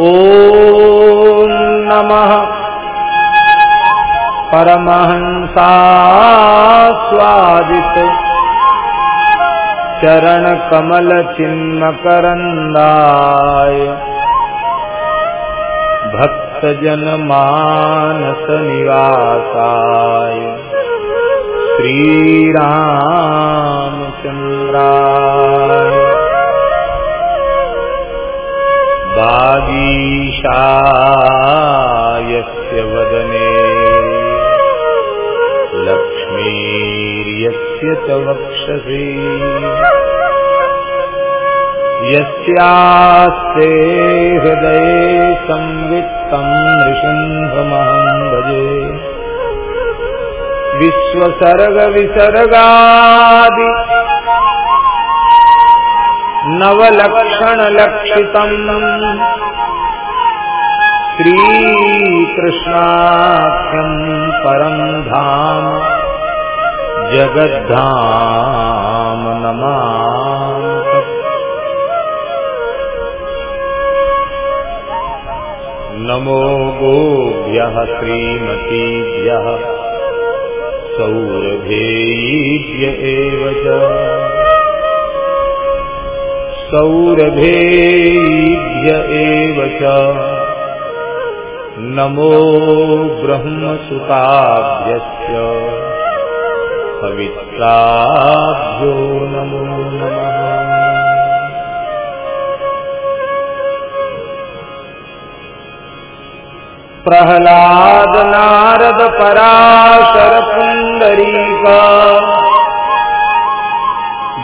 ॐ नमः। परमहंसास्वादित चरणकमलचिन्मकरन्दाय भक्तजनमानसनिवासाय श्रीरामचन्द्राय। वागीशायस्य वदने। लक्ष्मीर्यस्य च वक्षसि। यस्यास्ते हृदये संवित्तं नृसिंहमहं भजे। विश्वसर्गविसर्गादि नवलक्षणलक्षितम्। श्रीकृष्णाख्यम् परम् धाम जगद्धाम नमा नमो गोभ्यः श्रीमतीभ्यः सौरभेयीभ्य सौरभेयीभ्य एव च। नमो ब्रह्मसुताभ्यश्च। पवित्राभ्यो नमो नमः। प्रहलाद नारद पराशर पुण्डरीका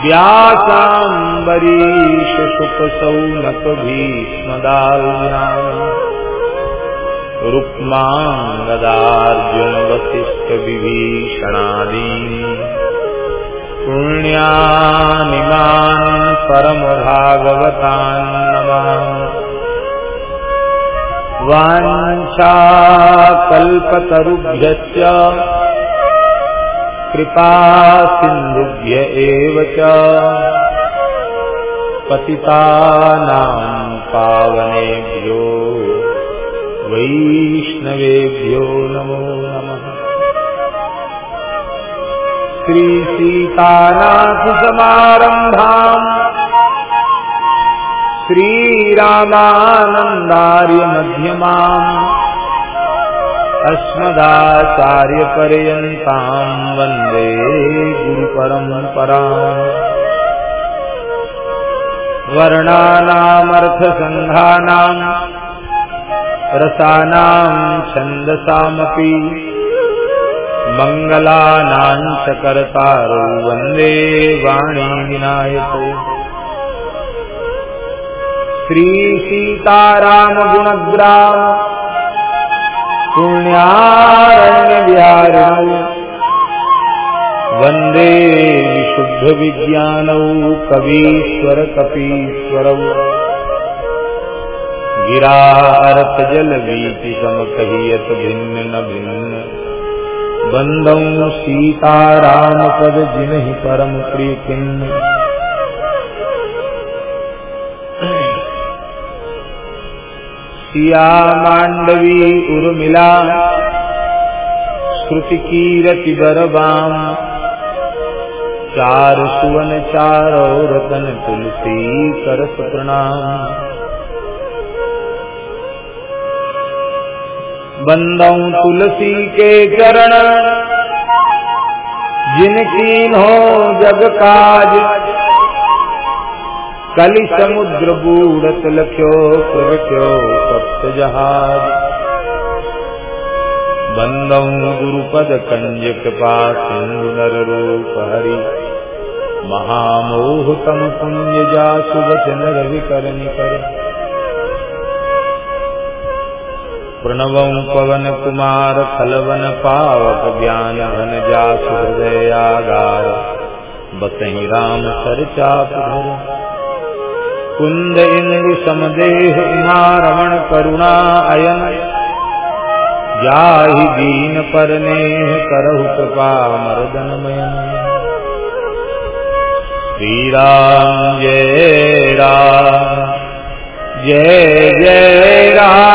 व्यासाम्बरीश शुकसौनक भीष्मदाल्ना रुक्माङ्गदार्जुन वसिष्ठ विभीषणादीन्। पुण्यानिमान् परमभागवतान् नमः। वाञ्छाकल्पतरुभ्यश्च कृपा सिन्धुभ्य एव पावनेभ्यो वैष्णवेभ्यो नमो नमः। श्रीसीतानाथसमारम्भाम् श्रीरामानन्दार्यमध्यमाम् अस्मदाचार्यपर्यन्ताम् वंदे गुरुपरम्पराम्। वर्णानामर्थसन्धानाम् रसानाम् छन्दसामपि मङ्गलानाम् च कर्तारौ वंदे वाणी विनायकौ श्रीसीतारामगुणग्राम पुण्यारण्यविहारिणौ वंदे विशुद्धविज्ञानौ कवीश्वरकपीश्वरौ गिरा अर्थजलवीतिसमकहियत भिन्न न भिन्न। बन्दौ सीतारामपद जिनहि परम प्रिय सिया मांडवी उर्मिला, श्रुति कीरति बरबाम, चार सुवन चारो रतन तुलसी करस प्रणाम। बंदौ तुलसी के चरण, जिनकी हो जग काज कलि समुद्र बूढ़त लख्यो प्रगट्यो सप्त जहाज़। बंदौ गुरुपद कंज कृपा सिंधु नर रूप हरि। महामोह पुण्य जासु वचन रवि कर निकर। प्रणवौ पवन कुमार खलवन पावक ज्ञान घन जासु हृदय आगार। बसही राम सर चाप धर। कुंद इंदु समदेह उमा रमण करुणा अयन। जाहि दीन पर नेह करहु कृपा मर्दन मयन श्री राम जय राम। जय जय राम।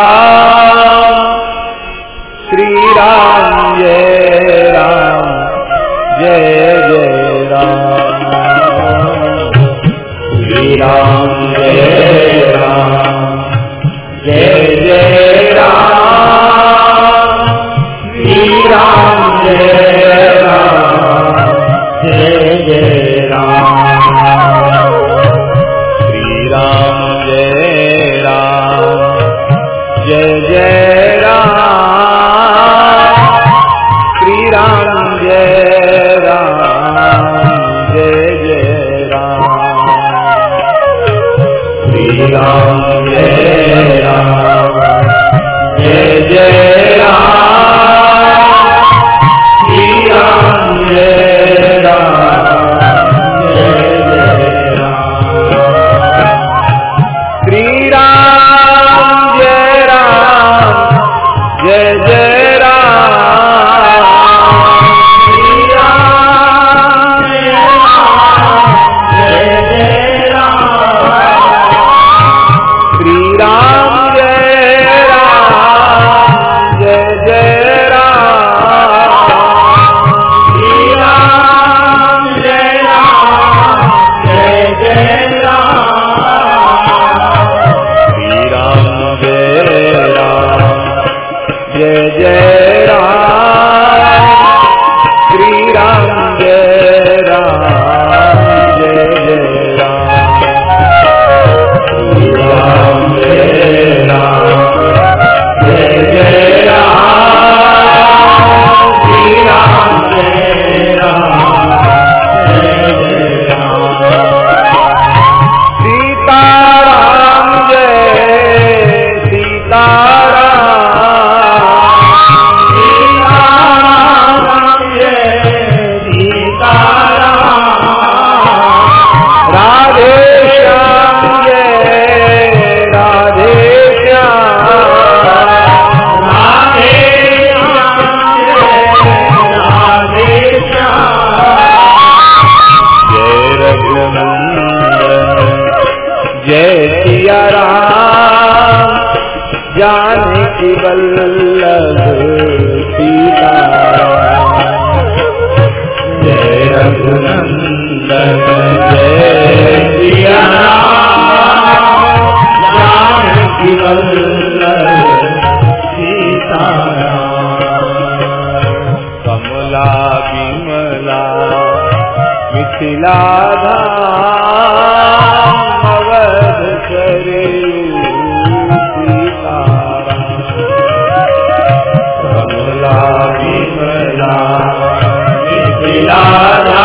Lord.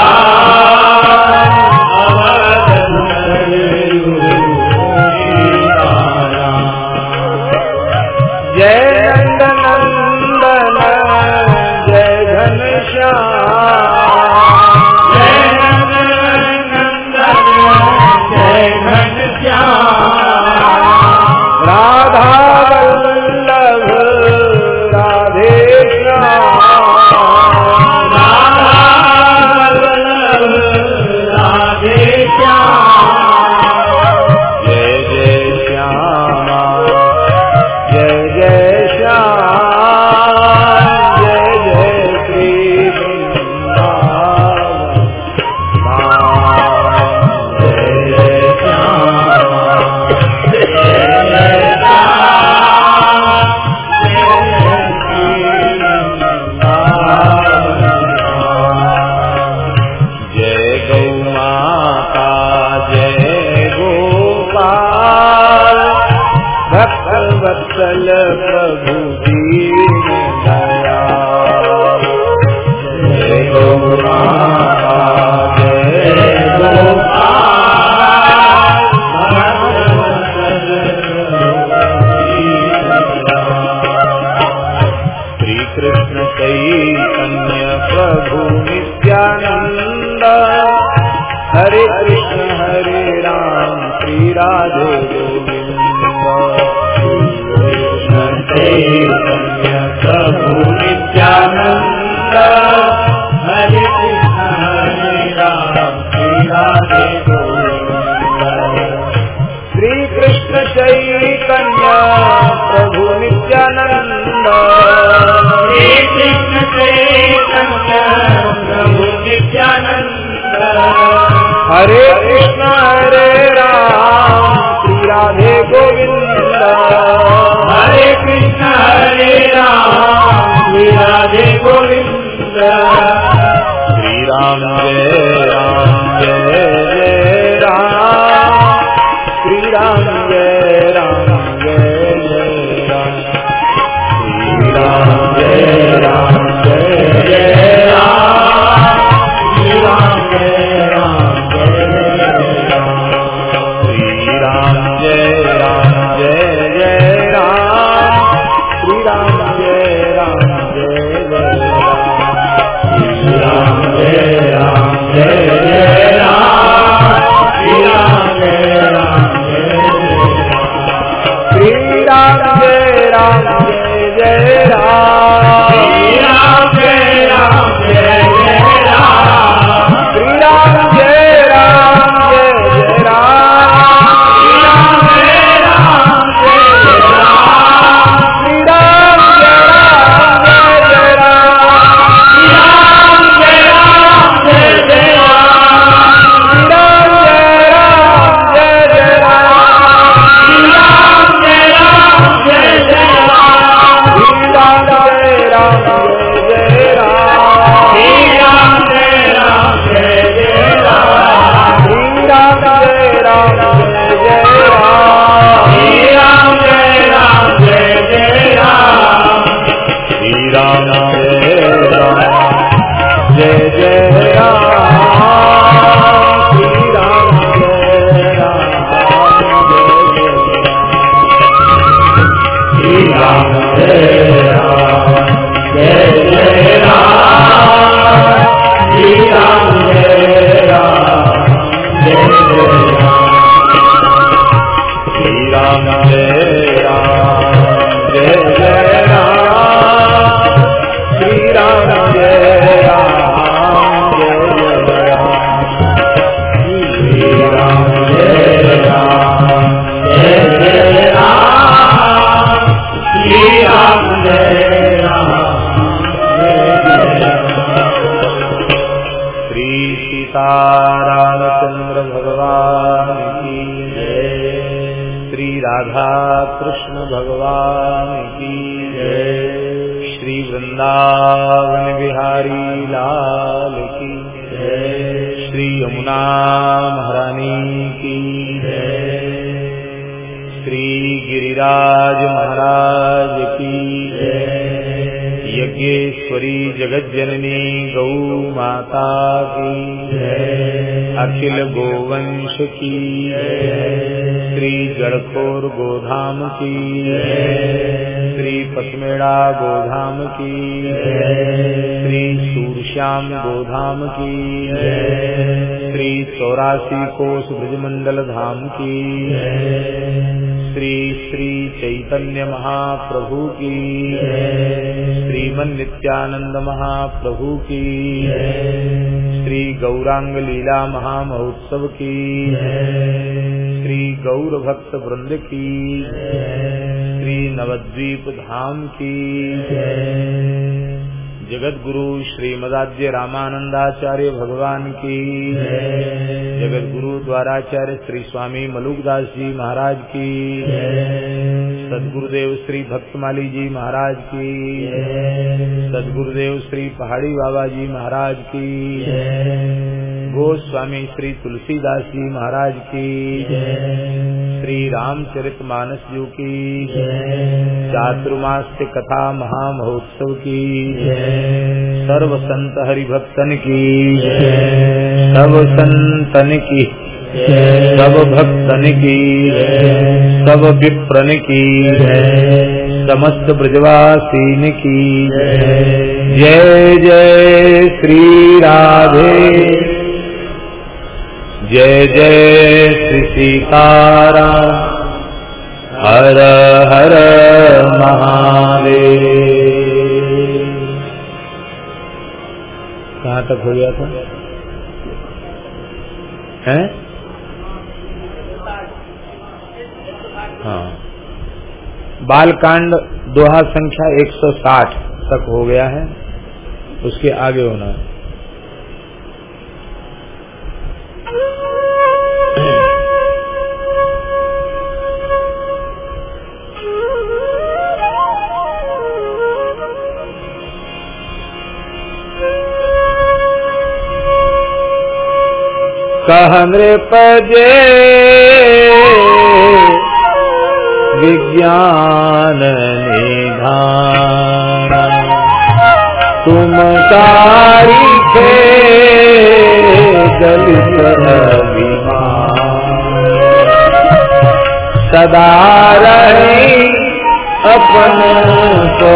कृष्ण हरे शंकर प्रभु हरे कृष्ण हरे राम श्री राधे गोविंद। हरे कृष्ण हरे राम श्री राधे गोविंद। श्री राम जय राम जय जय राम। đó जगज्जननी गौ माता की। अखिल गोवंश की। श्री जड़खोर गोधाम की। श्री पसमेड़ा गोधाम की। श्री सूरश्याम गोधाम की। श्री चौरासी कोस ब्रजमंडल धाम की। श्री श्री चैतन्य महाप्रभु की। श्रीमन नित्यानंद महाप्रभु की श्री गौरांग लीला महामहोत्सव की श्री गौर भक्त वृंद की श्री नवद्वीप धाम की जगत गुरु श्रीमदाद्य रामानंदाचार्य भगवान की। जगत गुरु द्वाराचार्य श्री स्वामी मलुकदास जी महाराज की। सदगुरुदेव श्री भक्तमाली जी महाराज की। सदगुरुदेव श्री पहाड़ी बाबा जी महाराज की। गोस्वामी श्री तुलसीदास जी महाराज की श्री रामचरित मानस जी की चातुर्मास्य कथा महामहोत्सव की सर्व संत हरिभक्तन की सब संतन की सब भक्तन की सब विप्रन की समस्त ब्रजवासीन की जय जय श्री राधे। जय जय श्री सीताराम हर हर महादेव। कहाँ तक हो गया था? हैं? हाँ। बालकांड दोहा संख्या 160 तक हो गया है। उसके आगे होना है। कह नृप विज्ञान निधान। तुम सारी खे दलित सदा रही अपने को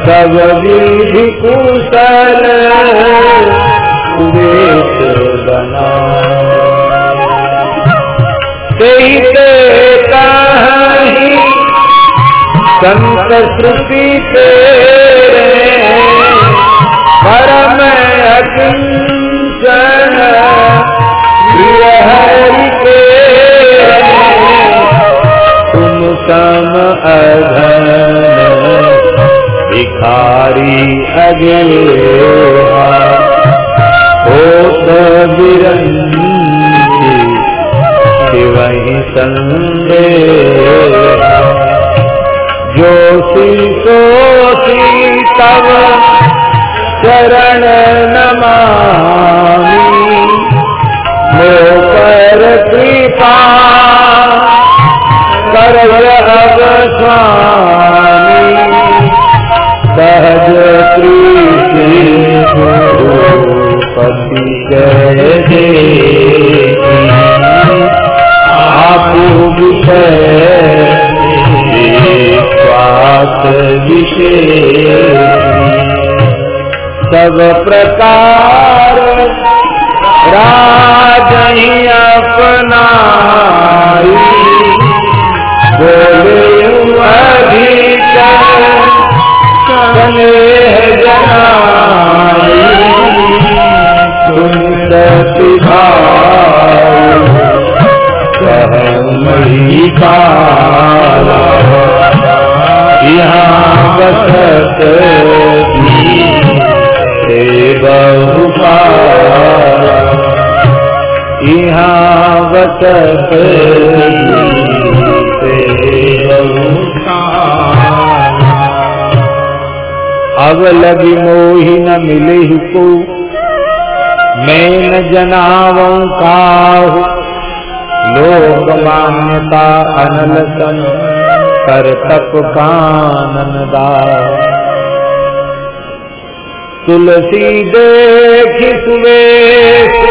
सब विधि कुशल बना। कहते कहीं संत श्रुति तेरे परम के तुम सम अधन। भिखारी अगे होत बिरंगी वही संदेह जो सोसी तव, चरण नमामि। मो पर कृपा कर अब स्वामी सहज प्रीति पति जय देवी आप विषय स्वास विशेष सब प्रकार राज अपनाई। बोले अधिक स्नेह जनाई। तुम सहमही पाला यहाँ बसत बहुपाला यहाँ अब लगी मोही न मिले को मैं न जनावों काहू लोक मान्यता अनल सन कर तप कानन तुलसी देख सुवेश,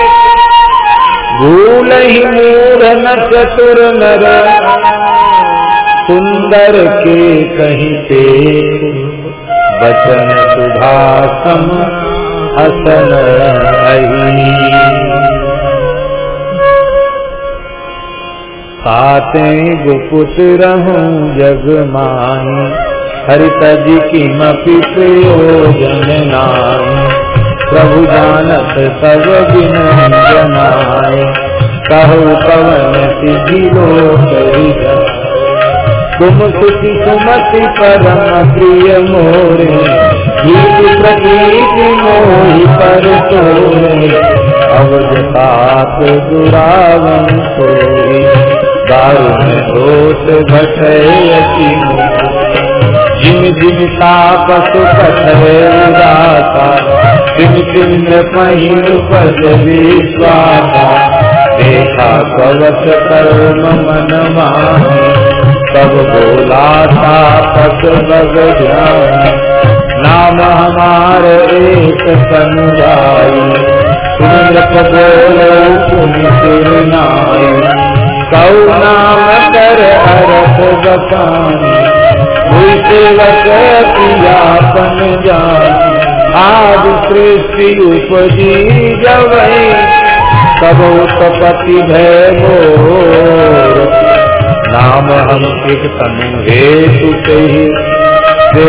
भूल ही मूढ़ न चतुर नर। सुंदर के कहीं पे बचन सुभाषम हसन खाते गुपुत रहूँ जग माही हरित जी प्रयोजन नाई प्रभु जानत सब बिन जनाए, कहु पवन सिद्धि तुम सुखी सुमति परम प्रिय मोरे गीत प्रतीति मोहि पर तोरे। अवध तात दुरावन सोई दारुण होत घटयति जिम जिम उदासा तिम तिम पहिन पद विश्वासा देखा कवच कर्म मन माही तब बोला बग ध्यान नाम हमार एक सनुजाई सुनत बोलो सुनि सिर नाई कौ नाम कर अरस बसानी आज सृष्टि उपजी जवई। तब उत्पत्ति भय मोर। नाम हम एक तनु हेतु से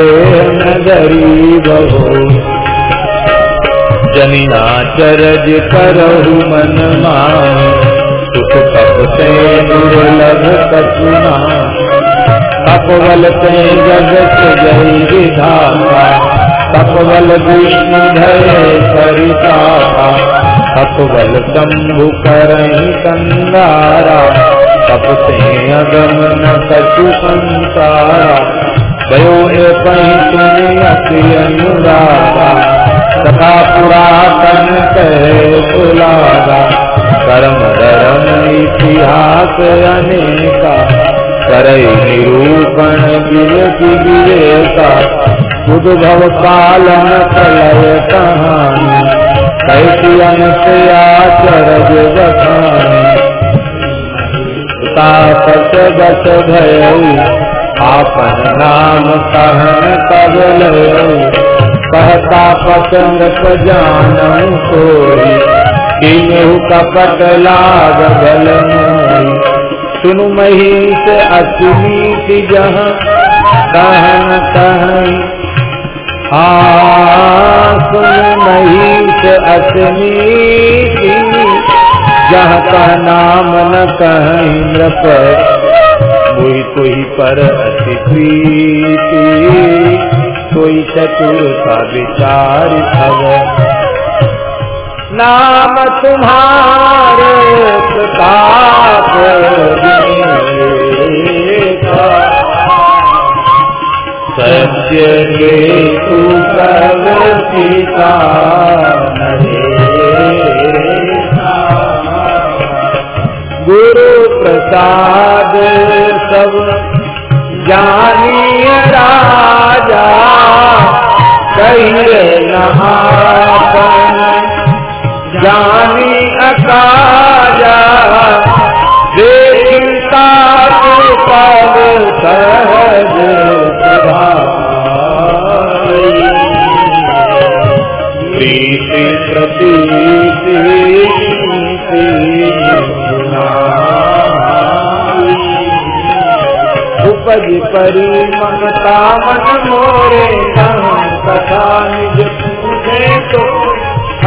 नगरी बहो जनिना चरज करहु मन मान सुख तप दुर्लभ कछुना तपवल से जगत जय विधाता, तपवल विष्णु धय सरिता। तपवल शंभु करही कंगारा तप से अगम न कछु संसारा भयो अनुरागा तथा पुरातन कहे सुलागा कर्म धर्म इतिहास अनेका करे निरूपण विवेकी विवेका उद्भव कालन प्रलय कहानी कैसी अनसे आचरज बखानी तापस बस भयो आपन नाम सहन कर कहता पसंद जान सोई कपट लाग बल सुनु महीस अचुनीति जहाँ कहन कहन आ सुन महीस अचनीति जह का नाम न कहीं नृप मुई तुही पर अति प्रीति, कोई चतुर का विचार भव। नाम तुम्हारे प्रताप सत्य के तू सीता गुरु प्रसाद सब जानिए राजा कहिए नहापन जानी अकाजा देखता के पद सहज प्रीति उपज परी ममता मन मोरे कथा निज पूछे तो।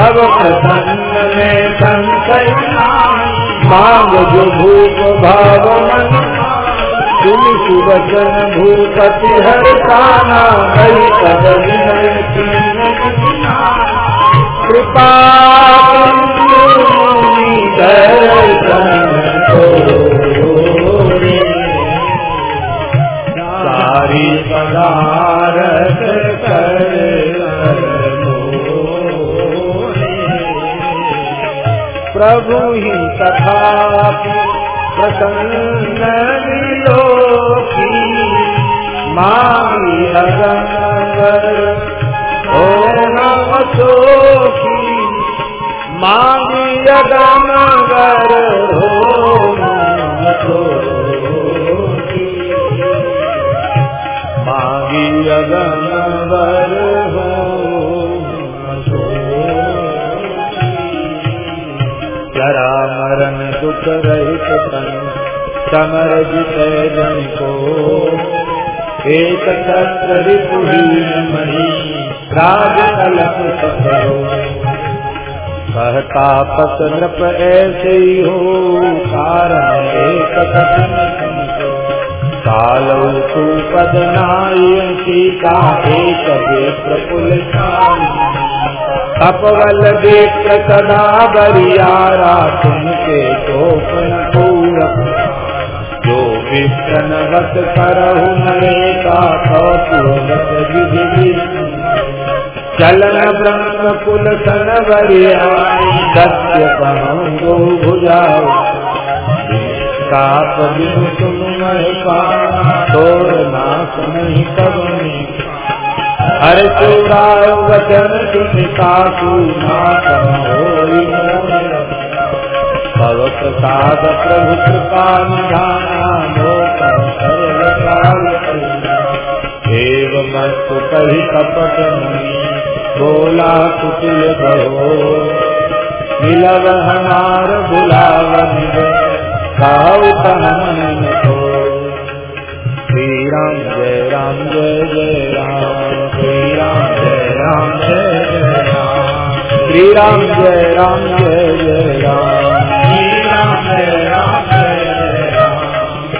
अब प्रसन्न में संशय मांग जो भूप भाव मन तुम सुवचन भूपति हर काना कई पद कृपा सारी प्रभुहि तथापि प्रसन्न विलोकी मामि अगंवर ओ नमसोखी मामि अगंवर हो नमसोखी मामि अगंवर समर जित जन को एक छत्र रिपुहीन नृप ऐसे ही हो कारण एक कथन कालो तू पद नाय सीता एक प्रफुल अपवल देख सदा बरियारा तुमके गोपन कृष्ण वत करहु चलन ब्रह्म कुल सन वरियाय सत्य कहूँ भुजाओ। ताप तुम नाश नहीं करुणी। हर चोरा वचन तुम काकू ना प्रसाद प्रभु कृपा निधाना मोकम सरल काल एव कपट मुनि बोला कुटिल बहो मिलव हमार बुलावन खाऊ श्री राम जय राम जय जय राम श्री राम जय राम जय जय राम श्री राम जय राम जय जय राम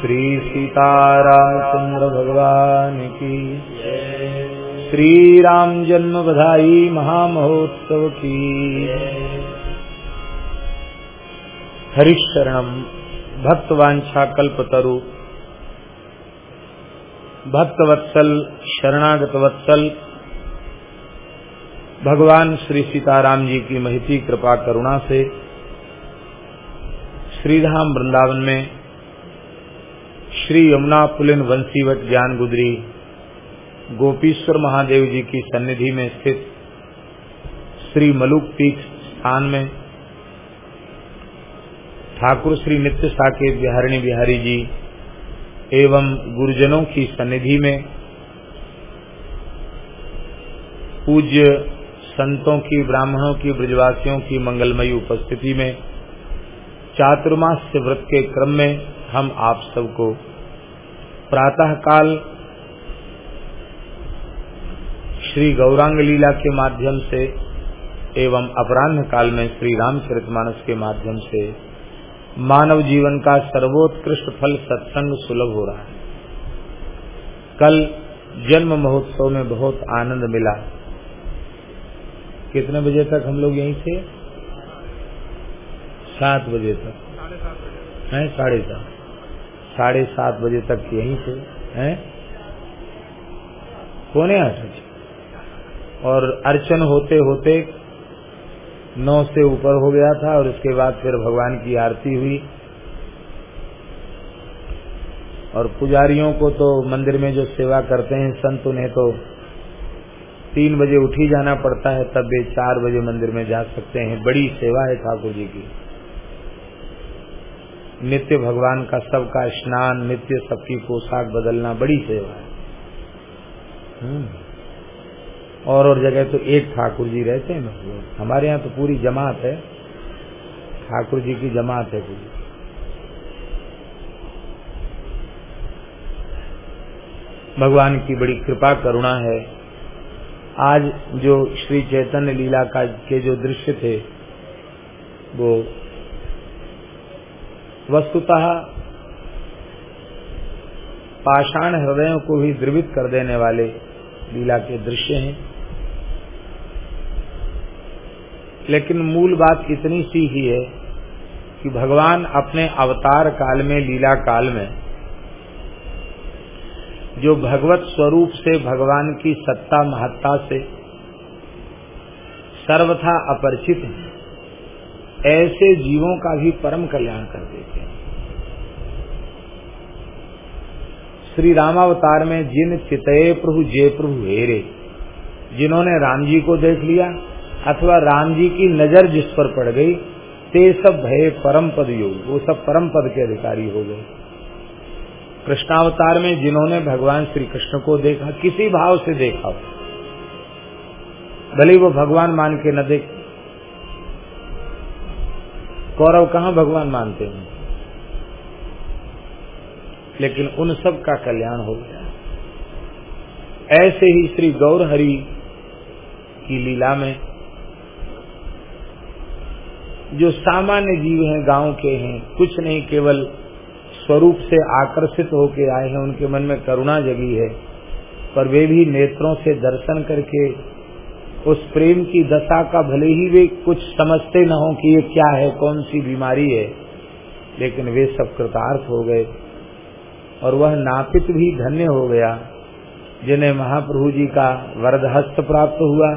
श्री सीतारामचंद्र भगवान की। श्री राम जन्म बधाई महामहोत्सव की। हरिशरणम भक्तवांछा कल्पतरु भक्तवत्सल शरणागत वत्सल भगवान श्री सीताराम जी की महती, कृपा, करुणा से। श्रीधाम वृंदावन में श्री यमुना पुलिन वंशीवट ज्ञान गुदरी गोपीश्वर महादेव जी की सन्निधि में स्थित श्री मलुक तीर्थ स्थान में ठाकुर श्री नित्य साकेत बिहारिणी बिहारी जी एवं गुरुजनों की सन्निधि में पूज्य संतों की, ब्राह्मणों की, ब्रजवासियों की मंगलमयी उपस्थिति में चातुर्मास व्रत के क्रम में हम आप सबको प्रातः काल श्री गौरांग लीला के माध्यम से एवं अपराह्न काल में श्री रामचरितमानस के माध्यम से मानव जीवन का सर्वोत्कृष्ट फल सत्संग सुलभ हो रहा है। कल जन्म महोत्सव में बहुत आनंद मिला। कितने बजे तक हम लोग यहीं थे? सात बजे तक। हैं? साढ़े सात। साढ़े सात बजे तक यहीं थे हैं? पौने आठ बजे। और अर्चन होते होते नौ से ऊपर हो गया था और उसके बाद फिर भगवान की आरती हुई। और पुजारियों को तो मंदिर में जो सेवा करते हैं संत, उन्हें तो तीन बजे उठ जाना पड़ता है, तब वे चार बजे मंदिर में जा सकते हैं। बड़ी सेवा है ठाकुर जी की। नित्य भगवान का सबका स्नान, नित्य सबकी पोशाक बदलना बड़ी सेवा है। और और जगह तो एक ठाकुर जी रहते हैं हमारे यहाँ तो पूरी जमात है। ठाकुर जी की जमात है पूरी। भगवान की बड़ी कृपा, करुणा है। आज जो श्री चैतन्य लीला का के जो दृश्य थे, वो वस्तुतः पाषाण हृदयों को भी द्रवित कर देने वाले लीला के दृश्य हैं। लेकिन मूल बात इतनी सी ही है कि भगवान अपने अवतार काल में, लीला काल में, जो भगवत स्वरूप से भगवान की सत्ता महत्ता से सर्वथा अपरिचित हैं, ऐसे जीवों का भी परम कल्याण कर देते श्री रामावतार में जिन चितये प्रभु जय प्रभु हेरे जिन्होंने राम जी को देख लिया, अथवा राम जी की नज़र जिस पर पड़ गई, ते सब भय परम पद योग वो सब परम पद के अधिकारी हो गए। कृष्णावतार में जिन्होंने भगवान श्री कृष्ण को देखा, किसी भाव से देखा भले वो भगवान मान के न देख। कौरव कहा भगवान मानते हैं? लेकिन उन सब का कल्याण हो गया। ऐसे ही श्री गौर हरि की लीला में जो सामान्य जीव हैं, गाँव के हैं, कुछ नहीं, केवल स्वरूप से आकर्षित होके आए हैं, उनके मन में करुणा जगी है, पर वे भी नेत्रों से दर्शन करके उस प्रेम की दशा का भले ही वे कुछ समझते न हो कि ये क्या है, कौन सी बीमारी है, लेकिन वे सब कृतार्थ हो गए। और वह नापित भी धन्य हो गया, जिन्हें महाप्रभु जी का वरदहस्त प्राप्त हुआ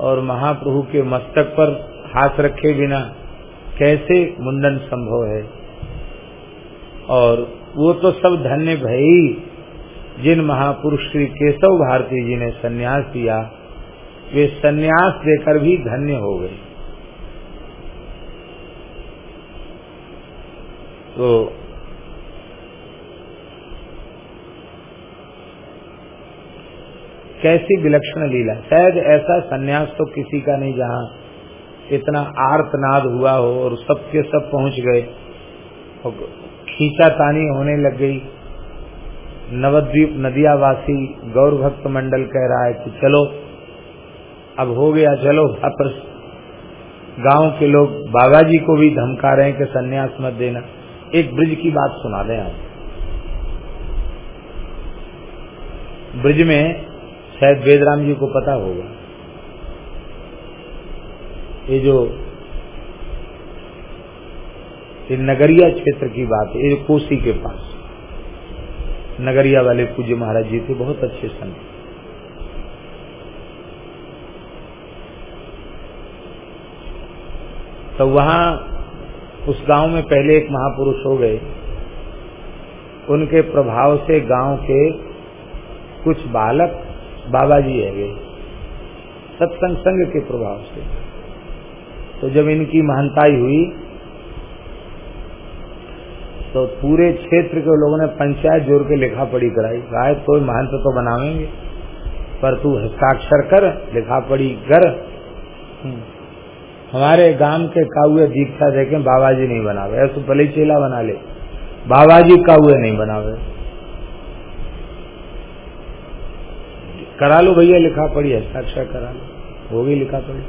और महाप्रभु के मस्तक पर हाथ रखे बिना कैसे मुंडन संभव है। और वो तो सब धन्य भई, जिन महापुरुष श्री केशव भारती जी ने सन्यास दिया, वे सन्यास देकर भी धन्य हो गए। तो कैसी विलक्षण लीला। शायद ऐसा सन्यास तो किसी का नहीं जहाँ इतना आर्तनाद हुआ हो और सबके सब पहुँच गए। और खींचा तानी होने लग गई। नवद्वीप नदियावासी गौर भक्त मंडल कह रहा है कि चलो, अब हो गया चलो वापस। गाँव के लोग बाबा जी को भी धमका रहे हैं कि सन्यास मत देना। एक ब्रिज की बात सुना दें हम ब्रिज में शायद वेदराम जी को पता होगा। ये जो ये नगरिया क्षेत्र की बात है, ये कोसी के पास। नगरिया वाले पूज्य महाराज जी थे, बहुत अच्छे संत। तो वहाँ उस गाँव में पहले एक महापुरुष हो गए। उनके प्रभाव से गाँव के कुछ बालक बाबा जी है गए सत्संग संघ के प्रभाव से। तो जब इनकी महानताई हुई तो पूरे क्षेत्र के लोगों ने पंचायत जोड़ के लिखा पढ़ी कराई। राय कोई महंत तो बनावेंगे, पर तू हस्ताक्षर कर, लिखा पढ़ी कर। हमारे गाँव के काउए दीक्षा देखे, बाबा जी नहीं बनावे। ऐसे भले चेला बना ले, बाबा जी काउए नहीं बनावे। करा लो भैया लिखा पढ़ी हस्ताक्षर करा लो गई लिखा पढ़ी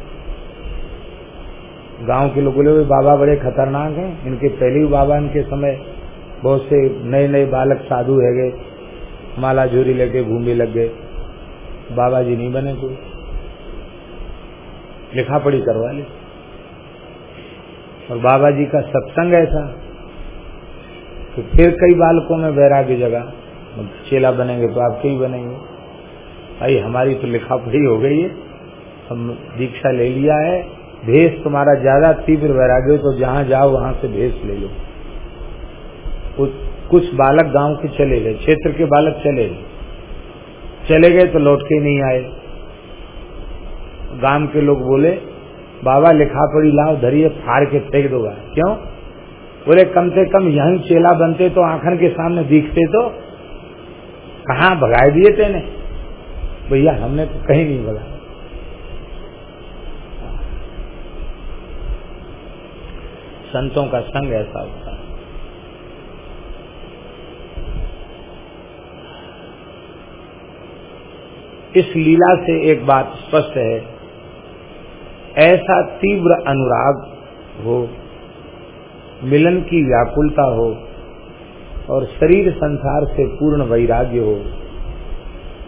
गाँव के लोग बोले बाबा बड़े खतरनाक हैं। इनके पहले बाबा इनके समय बहुत से नए नए बालक साधु है गए, माला झोरी लेके घूमने लग गए। बाबा जी नहीं बने कोई। लिखा पढ़ी करवा ली। और बाबा जी का सत्संग ऐसा। तो फिर कई बालकों में वैराग्य जगह चेला बनेंगे तो आपके ही बनेंगे। भाई, हमारी तो लिखा पढ़ी हो गई है। हम दीक्षा ले लिया है। भेष तुम्हारा ज़्यादा तीव्र वैराग्य तो जहाँ जाओ, वहाँ से भेष ले लो। कुछ बालक गाँव के चले गए, क्षेत्र के बालक चले गए। चले गए तो लौट के नहीं आए। गाँव के लोग बोले, बाबा, लिखा पढ़ी लाओ, धरिए, फाड़ के फेंक दोगा क्यों? बोले, कम से कम यहीं चेला बनते तो आखन के सामने दिखते तो। कहा भगाए दिए तेने? भैया, हमने तो कहीं नहीं बोला। संतों का संग ऐसा होता है। इस लीला से एक बात स्पष्ट है, ऐसा तीव्र अनुराग हो, मिलन की व्याकुलता हो, और शरीर संसार से पूर्ण वैराग्य हो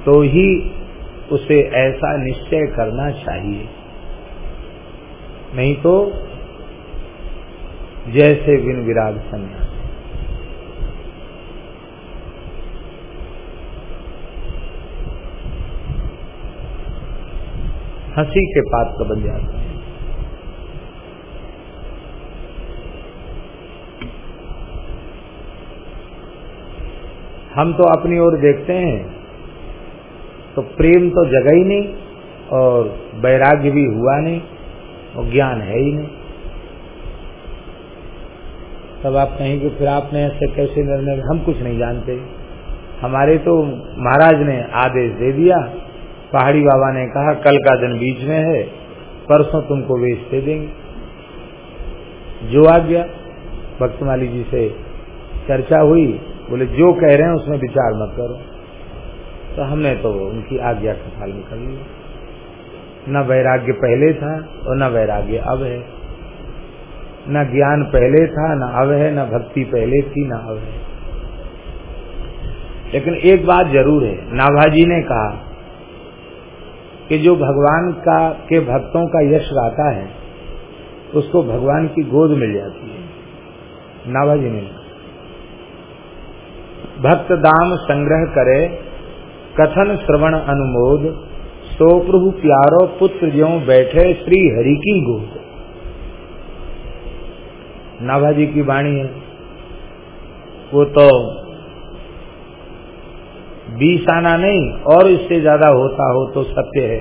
तो ही उसे ऐसा निश्चय करना चाहिए। नहीं तो जैसे विन विराग संन्यास। हँसी के पात्र बन जाते हैं। हम तो अपनी ओर देखते हैं। तो प्रेम तो जगह ही नहीं, और वैराग्य भी हुआ नहीं, और ज्ञान है ही नहीं। तब आप कहेंगे फिर आपने ऐसे कैसे निर्णय हम कुछ नहीं जानते। हमारे तो महाराज ने आदेश दे दिया। पहाड़ी बाबा ने कहा, कल का दिन बीच में है, परसों तुमको वेच दे देंगे। जो आ गया भक्तमाली जी से चर्चा हुई, बोले, जो कह रहे हैं उसमें विचार मत करो। तो हमने तो उनकी आज्ञा का पालन कर लिया। न वैराग्य पहले था और न वैराग्य अब है। न ज्ञान पहले था, न अब है, न भक्ति पहले थी, न अब है। लेकिन एक बात ज़रूर है, नाभाजी ने कहा कि जो भगवान का, के भक्तों का यश गाता है, उसको भगवान की गोद मिल जाती है। नाभाजी ने भक्त दाम संग्रह करे कथन श्रवण अनुमोद, सो प्रभु प्यारो पुत्र जो बैठे श्री हरि की गोद। नाभाजी की वाणी है, वो तो बीस आना नहीं, और इससे ज़्यादा होता हो तो सत्य है।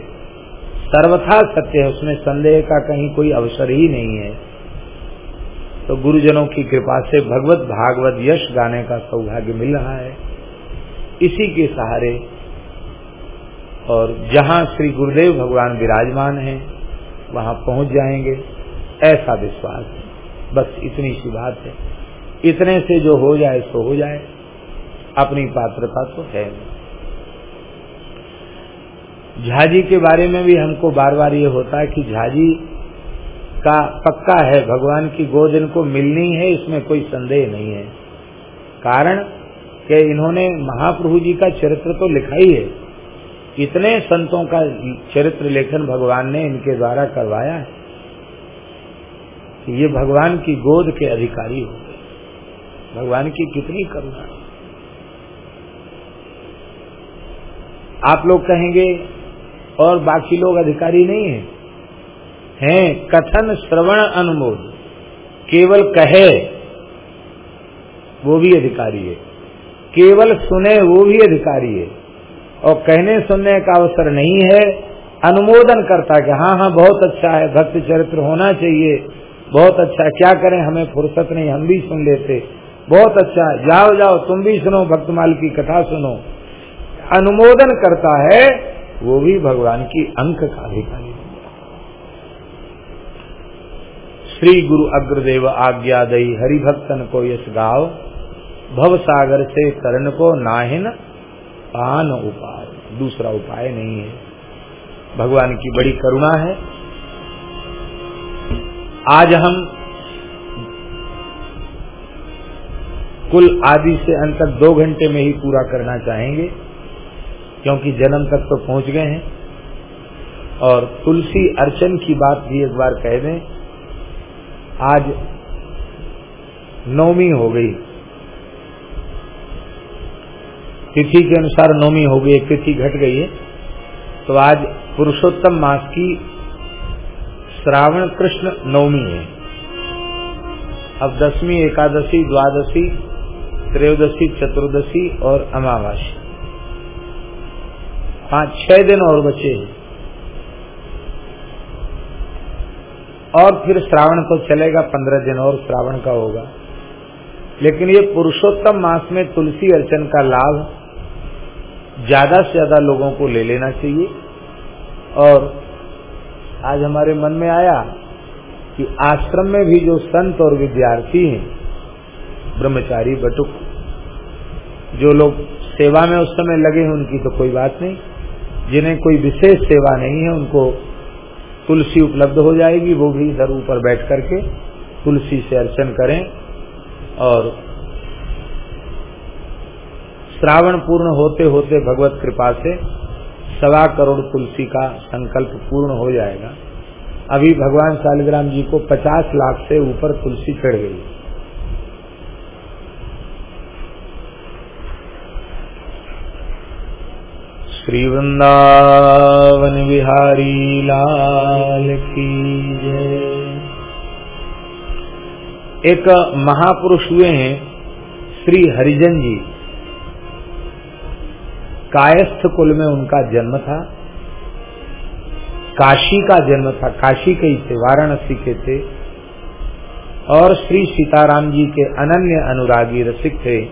सर्वथा सत्य है, उसमें संदेह का कहीं कोई अवसर ही नहीं है। तो गुरुजनों की कृपा से भगवत भागवत यश गाने का सौभाग्य मिल रहा है। इसी के सहारे और जहाँ श्री गुरुदेव भगवान विराजमान हैं, वहाँ पहुँच जाएँगे। ऐसा विश्वास है। बस इतनी सी बात है। इतने से जो हो जाए, सो हो जाए। अपनी पात्रता तो है। झाजी के बारे में भी हमको बार बार ये होता है कि झाजी का पक्का है, भगवान की गोद इनको मिलनी है, इसमें कोई संदेह नहीं है। कारण कि इन्होंने महाप्रभु जी का चरित्र तो लिखा ही है। इतने संतों का चरित्र लेखन भगवान ने इनके द्वारा करवाया है? कि ये भगवान की गोद के अधिकारी हो गए। भगवान की कितनी करुणा आप लोग कहेंगे, और बाकी लोग अधिकारी नहीं है। हैं, कथन श्रवण अनुमोद। केवल कहे, वो भी अधिकारी है। केवल सुने, वो भी अधिकारी है। और कहने सुनने का अवसर नहीं है, अनुमोदन करता कि हाँ हाँ बहुत अच्छा है, भक्त चरित्र होना चाहिए, बहुत अच्छा क्या करें, हमें फुर्सत नहीं, हम भी सुन लेते। बहुत अच्छा जाओ जाओ, तुम भी सुनो भक्तमाल की कथा सुनो। अनुमोदन करता है, वो भी भगवान की अंक का अधिकारी। श्री गुरु अग्रदेव आज्ञा दई हरिभक्तन को यश गाओ, भव सागर से करण को नाहिन पान उपाय। दूसरा उपाय नहीं है। भगवान की बड़ी करुणा है। आज हम कुल आदि से अंत तक दो घंटे में ही पूरा करना चाहेंगे, क्योंकि जन्म तक तो पहुँच गए हैं। और तुलसी अर्चन की बात भी एक बार कह दें, आज नौमी हो गई। तिथि के अनुसार नौमी हो गई तिथि घट गई है। तो आज पुरुषोत्तम मास की श्रावण कृष्ण नवमी है। अब दसवीं, एकादशी, द्वादशी, त्रयोदशी, चतुर्दशी और अमावासी पाँच, छह दिन और बचे और फिर श्रावण तो चलेगा, पंद्रह दिन और श्रावण का होगा। लेकिन ये पुरुषोत्तम मास में तुलसी अर्चन का लाभ ज़्यादा से ज़्यादा लोगों को ले लेना चाहिए। और आज हमारे मन में आया कि आश्रम में भी जो संत और विद्यार्थी हैं, ब्रह्मचारी बटुक, जो लोग सेवा में उस समय लगे हैं, उनकी तो कोई बात नहीं। जिन्हें कोई विशेष सेवा नहीं है, उनको तुलसी उपलब्ध हो जाएगी, वो भी इधर ऊपर बैठ करके तुलसी से अर्चन करें और श्रावण पूर्ण होते होते भगवत कृपा से सवा करोड़ तुलसी का संकल्प पूर्ण हो जाएगा। अभी भगवान शालिग्राम जी को 50 लाख से ऊपर तुलसी चढ़ गई। श्री वृंदावन बिहारी लाल की एक महापुरुष हुए हैं श्री हरिजन जी। कायस्थ कुल में उनका जन्म था। काशी का जन्म था। काशी के ही थे, वाराणसी के थे। और श्री सीताराम जी के अनन्य अनुरागी रसिक थे।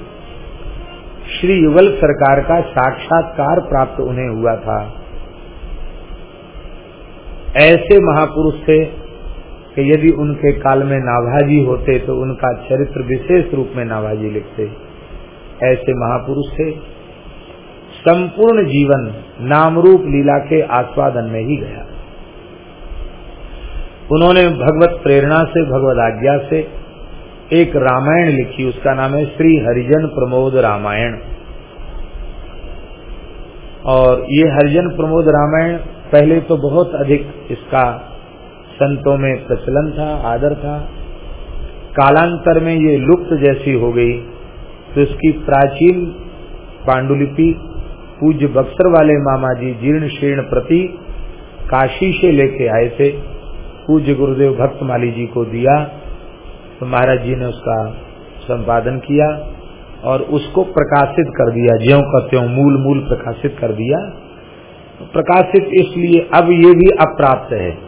श्री युगल सरकार का साक्षात्कार प्राप्त उन्हें हुआ था। ऐसे महापुरुष थे कि यदि उनके काल में नाभाजी होते तो उनका चरित्र विशेष रूप में नाभाजी लिखते। ऐसे महापुरुष थे। संपूर्ण जीवन नाम रूप लीला के आस्वादन में ही गया। उन्होंने भगवत प्रेरणा से, भगवत आज्ञा से एक रामायण लिखी। उसका नाम है श्री हरिजन प्रमोद रामायण। और ये हरिजन प्रमोद रामायण पहले तो बहुत अधिक इसका संतों में प्रचलन था, आदर था। कालांतर में ये लुप्त जैसी हो गई। तो इसकी प्राचीन पांडुलिपि पूज्य बक्सर वाले मामा जी जीर्ण शीर्ण प्रति काशी से लेके आए थे। पूज्य गुरुदेव भक्तमाली जी को दिया। तो महाराज जी ने उसका संपादन किया और उसको प्रकाशित कर दिया। ज्यो का त्यों मूल मूल प्रकाशित कर दिया। प्रकाशित इसलिए अब ये भी अप्राप्त है।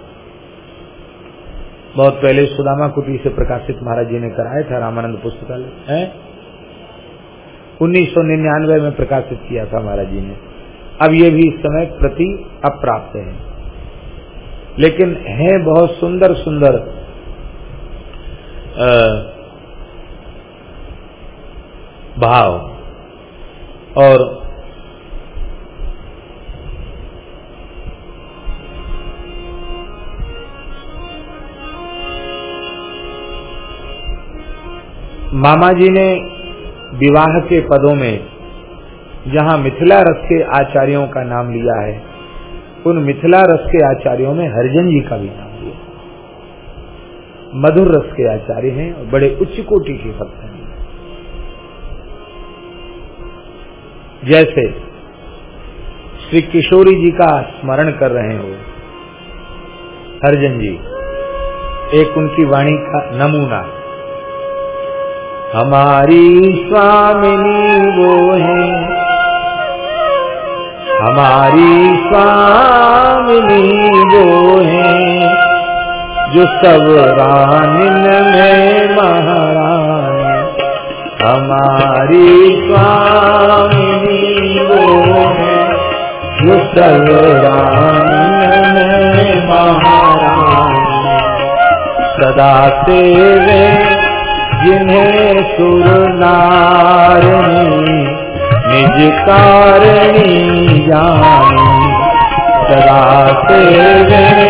बहुत पहले सुदामा कुटी से प्रकाशित महाराज जी ने कराया था रामानंद पुस्तकालय। है? उन्नीस सौ निन्यानवे में प्रकाशित किया था महाराज जी ने। अब ये भी इस समय प्रति अप्राप्त है। लेकिन है बहुत सुंदर सुंदर भाव और मामा जी ने विवाह के पदों में जहाँ मिथिला रस के आचार्यों का नाम लिया है, उन मिथिला रस के आचार्यों में हरिजन जी का भी नाम लिया मधुर रस के आचार्य हैं और बड़े उच्च कोटि के भक्त हैं। जैसे श्री किशोरी जी का स्मरण कर रहे हो, हरजन जी, एक उनकी वाणी का नमूना हमारी स्वामिनी वो है। हमारी स्वामिनी वो है। जो सब रानिन में महारानी। हमारी स्वामिनी वो है। जो सब रानिन में महारानी। सदा सेवे जिन्हें सुर नारणी, निज कारणी जानी। सदा सेवे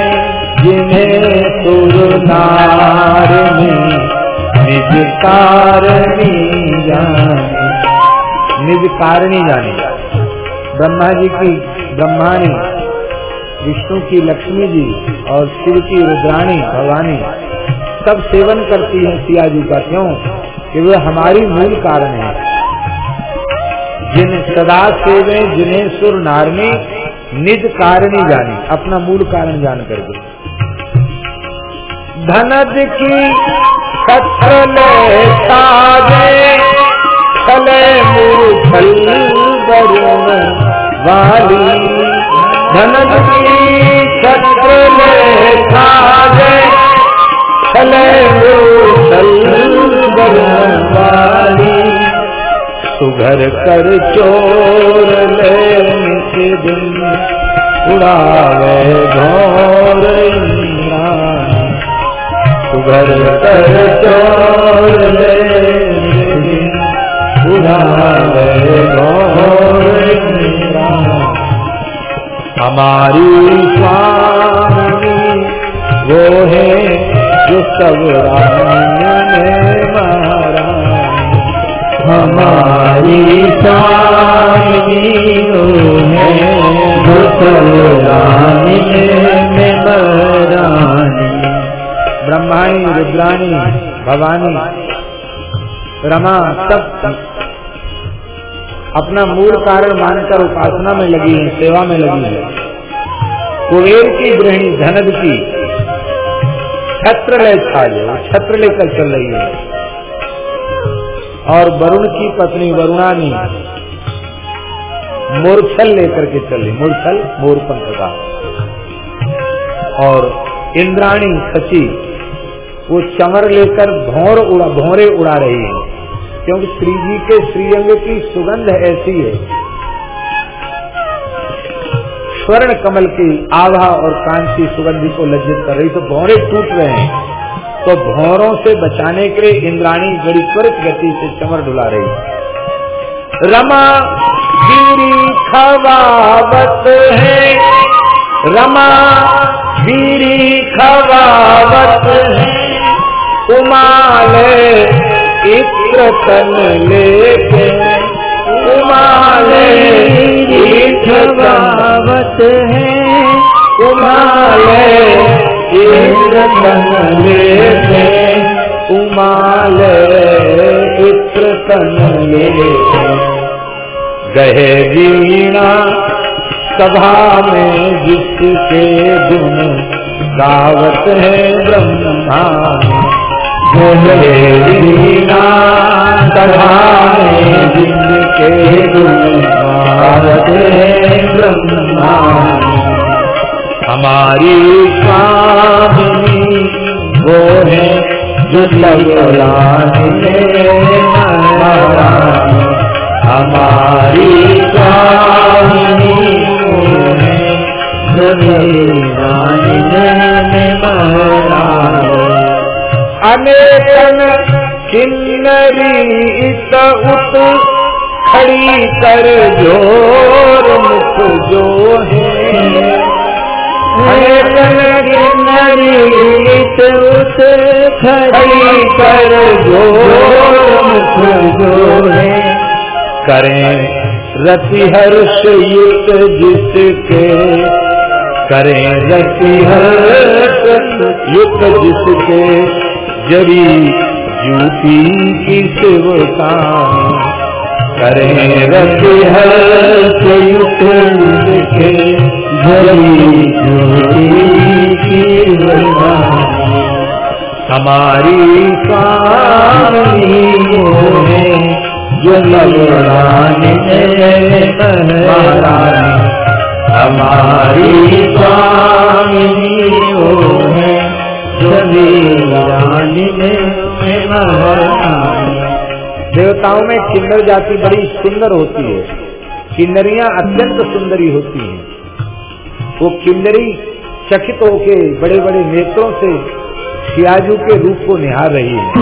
जिन्हें सुर नारणी, निज कारणी जानी। निज कारणी जानी। ब्रह्मा जी की, ब्रह्माणी, विष्णु की लक्ष्मी जी और शिव की रुद्राणी, भवानी। सब सेवन करती है सिया जी का क्यों? कि वे हमारी मूल कारण है। जिन सदा सेवे, जिन्हें सुर नारनी निज कारण ही जानी, अपना मूल कारण जान कर करके। धनज की वाली। धनज की छत्र सुघर कर चोर ले दिन, उड़ावे घोर सुघर कर चोर ले उड़ावे घोर हमारी स्वामी, वो है जो सब में मारा। हमारी है, जो सब ब्रह्माणी, रुद्राणी, भवानी, रमा सब अपना मूल कारण मानकर उपासना में लगी है, सेवा में लगी है। कुबेर की गृहिणी धनद की छत्र ले छाजे छत्र लेकर चल रही है। और वरुण की पत्नी वरुणानी मूर्छल लेकर के चली, मूर्छल मोरपंख का और इंद्राणी सची वो चमर लेकर भौर उड़ा, भौरे उड़ा रही है, क्योंकि श्री जी के श्रीअंग की सुगंध ऐसी है। स्वर्ण कमल की आभा और कांति सुगंधि को लज्जित कर रही तो भौरे टूट रहे हैं। तो भौरों से बचाने के लिए इंद्राणी बड़ी त्वरित गति से चमर डुला रही। रमा गिरी खवावत है। रमा गिरी खवावत है। उमाले इत्र तन लेके उमाले खवावत है। उमाले इत्र तन लेते उमाले इत्र लेते गहे वीणा सभा में जिसके गुण गावत है ब्रह्मा गहे वीणा सभा में जिसके गुण गावत ब्रह्मा हमारी स्वामी वो है जो हमारी स्वामी वो है जो अनेकन किन्नरी उत खड़ी कर ज़ोर मुख जो है। उस खड़ी कर जो मुख जो है। करें रति हर्ष युक्त जिसके, करें रति हर्ष युक्त जिसके। जरी जूती की सेवका करें रति हर्ष युक्त जिसके जरी जूती की सेवका हमारी वो है हमारी स्वामी है देवताओं में किन्नर जाति बड़ी सुंदर होती है। किन्नरियाँ अत्यंत सुंदरी होती हैं। वो किन्नरी चकित होके बड़े बड़े नेत्रों से सियाजू के रूप को निहार रही है।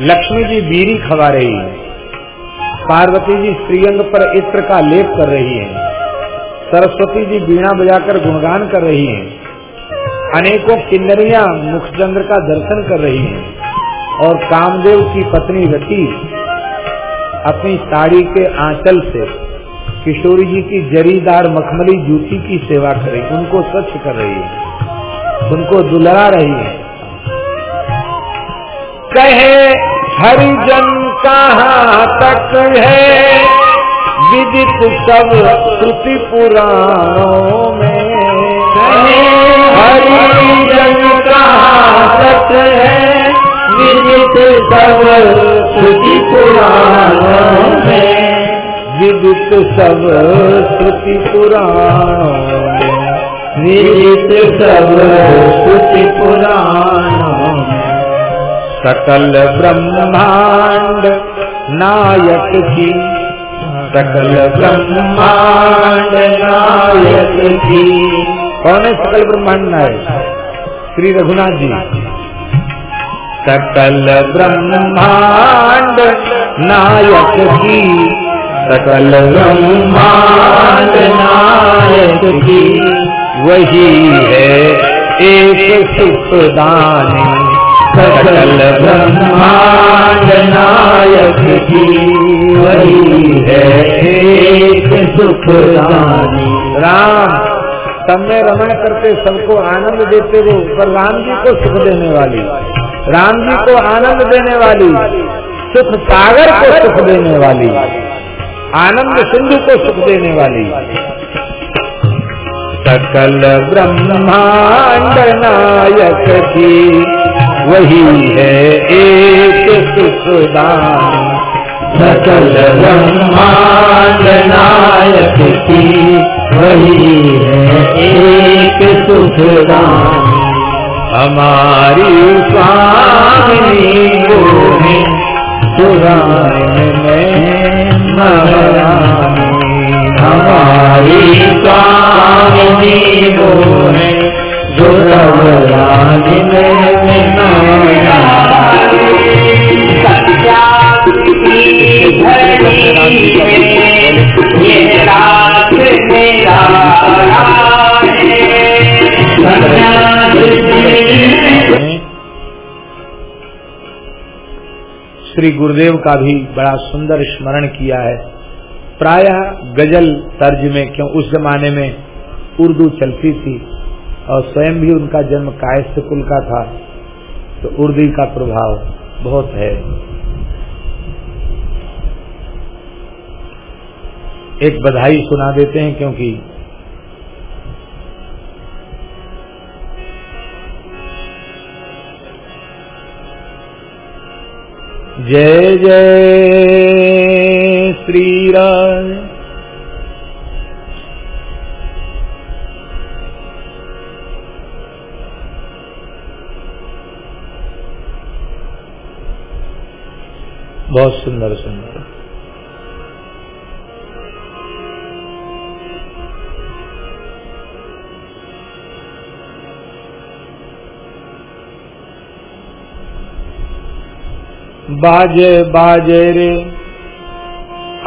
लक्ष्मी जी बीरी खवा रही है। पार्वती जी श्रीअंग पर इत्र का लेप कर रही हैं। सरस्वती जी बीणा बजाकर गुणगान कर रही हैं। अनेकों किन्नरिया मुखचंद्र का दर्शन कर रही हैं और कामदेव की पत्नी रति अपनी साड़ी के आंचल से किशोरी जी की जरीदार मखमली जूती की सेवा कर रही, उनको स्वच्छ कर रही है। उनको दुलरा रही है। कहे, हरिजन कहाँ तक है? विदित सब श्रुति पुराणों में। हरिजन तक है। विदित सब श्रुति पुराणों में। विदित सब श्रुति पुराणों में। विदित सब श्रुति पुराणों में। सकल ब्रह्मांड नायक की सकल ब्रह्मांड नायक की कौन है सकल ब्रह्मांड नायक? श्री रघुनाथ जी। सकल ब्रह्मांड नायक की। सकल ब्रह्मांड नायक की। वही है एक सुखदानी। सकल ब्रह्मांड नायक की। वही है एक सुखदानी राम, तब में रमण करते सबको आनंद देते हो पर राम जी को सुख देने वाली। राम जी को आनंद देने वाली, सुख सागर को सुख देने वाली, आनंद सिंधु को सुख देने वाली। सकल ब्रह्मांड नायक की वही है एक सुखदान। सकल ब्रह्मांड नायक की वही है एक सुखदान। हमारी स्वामी वो है पुराण में महारानी। हमारी स्वामी वो है में मेरा श्री गुरुदेव का भी बड़ा सुंदर स्मरण किया है। प्राय गज़ल तर्ज में, क्यों उस जमाने में उर्दू चलती थी और स्वयं भी उनका जन्म कायस्थ कुल का था तो उर्दू का प्रभाव बहुत है। एक बधाई सुना देते हैं क्योंकि जय जय श्री राम बहुत सुंदर सुंदर। बाजे बाजे रे।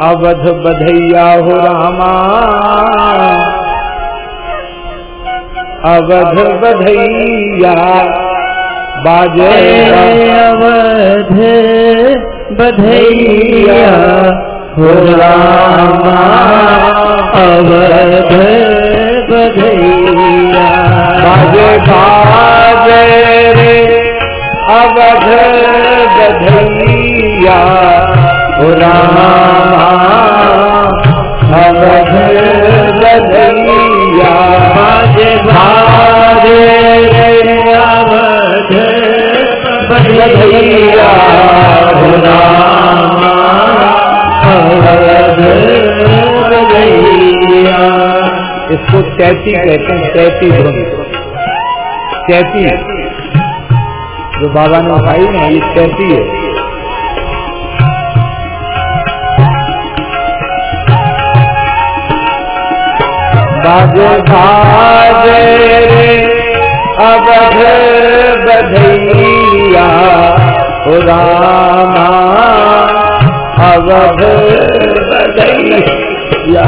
अवध बधैया हो रामा। अवध बधैया। बाजे अवध बधैया हो रामा। अवध बधैया। बाजे बाजे रे। अवध बधैया रामा अवध बधैया बाजे बाजे रे अवध बधैया रामा अवध बधैया इसको चैती कहते हैं चैती ध्वनि। चैती। जो बाबा ने उठाई ना ये चैती है। बाजे बाजे अवध बधैया रामा अवध बधैया।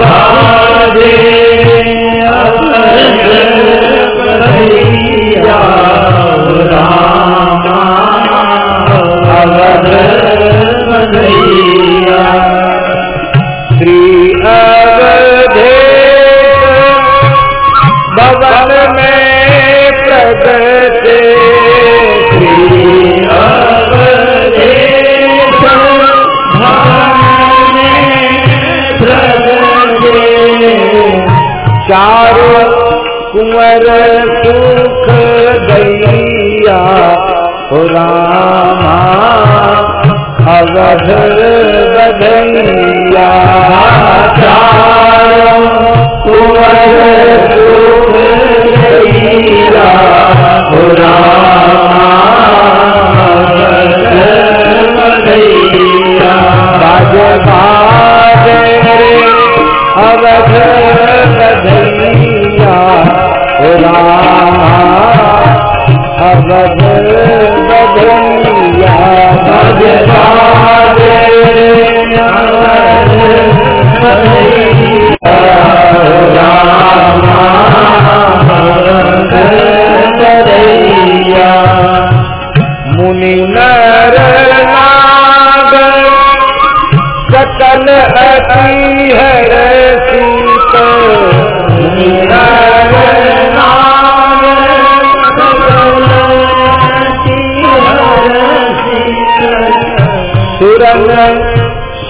बाजे रामा अवध कुंवर सुख दैया रामा अवध बधैया। कुंवर सुख दैया रामा अवध अवध बधैया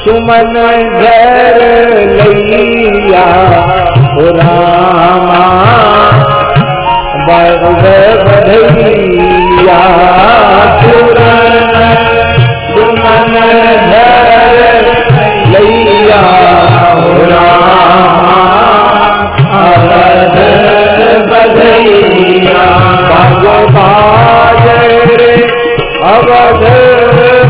सुमन घर लैया रामा सुरन सुमन घर लैया रामा बाजे रे अवध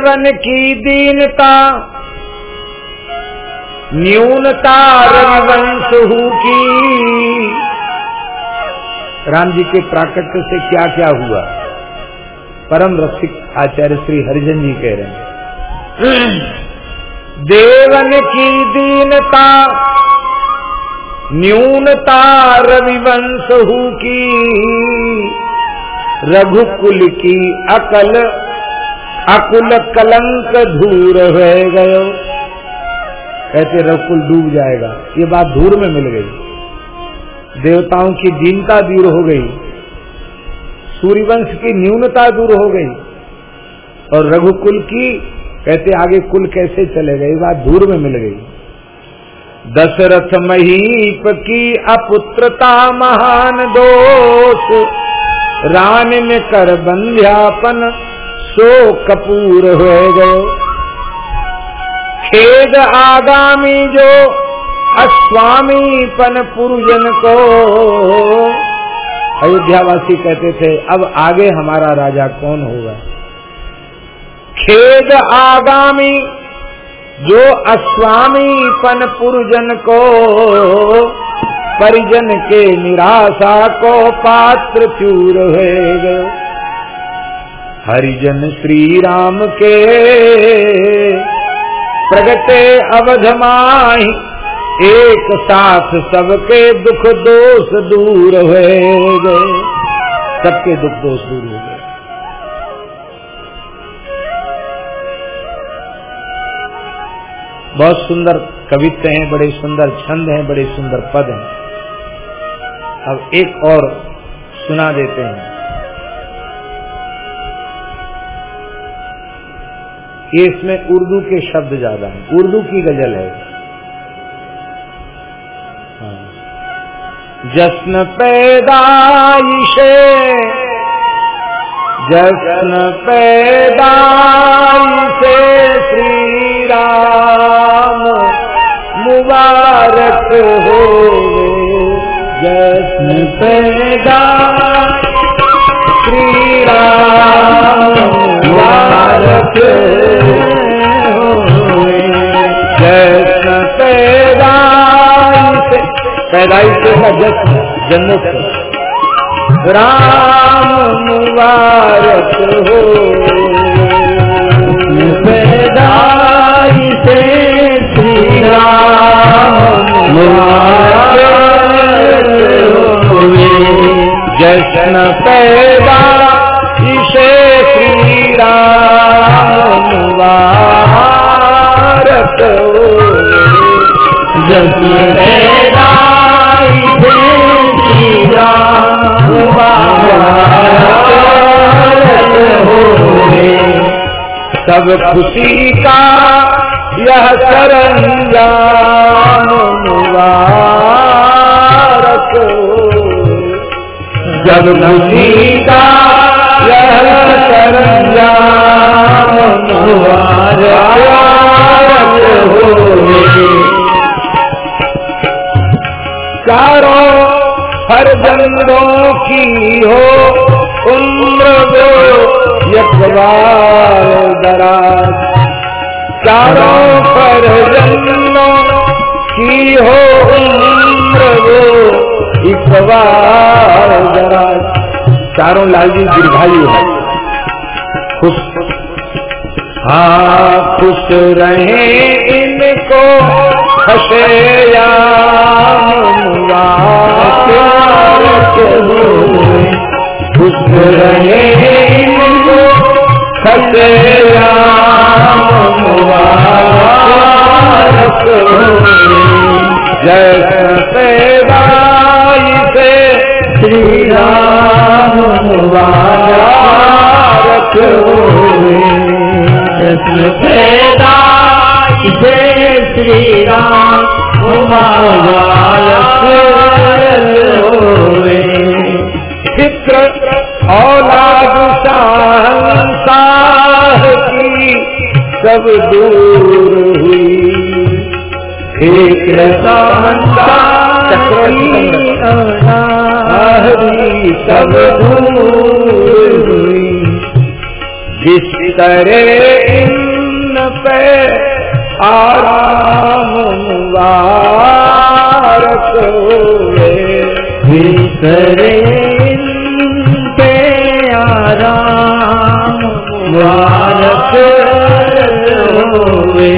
देवन की दीनता, न्यूनता रविवंश की। राम जी के प्राकट्य से क्या क्या हुआ? परम रसिक आचार्य श्री हरिजन जी कह रहे हैं, देवन की दीनता, न्यूनता रविवंश की। रघुकुल की अकल अकुल कलंक धूर रह गयो। कहते रघुकुल डूब जाएगा। ये बात धूर में मिल गई। देवताओं की दीनता दूर हो गई। सूर्यवंश की न्यूनता दूर हो गई। और रघुकुल की, कहते आगे कुल कैसे चलेगा ये बात धूर में मिल गई। दशरथ महीप की अपुत्रता महान दोष। रान में कर बंध्यापन। सो कपूर हो गए खेद आगामी जो अस्वामीपन पुरुजन को। अयोध्यावासी कहते थे, अब आगे हमारा राजा कौन होगा? खेद आगामी जो अस्वामीपन पुरुजन को, परिजन के निराशा को पात्र चूर हो गए हरिजन श्री राम के प्रगटे अवध एक साथ सबके दुख दोष दूर हुए गए। सबके दुख दोष दूर हो गए। बहुत सुंदर कवित्व हैं, बड़े सुंदर छंद हैं, बड़े सुंदर पद हैं। अब एक और सुना देते हैं। ये इसमें उर्दू के शब्द ज़्यादा हैं। उर्दू की गज़ल है। हाँ। जश्न पैदाइशे। जश्न पैदाइशे श्री राम मुबारक हो जश्न पैदा श्री राम पैदाइश का जश्न जन्नत राम मुबारक हो पैदाइश श्री राम मुबारक जश्न पैदा राम राम सब खुशी का यह सरंजाम मुबारक जब खुशी का चारों फर्जंदों की हो, उम्र वो यकबार दराज। चारों फर्जंदों की हो, उम्र वो यकबार दराज। चारों लालजी दीर्घायु है। खुश। हाँ खुश रहे इनको। खशेयाम खुश रहे इनको। खशेयाम मुबारक जैसे से श्री राम। मुबारक पैदा जय श्री राम मुबारक चित्र औलाद शाह की सब दूर हुई एक चक्री सब हुई। जिस तरह इन पे आराम मुबारक जिस तरह पे आराम मुबारक हुए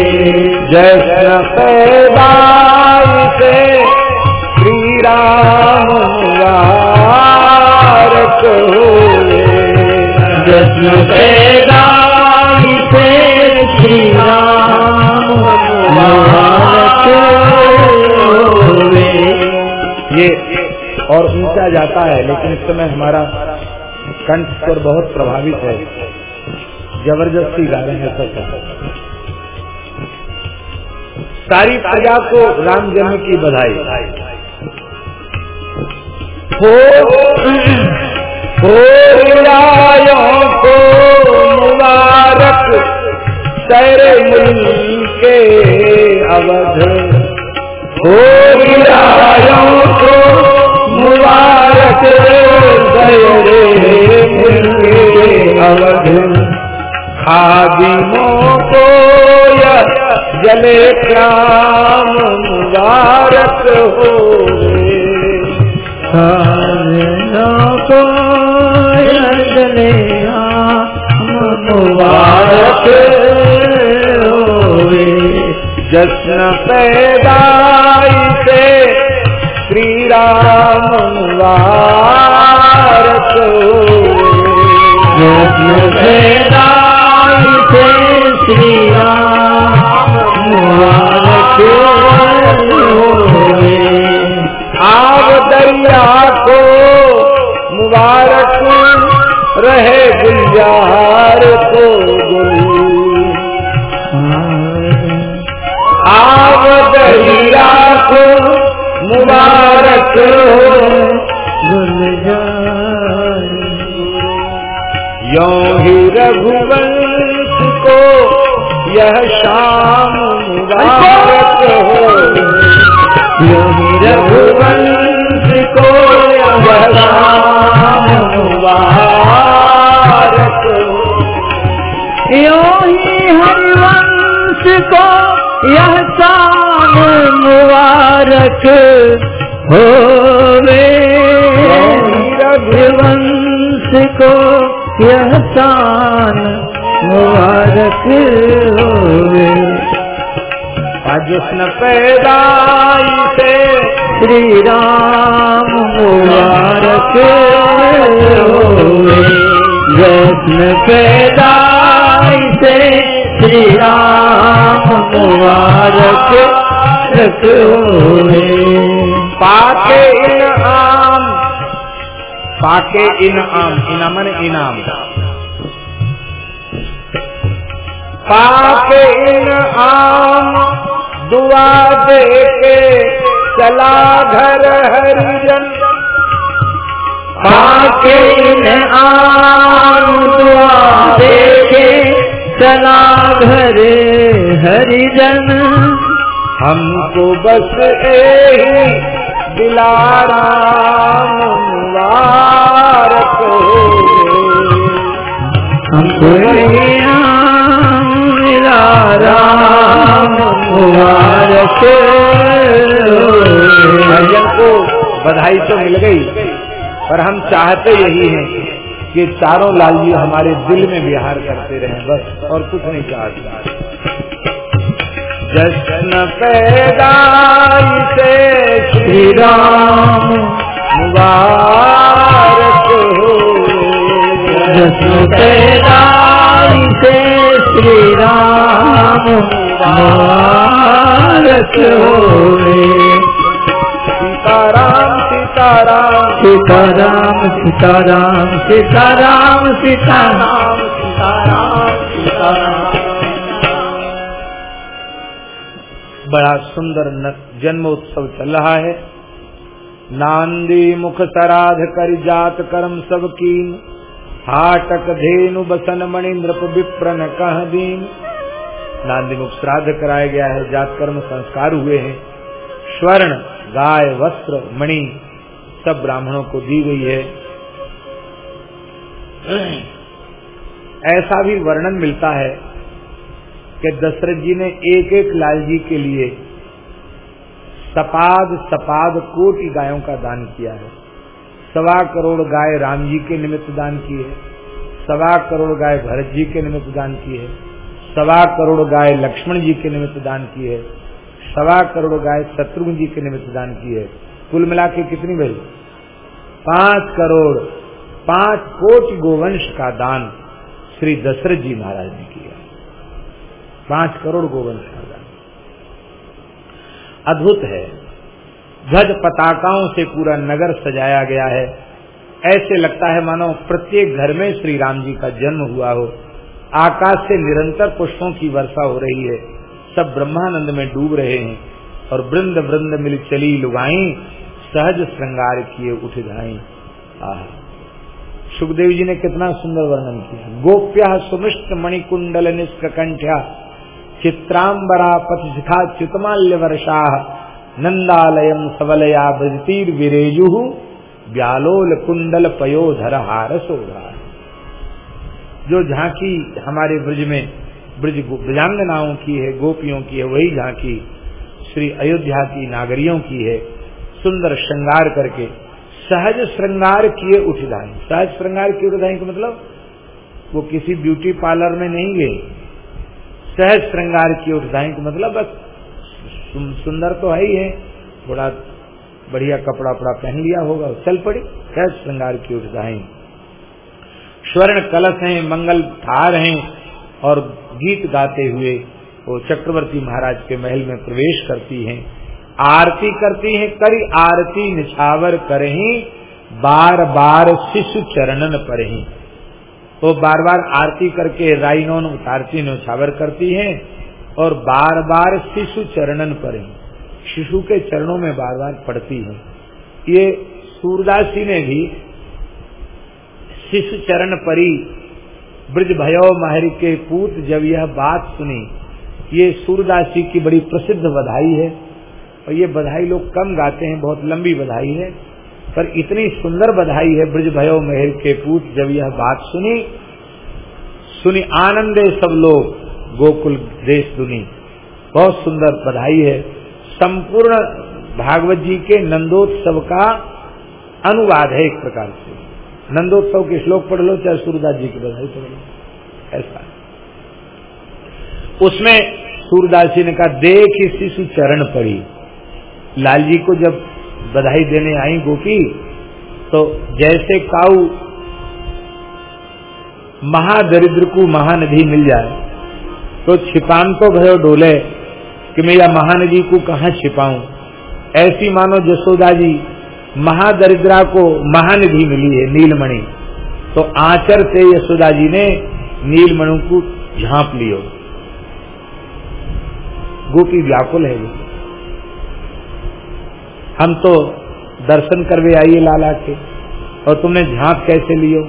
जैसा पैदाई से श्री राम ये और ऊँचा जाता है, लेकिन इस समय हमारा कंठ पर बहुत प्रभावित है। ज़बरदस्ती गा रहे हैं सब सारी प्रजा को राम जन्म की बधाई। हो हो को मुबारक सैर के अवध। हो को मुबारक सैर के अवध। खादिमों को जले राम मुबारक हो। को राम मुबारक होवे। जश्न पैदाई से श्री राम मुबारक जश्न गुलजार को आव दरिया को मुबारक यो ही रघुवंश को यह शाम मुबारक हो। यही रघुवंश को यह शाम मुबारक हो। यो ही हरिवंश को यह शाम मुबारक होवे। रघुवंश को यह शान मुबारक होवे। जश्न पैदाई से श्री राम मुबारक होवे। जश्न पैदाई श्री राम मुबारक पाके इन आम पाके इन आम इनामन इनाम। पाके इन आम दुआ दे के चला घर हरिजन। पाके इन आम दुआ देखे चला घर हरिजन, हमको बस यही दिलाराम मुबारक हमको मिला राम मुबारक हरिजन को बधाई तो मिल गई, पर हम चाहते यही हैं। कि चारों लाल जी हमारे दिल में विहार करते रहे, बस, और कुछ नहीं चाहते जश्न पैदाई से श्री राम मुबारक हो। जसु पैदाई से श्री राम मुबारक होवे सीताराम सीताराम सीताराम सीताराम सीताराम सीताराम। सीताराम बड़ा सुंदर जन्मोत्सव चल रहा है। नांदी मुख सराध कर जात कर्म सब कीन। हाटक धेनु बसन मणि नृप विप्रन कह दीन। नांदी मुख श्राद्ध कराया गया है जात कर्म संस्कार हुए हैं। स्वर्ण गाय वस्त्र मणि सब ब्राह्मणों को दी गई है। ऐसा भी वर्णन मिलता है कि दशरथ जी ने एक एक लाल जी के लिए सपाद सपाद कोटि गायों का दान किया है। सवा करोड़ गाय राम जी के निमित्त दान की है। सवा करोड़ गाय भरत जी के निमित्त दान की है। सवा करोड़ गाय लक्ष्मण जी के निमित्त दान की है। सवा करोड़ गाय शत्रुघ्न जी के निमित्त दान की है। कुल मिला के कितनी भाई? पाँच करोड़, पाँच कोटि गोवंश का दान श्री दशरथ जी महाराज ने किया। पाँच करोड़ गोवंश का दान। अद्भुत है। ध्वज पताकाओं से पूरा नगर सजाया गया है। ऐसे लगता है मानो प्रत्येक घर में श्री राम जी का जन्म हुआ हो। आकाश से निरंतर पुष्पों की वर्षा हो रही है। सब ब्रह्मानंद में डूब रहे हैं और वृंद वृंद मिल चली लुगाई सहज श्रृंगार किए उठ आह। सुखदेव जी ने कितना सुंदर वर्णन किया। गोप्या सुमिष्ट मणिकुंडल निष्कंठ्या चित्रांबरा पथशिखा च्युतमाल्य वर्षा नंदालयम सबलया ब्रजतीर विरेजु व्यालोल कुंडल पयोधर हार जो झांकी हमारे ब्रज में, ब्रज ब्रजांगनाओं की है, गोपियों की है, वही झांकी श्री अयोध्या की नागरियों की है। सुंदर श्रृंगार करके, सहज श्रृंगार किए उठदाई सहज श्रृंगार किए उठदाई का मतलब वो किसी ब्यूटी पार्लर में नहीं गए। सहज श्रृंगार किए उठदाई का मतलब बस सुंदर तो है ही है। थोड़ा बढ़िया कपड़ा वपड़ा पहन लिया होगा, चल पड़ी। सहज श्रृंगार की उत्साही स्वर्ण कलश हैं, मंगल थार हैं, और गीत गाते हुए वो चक्रवर्ती महाराज के महल में प्रवेश करती हैं। आरती करती हैं, करी आरती निछावर करही बार बार शिशु चरणन परही तो बार बार आरती करके राइनोन उतारती, निछावर करती हैं और बार बार शिशु चरणन पर ही शिशु के चरणों में बार बार पड़ती हैं। ये सूरदासी ने भी शिशु चरण परी, ब्रज भयो महर के पूत जब यह बात सुनी, ये सूरदासी की बड़ी प्रसिद्ध बधाई है। और ये बधाई लोग कम गाते हैं, बहुत लंबी बधाई है। पर इतनी सुंदर बधाई है ब्रज भयो मेहर के पूत, जब यह बात सुनी सुनी आनंद सब लोग, गोकुल देश दुनी। बहुत सुंदर बधाई है। संपूर्ण भागवत जी के नंदोत्सव का अनुवाद है एक प्रकार से। नंदोत्सव के श्लोक पढ़ लो, चाहे सूरदास जी की बधाई पढ़ लो। ऐसा। उसमें सूरदास जी ने कहा, देख शिशु चरण पड़ी। लाल जी को जब बधाई देने आई गोपी तो जैसे काऊ महादरिद्र को महानदी मिल जाए तो छिपान तो भयो डोले कि मैं या महानदी को कहा छिपाऊं? ऐसी मानो जसोदा जी, महादरिद्रा को महानिधि मिली है नीलमणि। तो आचर से यशोदा जी ने नीलमणि को झांप लियो। गोपी व्याकुल है। हम तो दर्शन करवे आइए लाला के। और तुमने झांप कैसे लियो?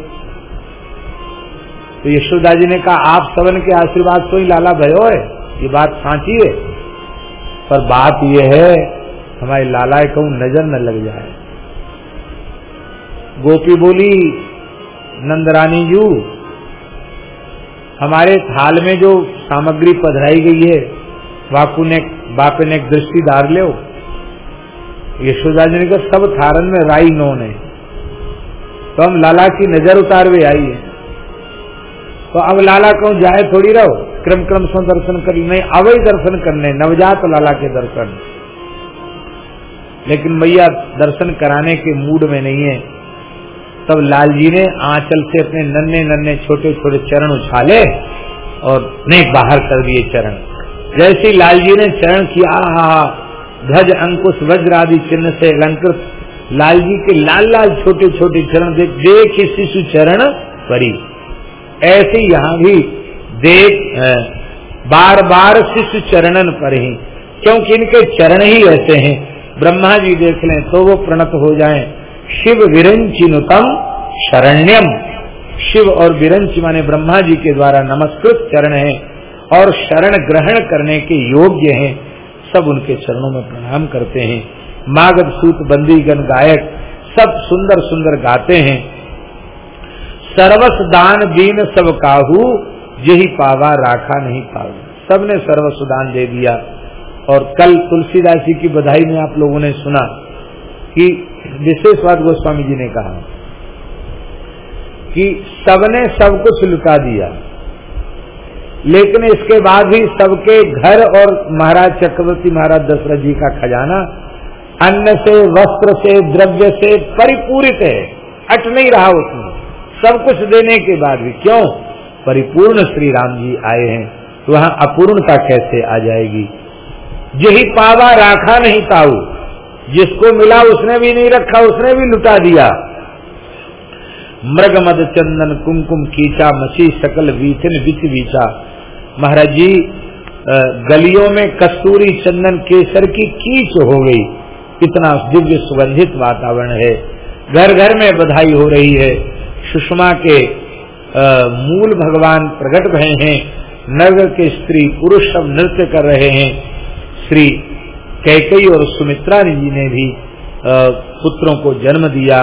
तो यशोदा जी ने कहा, आप सबन के आशीर्वाद तो ही लाला भयो है ये बात सांची है। पर बात यह है, हमारे लाला कहूँ, नज़र न लग जाए। गोपी बोली, नंदरानी जू, हमारे थाल में जो सामग्री पधराई गई है बापू ने, बापे ने एक दृष्टि डाल लो यशोदा जी ने कहा सब थारन में राई नोन। है तो हम लाला की नज़र उतार उतारवे आई है। तो अब लाला कहूँ जाए थोड़ी रहो। क्रम क्रम से दर्शन कर नहीं अवै दर्शन करने, नवजात लाला के दर्शन। लेकिन मैया दर्शन कराने के मूड में नहीं है। तब लाल जी ने आंचल से अपने नन्हे नन्हे छोटे छोटे चरण उछाले और नेक बाहर कर दिए चरण। जैसे लाल जी ने चरण किया हा हा ध्वज, अंकुश, वज्र आदि चिन्ह से अलंकृत। लाल जी के लाल लाल छोटे छोटे चरण देख देख शिशु चरण परी। ऐसे यहाँ भी देख बार बार शिशु चरणन पर ही। क्योंकि इनके चरण ही ऐसे हैं। ब्रह्मा जी देख लें तो वो प्रणत हो जाएँ। शिव विरंचिनुतम शरण्यम। शिव और विरंच माने ब्रह्मा जी के द्वारा नमस्कृत चरण है और शरण ग्रहण करने के योग्य हैं। सब उनके चरणों में प्रणाम करते हैं। मागध सूत बंदीगण गायक सब सुंदर सुंदर गाते हैं। सर्वस दान दीन सब काहू, यही पावा राखा नहीं पाऊ सबने सर्वस्व दान दे दिया। और कल तुलसीदास जी की बधाई में आप लोगों ने सुना कि विशेषवाद गोस्वामी जी ने कहा कि सबने सब कुछ लुटा दिया। लेकिन इसके बाद भी सबके घर और महाराज चक्रवर्ती महाराज दशरथ जी का खजाना अन्न से, वस्त्र से, द्रव्य से परिपूरित है। अट नहीं रहा उसमें। सब कुछ देने के बाद भी। क्यों? परिपूर्ण श्री राम जी आए हैं। तो वहाँ अपूर्णता कैसे आ जाएगी? यही पावा राखा नहीं ताऊ जिसको मिला उसने भी नहीं रखा, उसने भी लुटा दिया। मृग मद चंदन कुमकुम कीचा, मसी सकल वीथिन विच वीचा। महाराज जी गलियों में कस्तूरी चंदन केसर की कीच हो गई। इतना दिव्य सुगंधित वातावरण है। घर घर में बधाई हो रही है। सुषमा के आ, मूल भगवान प्रकट भय हैं। नगर के स्त्री पुरुष सब नृत्य कर रहे हैं। श्री कैकई और सुमित्रा जी ने भी आ, पुत्रों को जन्म दिया।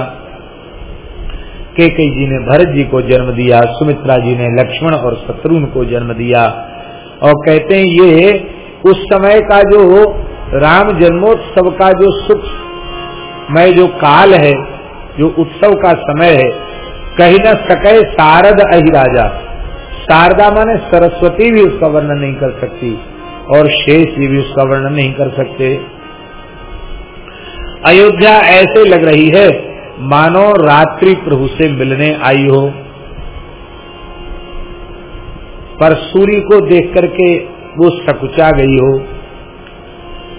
कैकई जी ने भरत जी को जन्म दिया, सुमित्रा जी ने लक्ष्मण और शत्रुघ्न को जन्म दिया। और कहते हैं ये उस समय का जो राम जन्मोत्सव का जो सुख, में जो काल है, जो उत्सव का समय है, कहीं न सके शारद अहि राजा। शारदा माने सरस्वती भी उसका वर्णन नहीं कर सकती और शेष जी भी उसका वर्णन नहीं कर सकते। अयोध्या ऐसे लग रही है मानो रात्रि प्रभु से मिलने आई हो। पर सूर्य को देख करके वो सकुचा गई हो।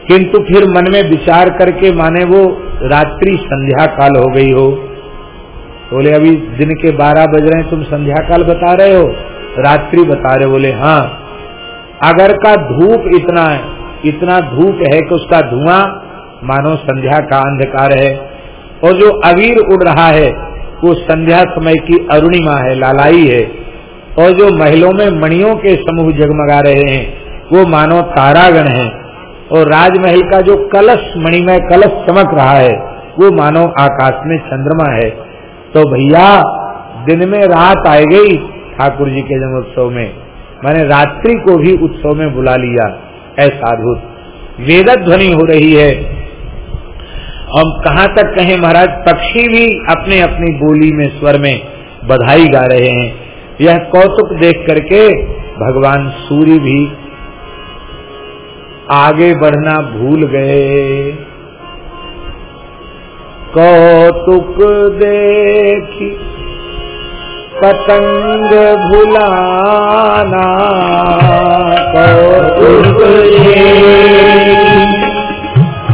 किंतु फिर मन में विचार करके माने वो रात्रि संध्या काल हो गई हो। बोले, अभी दिन के बारह बज रहे हैं, तुम संध्या काल बता रहे हो? रात्रि बता रहे बोले हाँ। अगर का धूप इतना है, इतना धूप है कि उसका धुआँ मानो संध्या का अंधकार है। और जो अवीर उड़ रहा है, वो संध्या समय की अरुणिमा है, लालाई है। और जो महलों में मणियों के समूह जगमगा रहे हैं, वो मानो तारागण है। और राजमहल का जो कलश मणिमय कलश चमक रहा है, वो मानो आकाश में चंद्रमा है। तो भैया, दिन में रात आए गई ठाकुर जी के जन्मोत्सव में। मैंने रात्रि को भी उत्सव में बुला लिया, ऐसा अद्भुत। वेद ध्वनि हो रही है हम कहाँ तक कहें महाराज, पक्षी भी अपने अपनी बोली में, स्वर में बधाई गा रहे हैं। यह कौतुक देख करके भगवान सूर्य भी आगे बढ़ना भूल गए। कौतुक देखी, पतंग भुलाना। कौतुक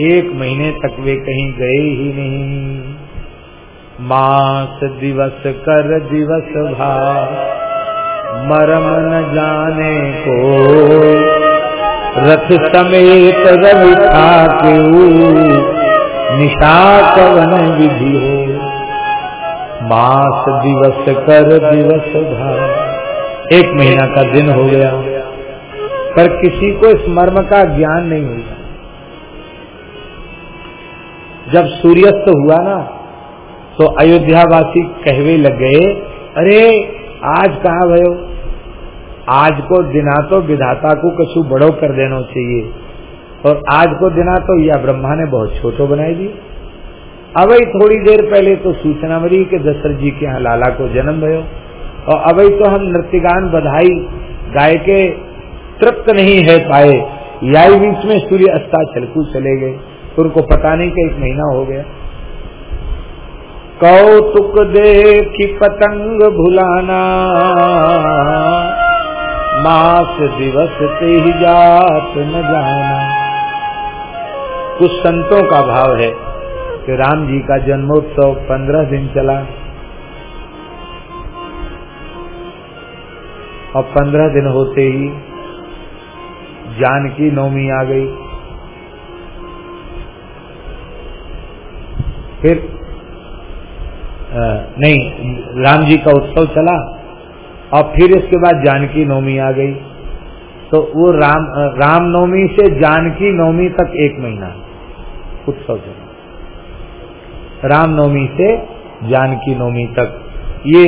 एक महीने तक वे कहीं गए ही नहीं। मास दिवस कर दिवस भा मरम न जाने को। रथ समेत रवि के निशा कवन विधि हो। मास दिवस कर दिवस भा एक महीना का दिन हो गया। पर किसी को इस मर्म का ज्ञान नहीं हुआ। जब सूर्यास्त हुआ ना तो अयोध्यावासी कहवे लग गए अरे, आज कहा भयो? आज को दिना तो विधाता को कछु बड़ो कर देना चाहिए। और आज को दिना तो यह ब्रह्मा ने बहुत छोटो बनाई दी। अब, थोड़ी देर पहले तो सूचना मिली कि दशरथ जी के यहाँ लाला को जन्म भयो। और अब तो हम नृत्यगान बधाई गाय के तृप्त नहीं है पाए। यही बीच में सूर्य अस्ता चलकू चले गए। उनको पता नहीं कि एक महीना हो गया। कौतुक देखी पतंग भुलाना, मास दिवस ते ही जात न जाना। कुछ संतों का भाव है कि राम जी का जन्मोत्सव पंद्रह दिन चला। और पंद्रह दिन होते ही जानकी नवमी आ गई। फिर आ, नहीं राम जी का उत्सव चला और फिर इसके बाद जानकी नवमी आ गई। तो वो राम राम नवमी से जानकी नवमी तक एक महीना उत्सव चला। राम नवमी से जानकी नवमी तक ये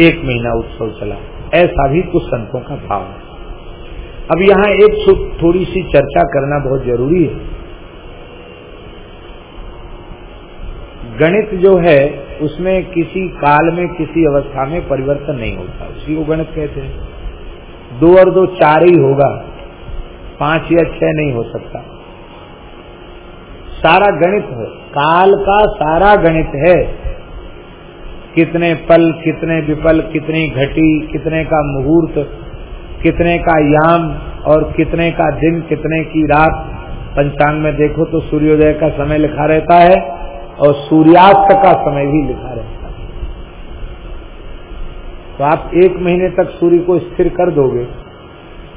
एक महीना उत्सव चला। ऐसा भी कुछ संतों का भाव है। अब यहाँ एक थोड़ी सी चर्चा करना बहुत ज़रूरी है। गणित जो है, उसमें किसी काल में, किसी अवस्था में परिवर्तन नहीं होता। उसी को गणित कहते हैं। दो और दो चार ही होगा। पाँच या छह नहीं हो सकता। सारा गणित है। काल का सारा गणित है। कितने पल, कितने विपल, कितनी घटी, कितने का मुहूर्त, कितने का याम और कितने का दिन, कितने की रात। पंचांग में देखो तो सूर्योदय का समय लिखा रहता है। और सूर्यास्त का समय भी लिखा रहता है। तो आप एक महीने तक सूर्य को स्थिर कर दोगे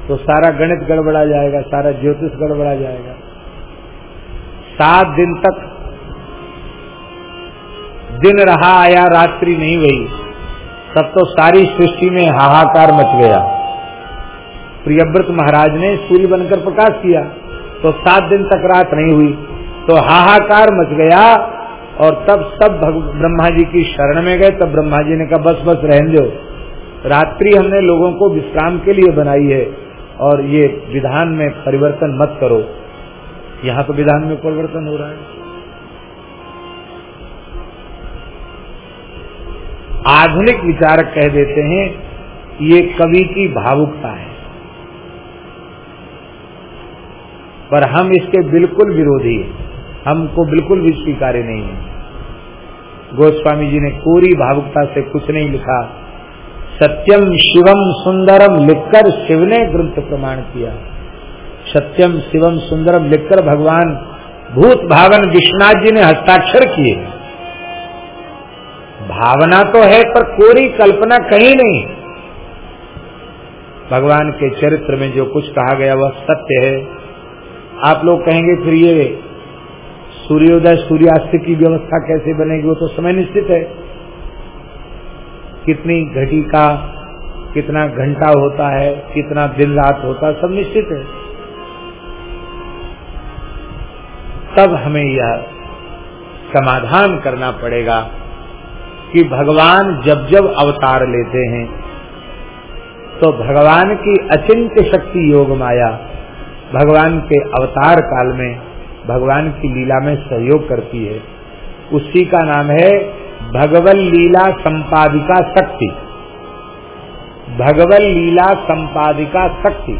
तो सारा गणित गड़बड़ा जाएगा, सारा ज्योतिष गड़बड़ा जाएगा। सात दिन तक दिन रहा आया, रात्रि नहीं हुई, तब तो सारी सृष्टि में हाहाकार मच गया। प्रियव्रत महाराज ने सूर्य बनकर प्रकाश किया तो सात दिन तक रात नहीं हुई तो हाहाकार मच गया और तब सब ब्रह्मा जी की शरण में गए, तब ब्रह्मा जी ने कहा, बस बस, रहने दो। रात्रि हमने लोगों को विश्राम के लिए बनाई है, और ये विधान में परिवर्तन मत करो। यहाँ तो विधान में परिवर्तन हो रहा है। आधुनिक विचारक कह देते हैं, ये कवि की भावुकता है। पर हम इसके बिल्कुल विरोधी हैं। हमको बिल्कुल भी स्वीकार्य नहीं है। गोस्वामी जी ने कोरी भावुकता से कुछ नहीं लिखा। सत्यम शिवम सुंदरम लिखकर शिव ने ग्रंथ प्रमाण किया। सत्यम शिवम सुंदरम लिखकर भगवान भूत भावन विश्वनाथ जी ने हस्ताक्षर किए। भावना तो है, पर कोरी कल्पना कहीं नहीं। भगवान के चरित्र में जो कुछ कहा गया, वह सत्य है। आप लोग कहेंगे, फिर ये सूर्योदय सूर्यास्त की व्यवस्था कैसे बनेगी वो तो समय निश्चित है। कितनी घटी का, कितना घंटा होता है, कितना दिन रात होता है, सब निश्चित है। तब हमें यह समाधान करना पड़ेगा कि भगवान जब जब अवतार लेते हैं तो भगवान की अचिंत्य शक्ति योग माया, भगवान के अवतार काल में भगवान की लीला में सहयोग करती है। उसी का नाम है भगवल लीला संपादिका शक्ति। भगवल लीला संपादिका शक्ति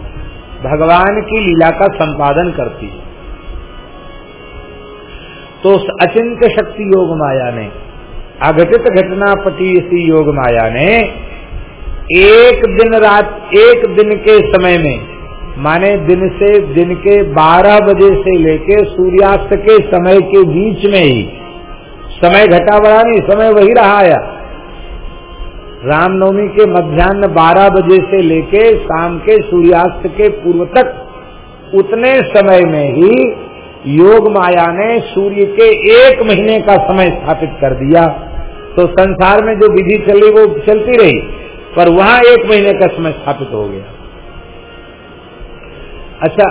भगवान की लीला का संपादन करती है। तो उस अचिंत्य शक्ति योग माया ने, अघटित घटनापति इसी योग माया ने, एक दिन रात, एक दिन के समय में माने दिन से दिन के 12 बजे से लेके सूर्यास्त के समय के बीच में ही। समय घटा बढ़ा नहीं, समय वही रहा आया। रामनवमी के मध्यान्ह 12 बजे से लेके शाम के सूर्यास्त के पूर्व तक, उतने समय में ही योग माया ने सूर्य के एक महीने का समय स्थापित कर दिया। तो संसार में जो विधि चली, वो चलती रही, पर वहाँ एक महीने का समय स्थापित हो गया। अच्छा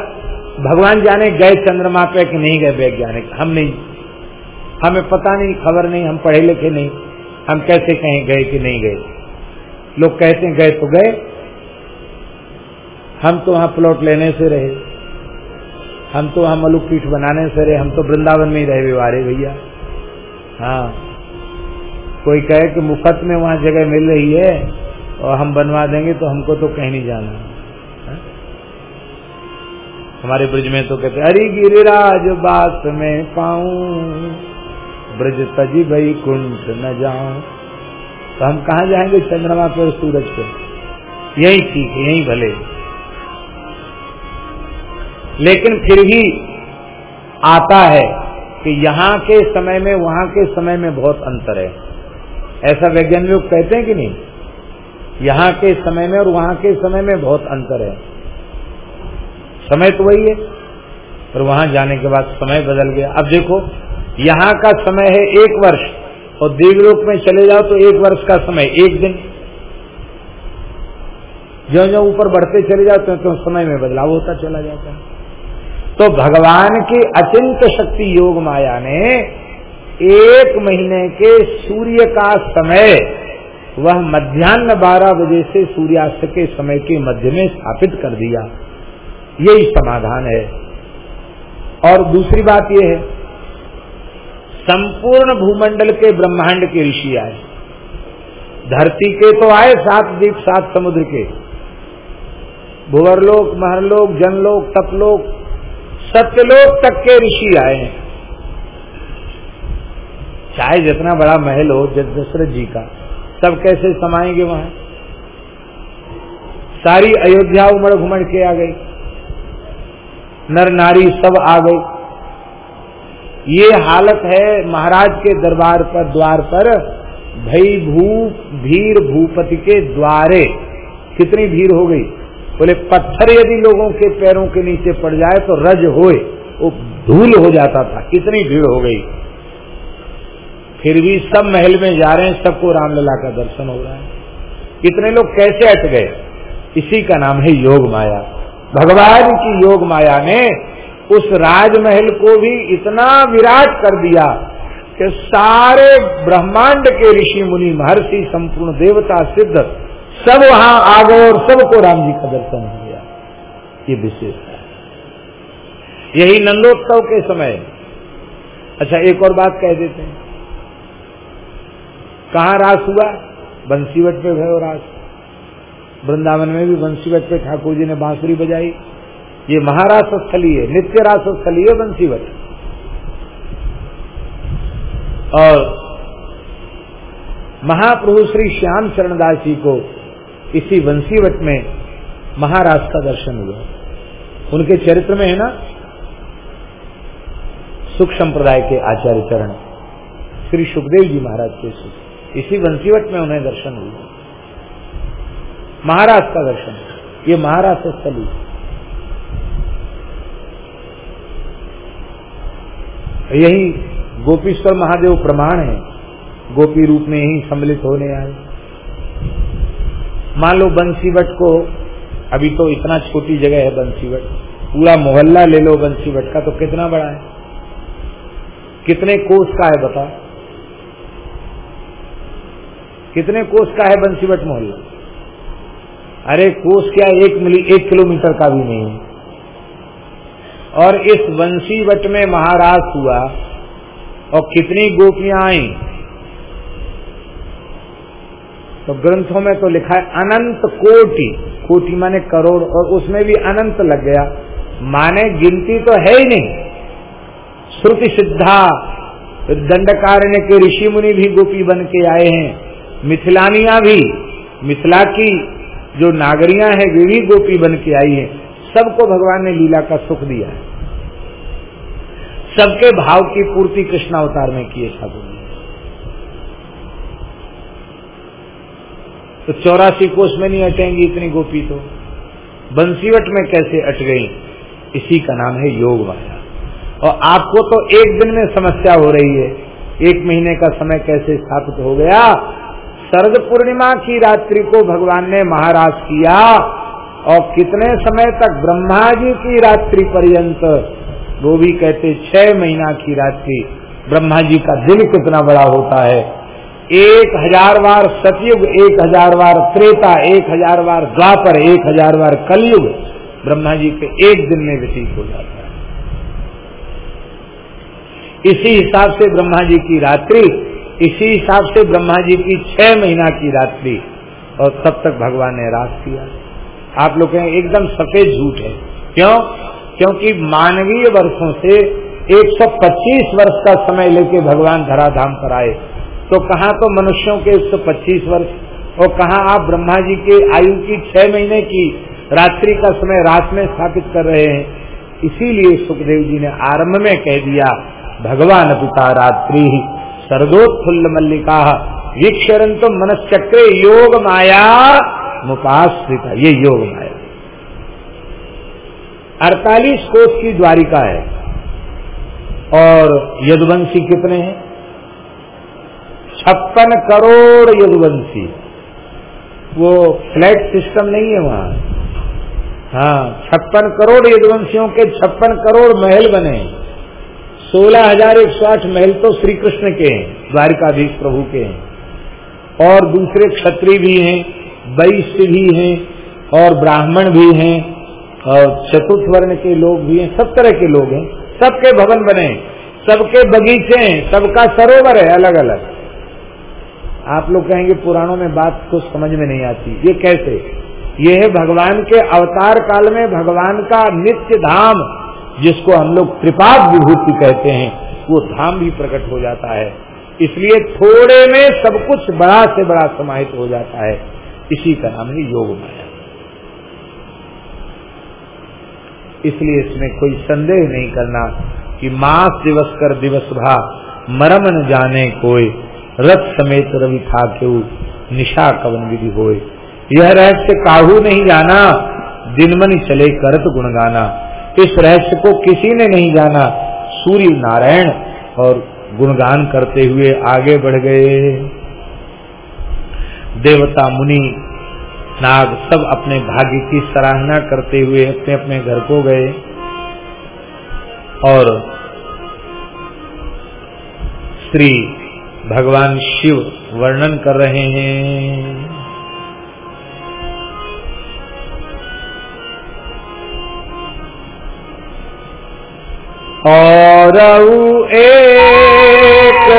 भगवान जाने गए चंद्रमा पे कि नहीं गए वैज्ञानिक? हम नहीं। हमें पता नहीं, खबर नहीं, हम पढ़े लिखे नहीं। हम कैसे कहें गए कि नहीं गए? लोग कहते हैं, गए तो गए। हम तो वहाँ प्लॉट लेने से रहे। हम तो वहाँ मलुक पीठ बनाने से रहे। हम तो वृंदावन में ही रहे व्यवहारे भैया। हाँ। कोई कहे कि मुफ़्त में वहाँ जगह मिल रही है और हम बनवा देंगे तो हमको तो कहीं नहीं जाना? हमारे ब्रज में तो कहते हरी गिरिराज बास में पाऊँ। ब्रज तजी भई कुंठ न जाऊँ। तो हम कहा जाएँगे? चंद्रमा पे और सूरज पे यही ठीक है, यही भले। लेकिन फिर भी आता है कि यहाँ के समय में, वहाँ के समय में बहुत अंतर है। ऐसा वैज्ञानिक लोग कहते हैं कि नहीं? यहाँ के समय में और वहाँ के समय में बहुत अंतर है। समय तो वही है। पर वहाँ जाने के बाद समय बदल गया। अब देखो, यहाँ का समय है एक वर्ष, और देवलोक में चले जाओ तो एक वर्ष का समय, एक दिन। जो जो ऊपर बढ़ते चले जाते हैं तो समय में बदलाव होता चला जाता है। तो भगवान की अचिंत शक्ति योग माया ने एक महीने के सूर्य का समय, वह मध्यान्ह बारह बजे से सूर्यास्त के समय के मध्य में स्थापित कर दिया। यही समाधान है। और दूसरी बात यह है, संपूर्ण भूमंडल के ब्रह्मांड के ऋषि आए। धरती के तो आए सात द्वीप, सात समुद्र के। भुवरलोक, महरलोक, जनलोक, तपलोक, सत्यलोक तक के ऋषि आए हैं। चाहे जितना बड़ा महल हो दशरथ जी का, सब कैसे समाएँगे वहाँ? सारी अयोध्या उमड़ घुमड़ के आ गई। नर नारी सब आ गई ये हालत है महाराज के दरबार पर, द्वार पर। भई भू भीर भूपति के द्वारे। कितनी भीड़ हो गई? बोले, पत्थर यदि लोगों के पैरों के नीचे पड़ जाए तो रज होए, वो धूल हो जाता था इतनी भीड़ हो गई। फिर भी सब महल में जा रहे हैं, सबको रामलला का दर्शन हो रहा है। इतने लोग कैसे हट गए? इसी का नाम है योग माया। भगवान की योग माया ने उस राजमहल को भी इतना विराट कर दिया कि सारे ब्रह्मांड के ऋषि मुनि महर्षि संपूर्ण देवता सिद्ध सब वहाँ आ गए और सबको राम जी का दर्शन हो गया। ये विशेषता है। यही नंदोत्सव के समय। अच्छा एक और बात कह देते हैं। कहा रास हुआ? बंसीवट पे भयो रास। वृंदावन में भी बंसीवट पे ठाकुर जी ने बांसुरी बजाई। ये महारास स्थली है, नित्य रास स्थली है बंसीवट और महाप्रभु श्री श्याम चरणदास जी को इसी बंसीवट में महाराज का दर्शन हुआ। उनके चरित्र में है ना, सुख संप्रदाय के आचार्य चरण, श्री सुखदेव जी महाराज के सुख। इसी बंसीवट में उन्हें दर्शन हुआ। महाराज का दर्शन। ये महाराज स्थली। यही गोपीश्वर महादेव प्रमाण है। गोपी रूप में ही सम्मिलित होने आए। मान लो बंसीवट को, अभी तो इतना छोटी जगह है बंसीवट। पूरा मोहल्ला ले लो बंसीवट का तो कितना बड़ा है? कितने कोस का है बता कितने कोस का है बंसीवट मोहल्ला? अरे कोस क्या एक मिली, एक किलोमीटर का भी नहीं और इस बंसीवट में महाराज हुआ और कितनी गोपियाँ आई। तो ग्रंथों में तो लिखा है, अनंत कोटि कोटि माने करोड़, और उसमें भी अनंत लग गया। माने गिनती तो है ही नहीं। श्रुति सिद्धा, दंडकारण्य के ऋषि मुनि भी गोपी बन के आए हैं। मिथिलानिया भी, मिथिला की जो नागरियाँ हैं वे भी गोपी बन के आई हैं, सबको भगवान ने लीला का सुख दिया है। सबके भाव की पूर्ति कृष्णावतार में किए ने तो चौरासी कोष में नहीं अटेंगी इतनी गोपी तो। बंसीवट में कैसे अट गई? इसी का नाम है योग माया। और आपको तो एक दिन में समस्या हो रही है। एक महीने का समय कैसे स्थापित हो गया? शरद पूर्णिमा की रात्रि को भगवान ने महाराज किया और कितने समय तक ब्रह्मा जी की रात्रि पर्यंत, वो भी कहते छह महीना की रात्रि ब्रह्मा जी का दिल कितना बड़ा होता है। एक हज़ार बार सतयुग, एक हज़ार बार त्रेता, एक हज़ार बार द्वापर, एक हज़ार बार कलयुग ब्रह्मा जी के एक दिन में व्यतीत हो जाता है। इसी हिसाब से ब्रह्मा जी की रात्रि इसी हिसाब से ब्रह्मा जी की छह महीना की रात्रि और तब तक भगवान ने रास किया। आप लोग कहें, एकदम सफ़ेद झूठ है। क्यों? क्योंकि मानवीय वर्षों से 125 वर्ष का समय लेके भगवान धराधाम पर आए। तो कहा तो मनुष्यों के 125 वर्ष? और कहा आप ब्रह्मा जी के आयु की छह महीने की रात्रि का समय रात में स्थापित कर रहे हैं? इसीलिए सुखदेव जी ने आरंभ में कह दिया, भगवान पिता रात्रि सर्दोत्फुल्ल मल्लिका वीक्षरन तो मनस्क्र योग माया मुपाश्रिता। ये योग माया अड़तालीस कोष की द्वारिका है। और यदुवंशी कितने हैं? छप्पन करोड़ यदुवंशी। वो फ्लैट सिस्टम नहीं है वहाँ। हाँ छप्पन करोड़ यदुवंशियों के छप्पन करोड़ महल बने हैं। सोलह हज़ार एक सौ आठ महल तो श्री कृष्ण के हैं, द्वारिकाधीश प्रभु के हैं। और दूसरे क्षत्रिय भी हैं, वैश्य भी हैं, और ब्राह्मण भी हैं, और चतुर्थ वर्ण के लोग भी हैं, सब तरह के लोग हैं, सबके भवन बने सबके बगीचे हैं, सबका सरोवर है अलग अलग आप लोग कहेंगे, पुराणों में बात कुछ समझ में नहीं आती। ये कैसे? ये है भगवान के अवतार काल में भगवान का नित्य धाम। जिसको हम लोग त्रिपाद विभूति कहते हैं, वो धाम भी प्रकट हो जाता है। इसलिए थोड़े में सब कुछ बड़ा से बड़ा समाहित हो जाता है। इसी का नाम है योग माया। इसलिए इसमें कोई संदेह नहीं करना कि मास दिवस कर दिवस भा, मरम न जाने कोई, रथ समेत रवि था क्यों, निशा कवन विधि होए। यह रहस्य काहू नहीं जाना दिनमन चले करत गुणगाना इस रहस्य को किसी ने नहीं जाना। सूर्य नारायण और गुणगान करते हुए आगे बढ़ गए। देवता, मुनि, नाग सब अपने भाग्य की सराहना करते हुए अपने अपने घर को गए और श्री भगवान शिव वर्णन कर रहे हैं। और एक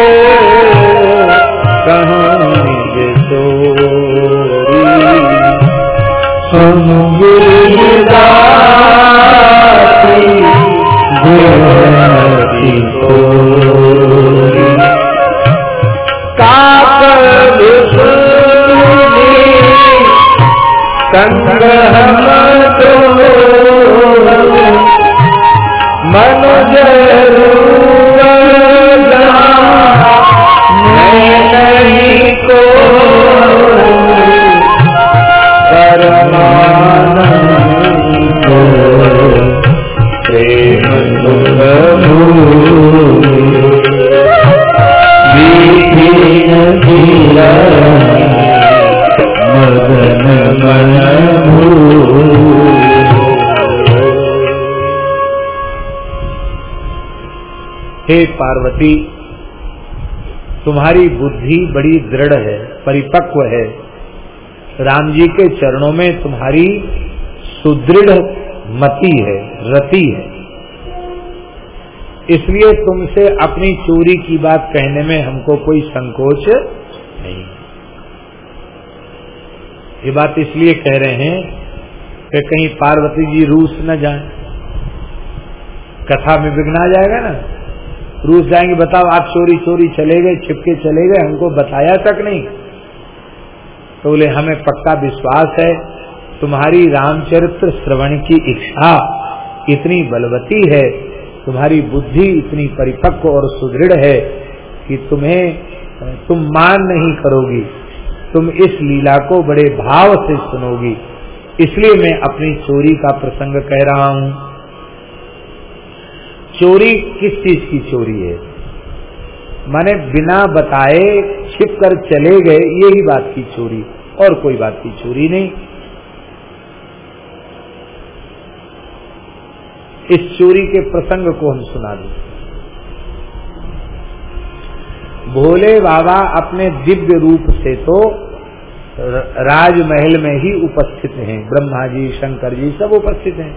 कहानी चोरी सुन गिरदासी गुरती कोरी काकल सुनी संग्रह तो मनुज पार्वती, तुम्हारी बुद्धि बड़ी दृढ़ है, परिपक्व है। राम जी के चरणों में तुम्हारी सुदृढ़ मति है, रति है। इसलिए तुमसे अपनी चोरी की बात कहने में हमको कोई संकोच नहीं। ये बात इसलिए कह रहे हैं कि कहीं पार्वती जी रूस न जाए। कथा में विघ्न आ जाएगा ना। रूस जाएँगे, बताओ आप चोरी चोरी चले गए, छिपके चले गए, हमको बताया तक नहीं। तो बोले, हमें पक्का विश्वास है, तुम्हारी रामचरित्र श्रवण की इच्छा इतनी बलवती है, तुम्हारी बुद्धि इतनी परिपक्व और सुदृढ़ है, कि तुम्हें, तुम मान नहीं करोगी, तुम इस लीला को बड़े भाव से सुनोगी। इसलिए मैं अपनी चोरी का प्रसंग कह रहा हूँ। चोरी किस चीज़ की चोरी है? माने बिना बताए छिप कर चले गए, यही बात की चोरी, और कोई बात की चोरी नहीं। इस चोरी के प्रसंग को हम सुना दें। भोले बाबा अपने दिव्य रूप से तो राजमहल में ही उपस्थित हैं, ब्रह्मा जी, शंकर जी सब उपस्थित हैं।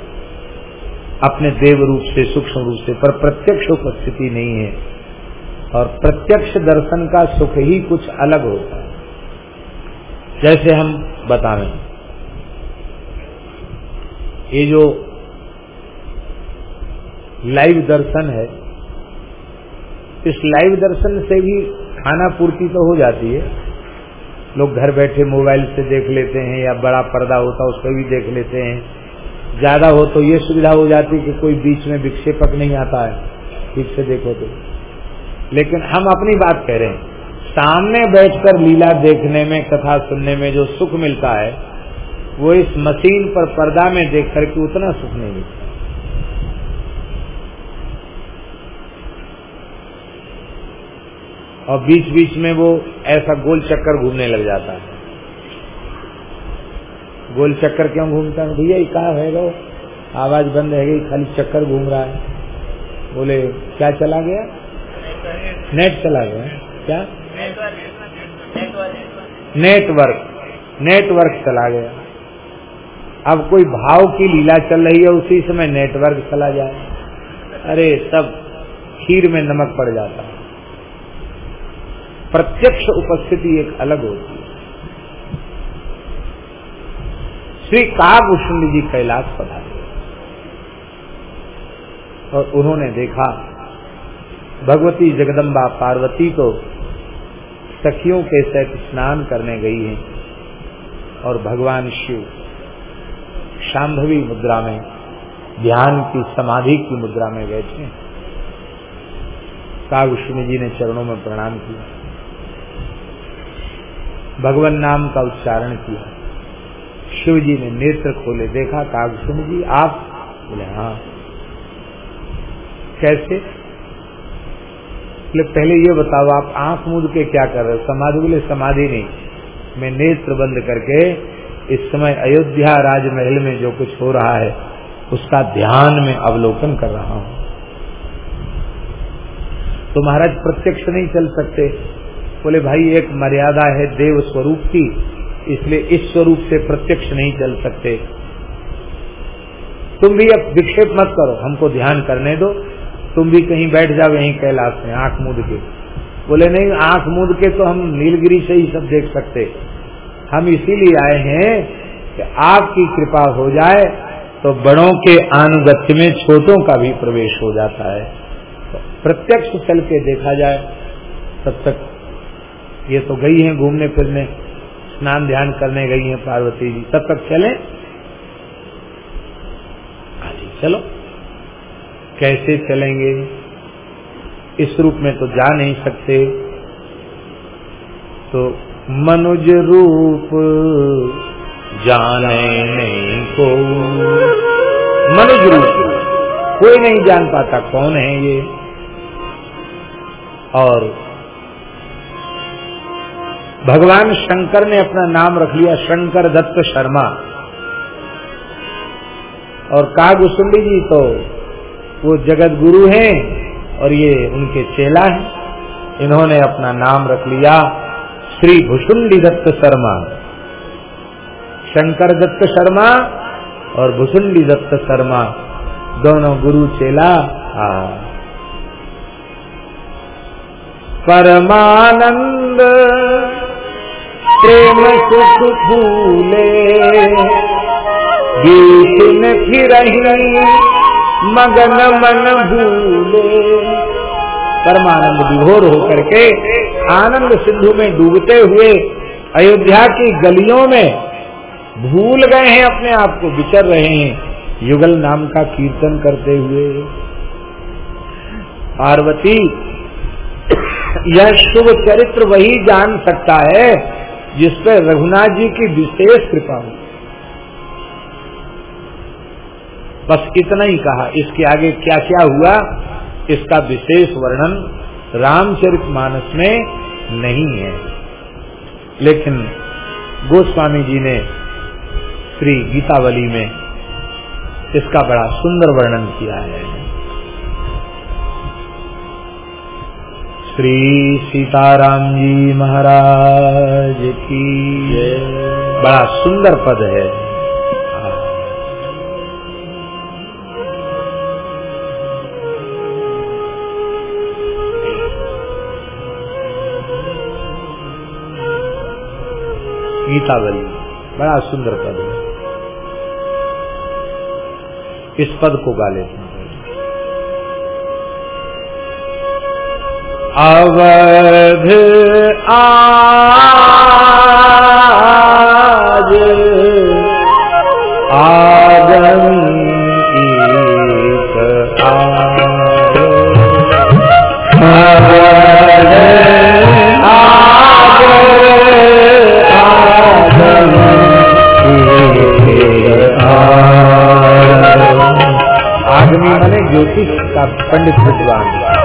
अपने देव रूप से, सूक्ष्म रूप से, पर प्रत्यक्ष उपस्थिति नहीं है। और प्रत्यक्ष दर्शन का सुख ही कुछ अलग होता है। जैसे हम बतावें ये जो लाइव दर्शन है, इस लाइव दर्शन से भी खाना पूर्ति तो हो जाती है। लोग घर बैठे मोबाइल से देख लेते हैं या बड़ा पर्दा होता है उस पर भी देख लेते हैं। ज़्यादा हो तो ये सुविधा हो जाती कि कोई बीच में विक्षेपक नहीं आता है। ठीक से देखो तो। लेकिन हम अपनी बात कह रहे हैं। सामने बैठकर लीला देखने में, कथा सुनने में जो सुख मिलता है, वो इस मशीन पर पर्दा में देख करके उतना सुख नहीं मिलता। और बीच बीच में वो ऐसा गोल चक्कर घूमने लग जाता है। गोल चक्कर क्यों घूमता है? भैया, ये कहा है वो आवाज़ बंद है गई, खाली चक्कर घूम रहा है। बोले, क्या चला गया? नेट चला गया। क्या? नेटवर्क। नेटवर्क चला गया। अब कोई भाव की लीला चल रही है, उसी समय नेटवर्क चला जाए। अरे सब खीर में नमक पड़ जाता। प्रत्यक्ष उपस्थिति एक अलग होती है श्री काभूषण जी कैलाश पधारे। और उन्होंने देखा, भगवती जगदम्बा पार्वती तो सखियों के सहित स्नान करने गई हैं और भगवान शिव शांभवी मुद्रा में, ध्यान की समाधि की मुद्रा में बैठे कागुष्णी जी ने चरणों में प्रणाम किया। भगवान नाम का उच्चारण किया। शिव जी ने नेत्र खोले, देखा कागुष्णी जी आप बोले हाँ। कैसे? बोले, पहले ये बताओ, आप आँख मूंद के क्या कर रहे हो? समाधि बोले समाधि नहीं। मैं नेत्र बंद करके इस समय अयोध्या राजमहल में जो कुछ हो रहा है, उसका ध्यान में अवलोकन कर रहा हूँ। तो महाराज प्रत्यक्ष नहीं चल सकते। बोले, भाई, एक मर्यादा है देव स्वरूप की। इसलिए इस स्वरूप से प्रत्यक्ष नहीं चल सकते। तुम भी अब विक्षेप मत करो, हमको ध्यान करने दो। तुम भी कहीं बैठ जाओ, यहीं कैलाश में, आँख मूद के। बोले, नहीं, आँख मूद के तो हम नीलगिरी से ही सब देख सकते। हम इसीलिए आए हैं कि आपकी कृपा हो जाए तो बड़ों के अनुगत्य में छोटों का भी प्रवेश हो जाता है। तो प्रत्यक्ष चल के देखा जाए, तब तक ये तो गई हैं घूमने फिरने स्नान ध्यान करने गई हैं पार्वती जी। तब तक चले। चलो। कैसे चलेंगे? इस रूप में तो जा नहीं सकते। तो मनुज रूप जाने नहीं को। मनुज रूप। कोई नहीं जान पाता कौन है ये। और भगवान शंकर ने अपना नाम रख लिया शंकर दत्त शर्मा। और कागुसुंडी जी तो वो जगत गुरु हैं और ये उनके चेला हैं। इन्होंने अपना नाम रख लिया श्री भुषुंडी दत्त शर्मा। शंकर दत्त शर्मा और भुषुंडी दत्त शर्मा, दोनों गुरु चेला आ परमानंद प्रेम सुख फूले गीत न फिर मगन मन भूले। परमानंद विभोर होकर के आनंद सिंधु में डूबते हुए अयोध्या की गलियों में भूल गए हैं, अपने आप को विचर रहे हैं, युगल नाम का कीर्तन करते हुए। पार्वती, यह शुभ चरित्र वही जान सकता है जिस पर रघुनाथ जी की विशेष कृपा हो। बस इतना ही कहा। इसके आगे क्या क्या हुआ, इसका विशेष वर्णन रामचरित मानस में नहीं है। लेकिन गोस्वामी जी ने श्री गीतावली में इसका बड़ा सुंदर वर्णन किया है। श्री सीताराम जी महाराज की। बड़ा सुंदर पद है। गीतावली, बड़ा सुंदर पद है। इस पद को गा लेते हैं। अवध आज आगम आगमी माने ज्योतिष का पंडित विद्वान।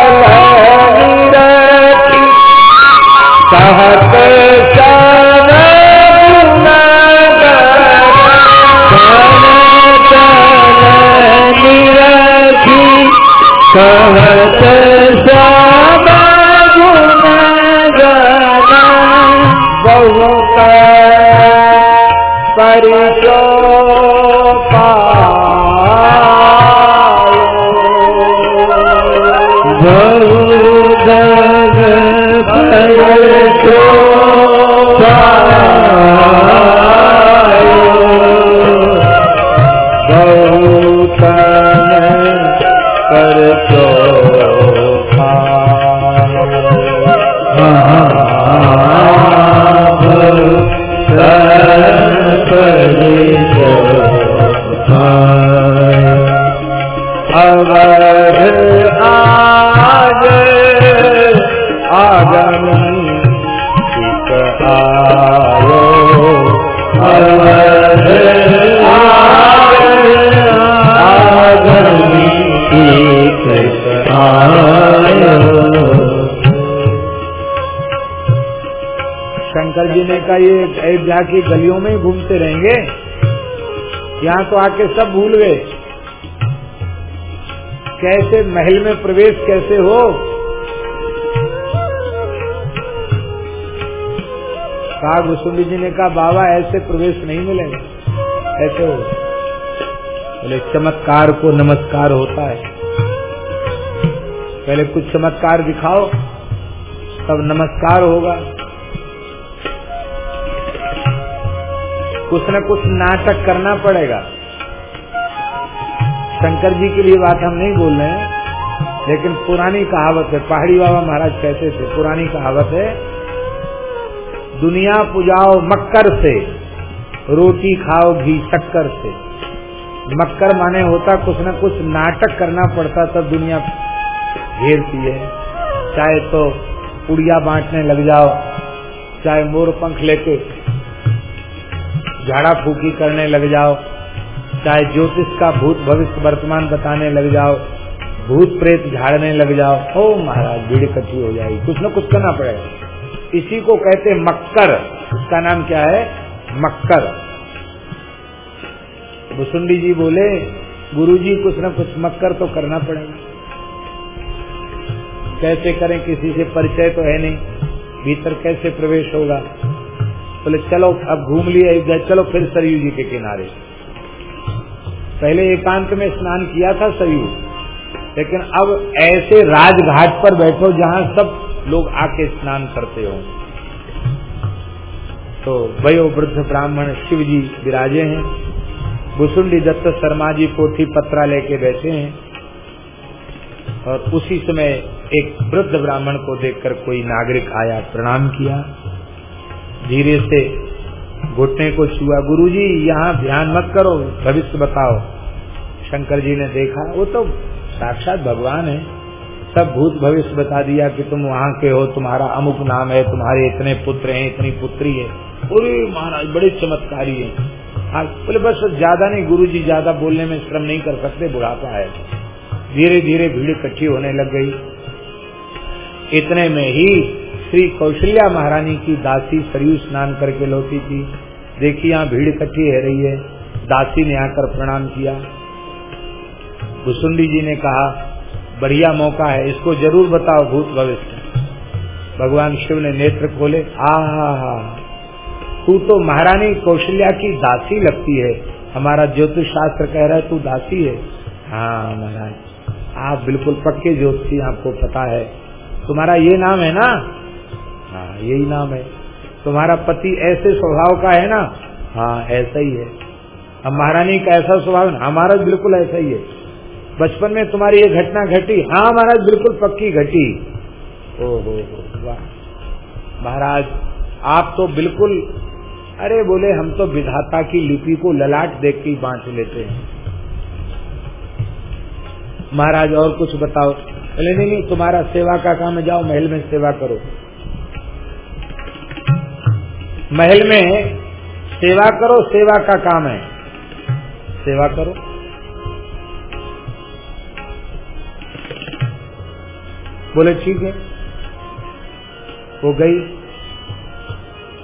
कहत बहुत कहा ये अयोध्या की गलियों में ही घूमते रहेंगे। यहाँ तो आके सब भूल गए। कैसे महल में प्रवेश कैसे हो? कहा गुसुंडी जी ने कहा, बाबा, ऐसे प्रवेश नहीं मिलेगा। ऐसे हो। बोले, चमत्कार को नमस्कार होता है। पहले कुछ चमत्कार दिखाओ, तब नमस्कार होगा। कुछ न कुछ नाटक करना पड़ेगा। शंकर जी के लिए बात हम नहीं बोल रहे हैं, लेकिन पुरानी कहावत है। पहाड़ी बाबा महाराज कहते थे, पुरानी कहावत है, दुनिया पुजाओ मक्कर से, रोटी खाओ घी शक्कर से। मक्कर माने होता कुछ न कुछ नाटक करना पड़ता, तब दुनिया घेरती है। चाहे तो पुड़िया बांटने लग जाओ, चाहे मोर पंख लेके झाड़ा फूकी करने लग जाओ। चाहे ज्योतिष का भूत भविष्य वर्तमान बताने लग जाओ। भूत प्रेत झाड़ने लग जाओ। ओ महाराज, भीड़ इकट्ठी हो जाएगी। कुछ न कुछ करना पड़ेगा। इसी को कहते मक्कर। इसका नाम क्या है? मक्कर। भुसुंडी जी बोले, गुरुजी, कुछ न कुछ मक्कर तो करना पड़ेगा। कैसे करें? किसी से परिचय तो है नहीं। भीतर कैसे प्रवेश होगा? बोले तो चलो, अब घूम लिए चलो फिर सरयू जी के किनारे। पहले एकांत में स्नान किया था सरयू, लेकिन अब ऐसे राजघाट पर बैठो जहाँ सब लोग आके स्नान करते हो। तो वयो वृद्ध ब्राह्मण शिव जी विराजे हैं, भुसुंडी दत्त शर्मा जी पोथी पत्रा लेके बैठे हैं, और उसी समय एक वृद्ध ब्राह्मण को देखकर कोई नागरिक आया, प्रणाम किया। धीरे से। घुटने को छुआ, गुरुजी, यहाँ ध्यान मत करो, भविष्य बताओ। शंकर जी ने देखा, वो तो साक्षात भगवान है। सब भूत भविष्य बता दिया कि तुम वहाँ के हो, तुम्हारा अमुक नाम है, तुम्हारे इतने पुत्र हैं, इतनी पुत्री है। अरे महाराज, बड़े चमत्कारी है। हाँ बोले, बस ज़्यादा नहीं गुरु जी ज़्यादा बोलने में श्रम नहीं कर सकते, बुढ़ापा है। धीरे धीरे भीड़ इकट्ठी होने लग गई। इतने में ही श्री कौशल्या महारानी की दासी सरयू स्नान करके लौटी थी। देखी, यहाँ भीड़ इकट्ठी है रही है। दासी ने आकर प्रणाम किया। भुसुंडी जी ने कहा, बढ़िया मौका है, इसको ज़रूर बताओ भूत भविष्य भगवान शिव ने नेत्र खोले। हा। तू तो महारानी कौशल्या की दासी लगती है। हमारा ज्योतिष शास्त्र कह रहा है, तू दासी है। हाँ महाराज। आप बिल्कुल पक्के ज्योतिषी, आपको पता है। तुम्हारा ये नाम है ना? यही नाम है। तुम्हारा पति ऐसे स्वभाव का है ना? हाँ ऐसा ही है। अब महारानी का ऐसा स्वभाव हमारा बिल्कुल ऐसा ही है। बचपन में तुम्हारी ये घटना घटी हाँ महाराज बिल्कुल पक्की घटी। ओ हो महाराज, आप तो बिल्कुल, अरे बोले, हम तो विधाता की लिपि को ललाट देख के बांट लेते हैं। महाराज, और कुछ बताओ? बोले, नहीं नहीं, तुम्हारा सेवा का काम है, जाओ, महल में सेवा करो। महल में सेवा करो, सेवा का काम है। सेवा करो। बोले, ठीक है। वो गई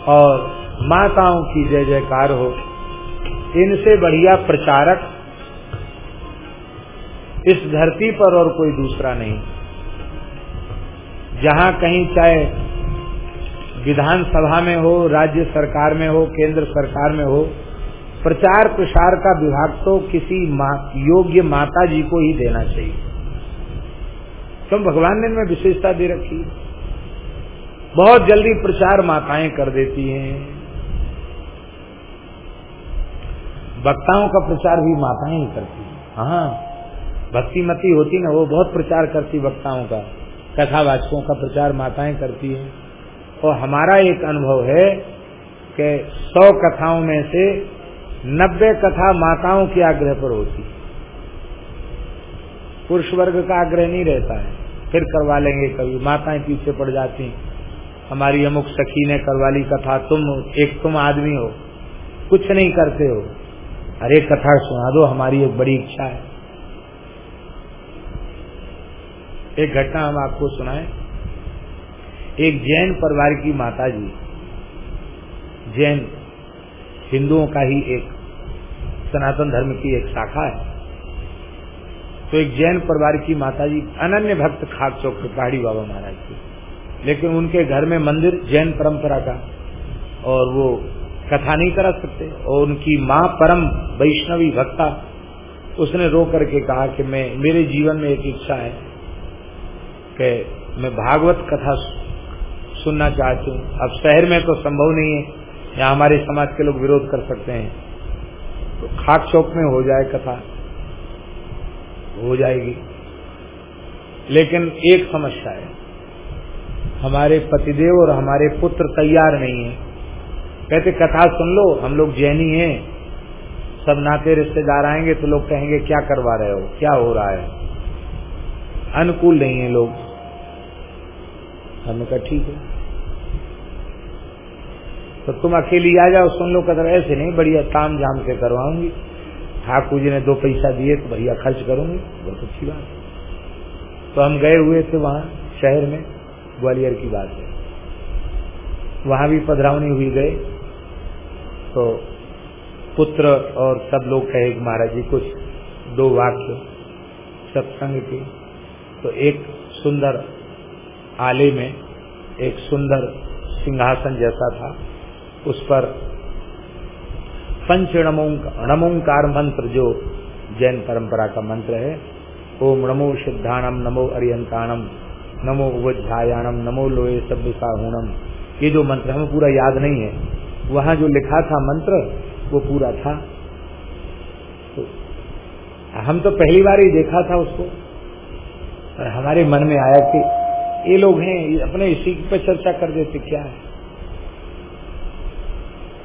और माताओं की जय जयकार हो। इनसे बढ़िया प्रचारक इस धरती पर और कोई दूसरा नहीं। जहाँ कहीं चाहे विधानसभा में हो राज्य सरकार में हो केंद्र सरकार में हो प्रचार प्रसार का विभाग तो किसी मा, योग्य माता जी को ही देना चाहिए। क्यों? भगवान ने इनमें विशेषता दे रखी। बहुत जल्दी प्रचार माताएँ कर देती हैं। वक्ताओं का प्रचार भी माताएँ ही करती हैं। हाँ भक्तिमती होती ना वो बहुत प्रचार करती वक्ताओं का कथावाचकों का प्रचार माताएँ करती हैं। और हमारा एक अनुभव है कि सौ कथाओं में से नब्बे कथा माताओं के आग्रह पर होती पुरुष वर्ग का आग्रह नहीं रहता है। फिर करवा लेंगे कभी। माताएँ पीछे पड़ जाती हमारी अमुक सखी ने करवा ली कथा, तुम एक तुम आदमी हो। कुछ नहीं करते हो। अरे कथा सुना दो, हमारी एक बड़ी इच्छा है। एक घटना हम आपको सुनाए। एक जैन परिवार की माता जी जैन हिंदुओं का ही एक सनातन धर्म की एक शाखा है। तो एक जैन परिवार की माता जी अनन्य भक्त खाक चौक के पहाड़ी बाबा महाराज की। लेकिन उनके घर में मंदिर जैन परंपरा का और वो कथा नहीं करा सकते। और उनकी माँ परम वैष्णवी भक्ता, उसने रो करके कहा कि मैं, मेरे जीवन में एक इच्छा है कि मैं भागवत कथा सुनना चाहती हूँ। अब शहर में तो संभव नहीं है। यहाँ हमारे समाज के लोग विरोध कर सकते हैं। तो खाक चौक में हो जाए कथा, हो जाएगी। लेकिन एक समस्या है। हमारे पतिदेव और हमारे पुत्र तैयार नहीं है। कहते, कथा सुन लो, हम लोग जैनी हैं। सब नाते रिश्तेदार आएँगे तो लोग कहेंगे, क्या करवा रहे हो? क्या हो रहा है? अनुकूल नहीं है लोग। हमने कहा, ठीक है। तो तुम अकेली आ जाओ, सुन लो कदर, ऐसे नहीं, बढ़िया ताम झाम से करवाऊँगी। ठाकुर जी ने दो पैसा दिए तो बढ़िया खर्च करूँगी। बहुत अच्छी बात तो हम गए हुए थे वहाँ, शहर में, ग्वालियर की बात है। वहाँ भी पधरावनी हुई गए। तो पुत्र और सब लोग कहे महाराज जी, कुछ दो वाक्य सत्संग के। तो एक सुंदर आले में, एक सुंदर सिंहासन जैसा था। उस पर पंच नमोकार मंत्र जो जैन परंपरा का मंत्र है। ओम नमो सिद्धाणम नमो अरियंताणम नमो उज्जायाणम नमो लोए सब साहूणम ये जो मंत्र हमें पूरा याद नहीं है, वहाँ जो लिखा था मंत्र, वो पूरा था। तो हम तो पहली बार ही देखा था उसको। और हमारे मन में आया कि ये लोग हैं अपने इसी पर चर्चा कर देते क्या है?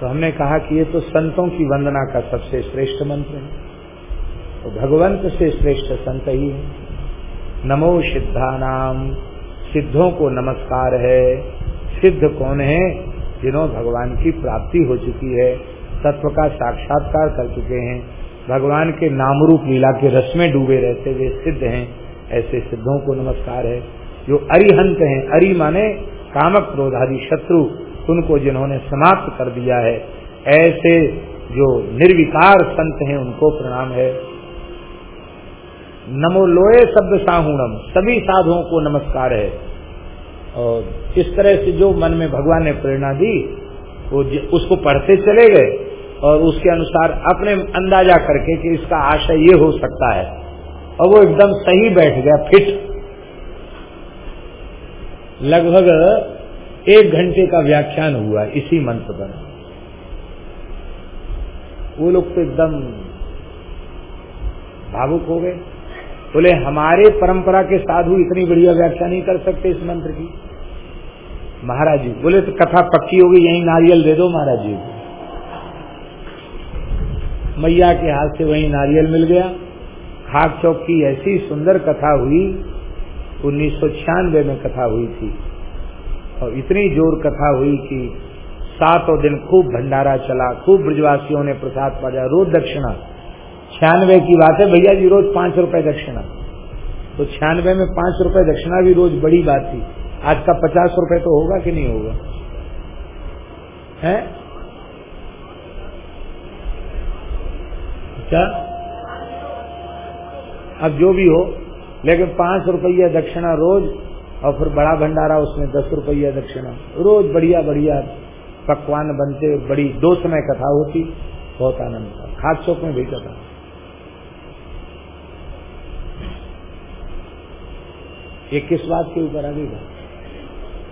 तो हमने कहा कि ये तो संतों की वंदना का सबसे श्रेष्ठ मंत्र है। तो भगवंत से श्रेष्ठ संत ही है। नमो सिद्धानाम। सिद्धों को नमस्कार है। सिद्ध कौन है? जिन्हों भगवान की प्राप्ति हो चुकी है। तत्व का साक्षात्कार कर चुके हैं। भगवान के नाम रूप लीला के रस में डूबे रहते वे सिद्ध हैं। ऐसे सिद्धों को नमस्कार है। जो अरिहंत हैं। अरि माने कामक क्रोध आदि शत्रु। उनको जिन्होंने समाप्त कर दिया है, ऐसे जो निर्विकार संत हैं, उनको प्रणाम है। नमो लोए शब्द साहूणम, सभी साधुओं को नमस्कार है। और इस तरह से जो मन में भगवान ने प्रेरणा दी, वो उसको पढ़ते चले गए और उसके अनुसार अपने अंदाज़ा करके कि इसका आशय ये हो सकता है। और वो एकदम सही बैठ गया, फिट। लगभग एक घंटे का व्याख्यान हुआ, इसी मंत्र पर। वो लोग तो एकदम भावुक हो गए। बोले तो हमारे परंपरा के साधु इतनी बढ़िया व्याख्या नहीं कर सकते इस मंत्र की। महाराज जी, बोले तो कथा पक्की होगी यही नारियल दे दो महाराज जी। मैया के हाथ से वही नारियल मिल गया। खाक चौक की ऐसी सुंदर कथा हुई, उन्नीस सौ छियानबे में कथा हुई थी। और इतनी ज़ोर कथा हुई कि सातों दिन खूब भंडारा चला, खूब ब्रजवासियों ने प्रसाद पाया रोज दक्षिणा। छियानवे की बात है, भैया जी, रोज पाँच रुपए दक्षिणा। तो छियानवे में पाँच रुपए दक्षिणा भी रोज बड़ी बात थी। आज का पचास रुपए तो होगा कि नहीं होगा? है? क्या? अब जो भी हो, लेकिन पाँच रुपया दक्षिणा रोज और फिर बड़ा भंडारा उसमें दस रुपया दक्षिणा। रोज बढ़िया बढ़िया पकवान बनते बड़ी दो समय कथा होती बहुत आनंद था। खाद चौक में भी कथा। ये किस बात के ऊपर आगे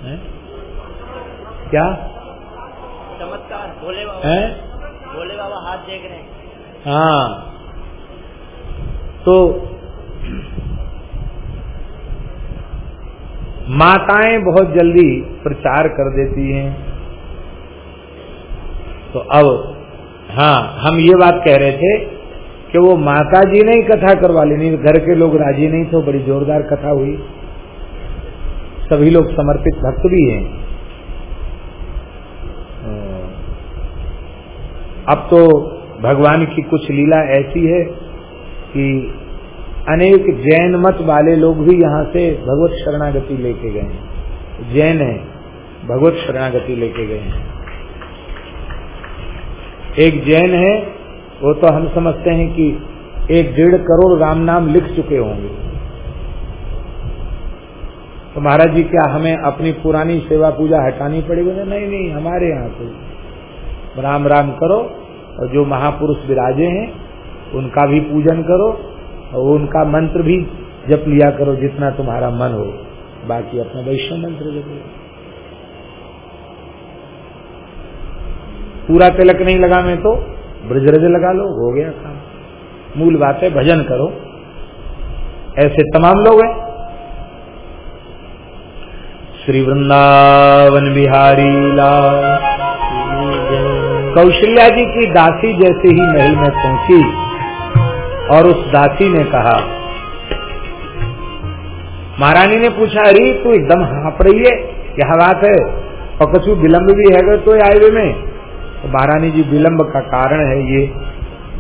है? क्या? चमत्कार भोले बाबा। है? भोले बाबा हाथ देख रहे हैं। हाँ। तो माताएँ बहुत जल्दी प्रचार कर देती हैं। तो अब हाँ हम ये बात कह रहे थे कि वो माता जी ने ही कथा करवा ली, नहीं तो घर के लोग राज़ी नहीं थे, बड़ी जोरदार कथा हुई। सभी लोग समर्पित भक्त भी हैं। अब तो भगवान की कुछ लीला ऐसी है कि अनेक जैन मत वाले लोग भी यहाँ से भगवत शरणागति लेके गए हैं। जैन है, भगवत शरणागति लेके गए हैं। एक जैन है, वो तो हम समझते हैं कि एक डेढ़ करोड़ राम नाम लिख चुके होंगे। तो महाराज जी, क्या हमें अपनी पुरानी सेवा पूजा हटानी पड़ेगी? नहीं नहीं, हमारे यहाँ से। राम राम करो और जो महापुरुष विराजे हैं, उनका भी पूजन करो। और उनका मंत्र भी जप लिया करो जितना तुम्हारा मन हो। बाकी अपना वैष्णव मंत्र जप पूरा तिलक नहीं लगा मैं तो ब्रजरज लगा लो, हो गया काम। मूल बात है भजन करो। ऐसे तमाम लोग हैं। श्री वृंदावन बिहारी लाल। कौशल्या जी की दासी जैसे ही महल में पहुँची। और उस दासी ने कहा, महारानी ने पूछा, अरे, तू एकदम हाँप रही है, क्या बात है? और कुछ विलम्ब भी है तो आए में? तो महारानी जी विलम्ब का कारण है ये,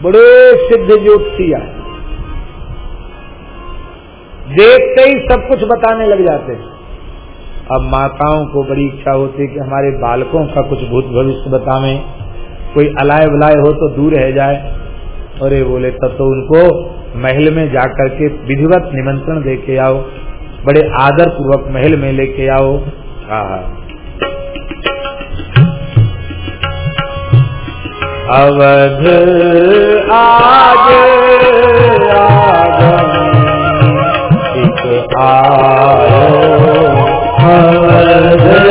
बड़े सिद्ध ज्योतिषी देखते ही। सब कुछ बताने लग जाते हैं। अब माताओं को बड़ी इच्छा होती है कि हमारे बालकों का कुछ भूत भविष्य बतावे। कोई अलाय वलाय हो तो दूर रह जाए। ये बोले, तब तो उनको महल में जाकर के विधिवत निमंत्रण दे के आओ, बड़े आदर पूर्वक महल में लेके आओ। अवध आज आयो। अवध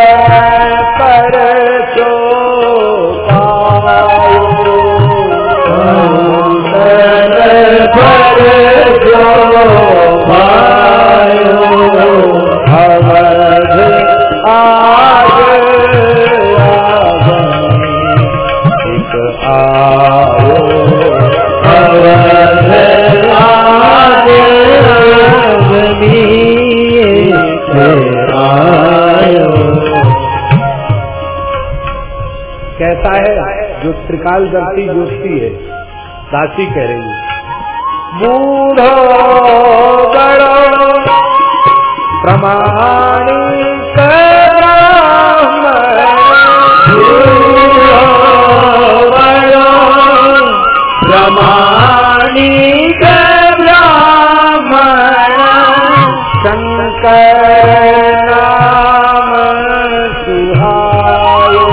कैसा है जो त्रिकाल दर्शी जोशी है दासी कह रही बूढ़ो बड़ो प्रमाणिक प्रमाणिक ब्राह्मण शंकर नाम सुहायो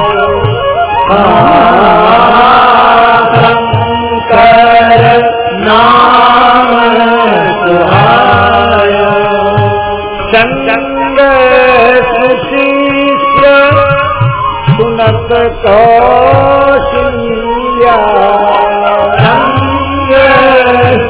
नाम सुहाय सुनत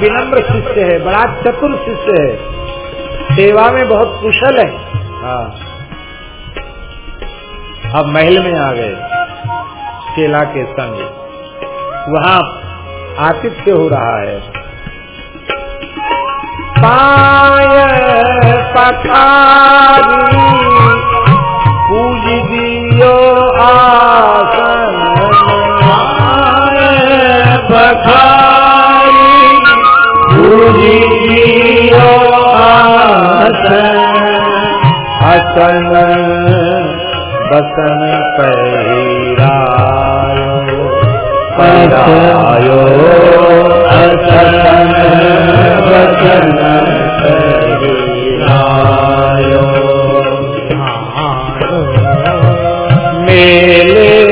विनम्र शिष्य है बड़ा चतुर शिष्य है सेवा में बहुत कुशल है। हाँ। अब महल में आ गए, केला के संग। वहाँ आतिथ्य हो रहा है। पाय पथारी पूज दियो आसन खाई पूजियो आसन। हसन बसन पहिरायो परायो असन वचन मेले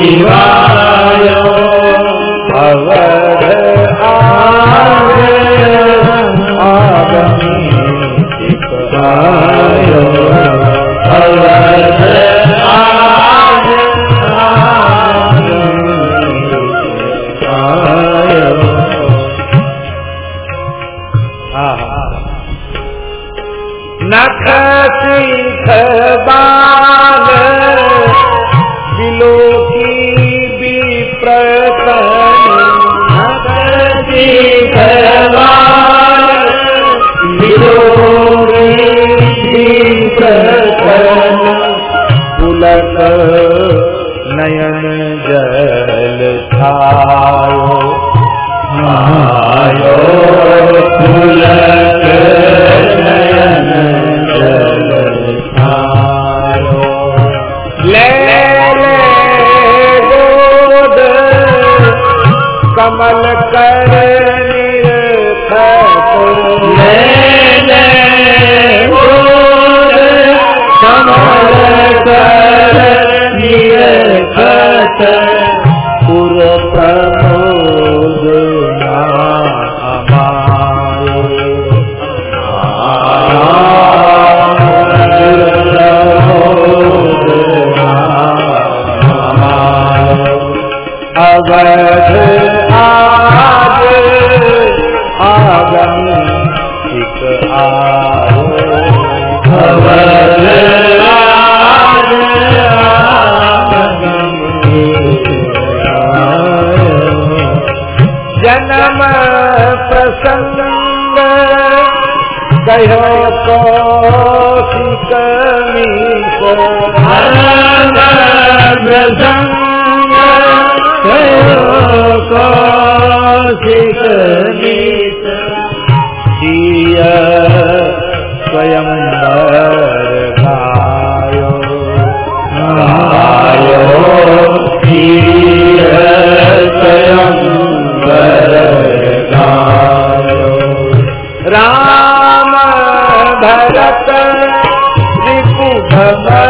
दिवायो अवध आज आगम एक आयो अवध आज जन्म प्रसंग कहो कौशिक स्वयं गायो। आयो स्वयं गायो। राम भरत रिपु भवन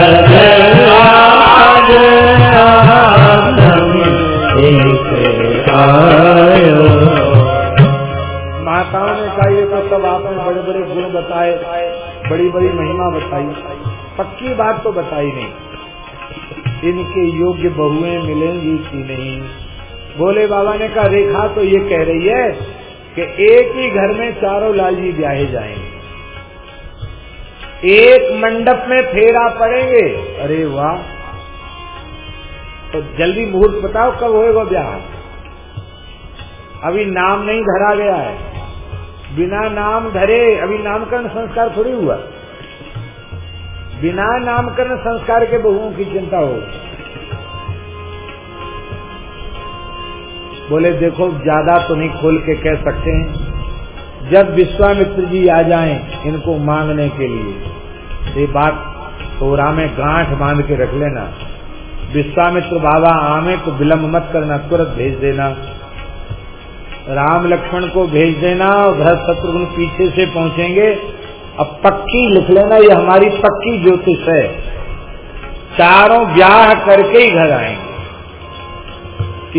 बड़ी बड़ी महिमा बताई पक्की बात तो बताई नहीं। इनके योग्य बहुएँ मिलेंगी कि नहीं? भोले बाबा ने कहा, रेखा तो ये कह रही है कि एक ही घर में चारों लाल जी ब्याहे जाएँगे। एक मंडप में फेरा पड़ेंगे। अरे वाह। तो जल्दी मुहूर्त बताओ, कब होएगा ब्याह? अभी नाम नहीं धरा गया है। बिना नाम धरे, अभी नामकरण संस्कार थोड़ी हुआ। बिना नामकरण संस्कार के बहुओं की चिंता हो। बोले, देखो, ज़्यादा तो नहीं खोल के कह सकते हैं। जब विश्वामित्र जी आ जाएँ इनको मांगने के लिए, ये बात तोरा में गांठ बाँध के रख लेना। विश्वामित्र बाबा, आमे को विलम्ब मत करना, तुरंत भेज देना। राम लक्ष्मण को भेज देना और भरत शत्रुघ्न पीछे से पहुँचेंगे। अब पक्की लिख लेना ये हमारी पक्की ज्योतिष है। चारों ब्याह करके ही घर आएँगे।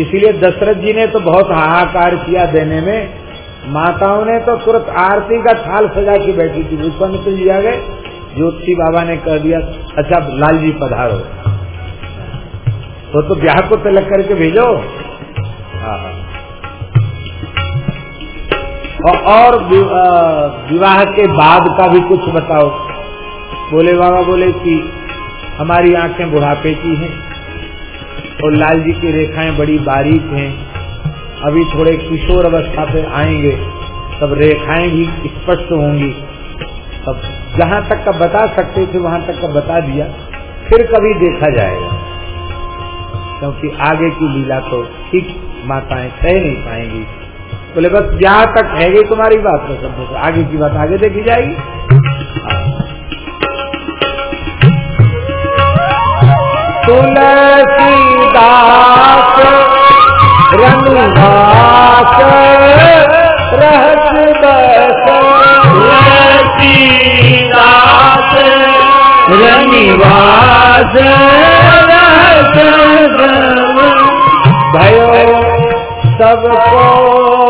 इसीलिए दशरथ जी ने तो बहुत हाहाकार किया देने में। माताओं ने तो तुरंत आरती का थाल सजा के बैठी थी विश्वामित्र जी आ गए। ज्योति बाबा ने कह दिया अच्छा लाल जी पधारो। तो तो ब्याह को तिलक करके भेजो। हाँ, हाँ। और विवाह के बाद का भी कुछ बताओ। बोले, बाबा बोले कि हमारी आँखें बुढ़ापे की हैं और लाल जी की रेखाएँ बड़ी बारीक हैं। अभी थोड़े किशोर अवस्था पे आएँगे, तब रेखाएँ भी स्पष्ट होंगी। तब जहाँ तक का बता सकते थे, वहाँ तक का बता दिया। फिर कभी देखा जाएगा। क्योंकि आगे की लीला तो ठीक माताएँ सह नहीं पाएँगी। बोले बस यहाँ तक है गई तुम्हारी बात तो सब आगे की बात आगे देखी जाएगी। तुलसीदास रंगदास रहस बस तुलसीदास रनिवास रहस भयो सबको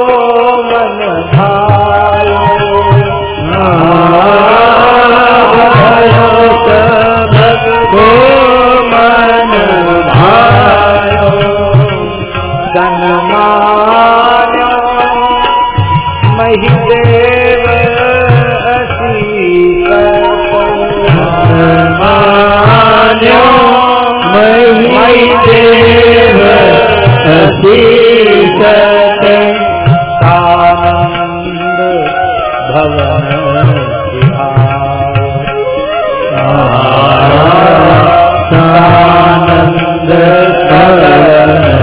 सन्मान्यो महिदेव मान्यो मयि देव अतीत आनंद भवन आनंद अवध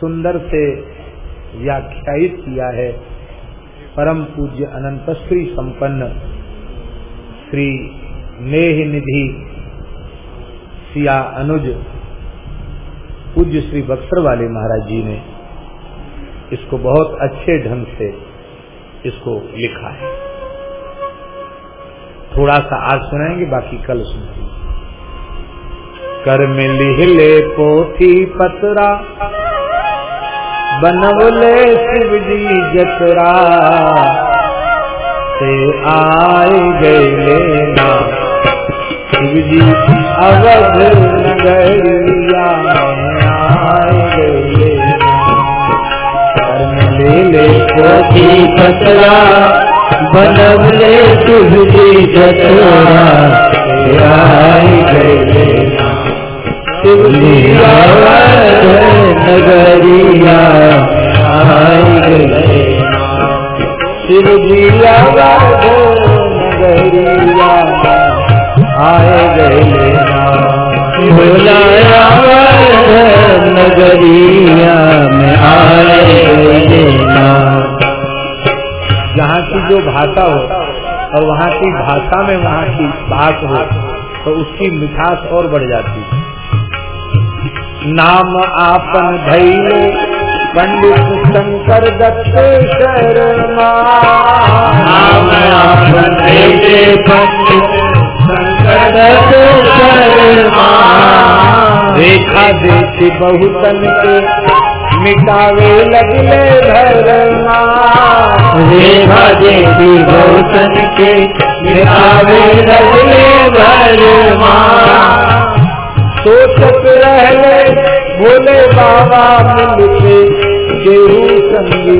सुंदर से व्याख्यायित किया है। परम पूज्य अनंत श्री संपन्न श्री नेह निधि सिया अनुज पूज्य श्री बक्सर वाले महाराज जी ने इसको बहुत अच्छे ढंग से इसको लिखा है। थोड़ा सा आज सुनाएँगे, बाकी कल सुनाएँगे। कर में लिहले पोथी पतरा बनवले शिव जी जतरा से आए गए लेना। शिव जी अवध में आए गए लेना। कर में ले ले पोथी पतरा बनवले तुझी जतरा आई गए शिवलियावध नगरिया गए। नगरिया आए गए। नगरिया में आए गए। जहाँ की जो भाषा हो और वहाँ की भाषा में वहाँ की बात हो तो उसकी मिठास और बढ़ जाती है। नाम आपन धैले पंडित शंकर दत्त शर्मा नाम आपन धैले पंडित शंकर दत्त शर्मा रेखा देती बहुतन के मिटावे लगले धर्मा रेखा देती बहुतन के मिटावे लगले धर्मा सोचत रहले भोले बाबा मिलते केहू संगी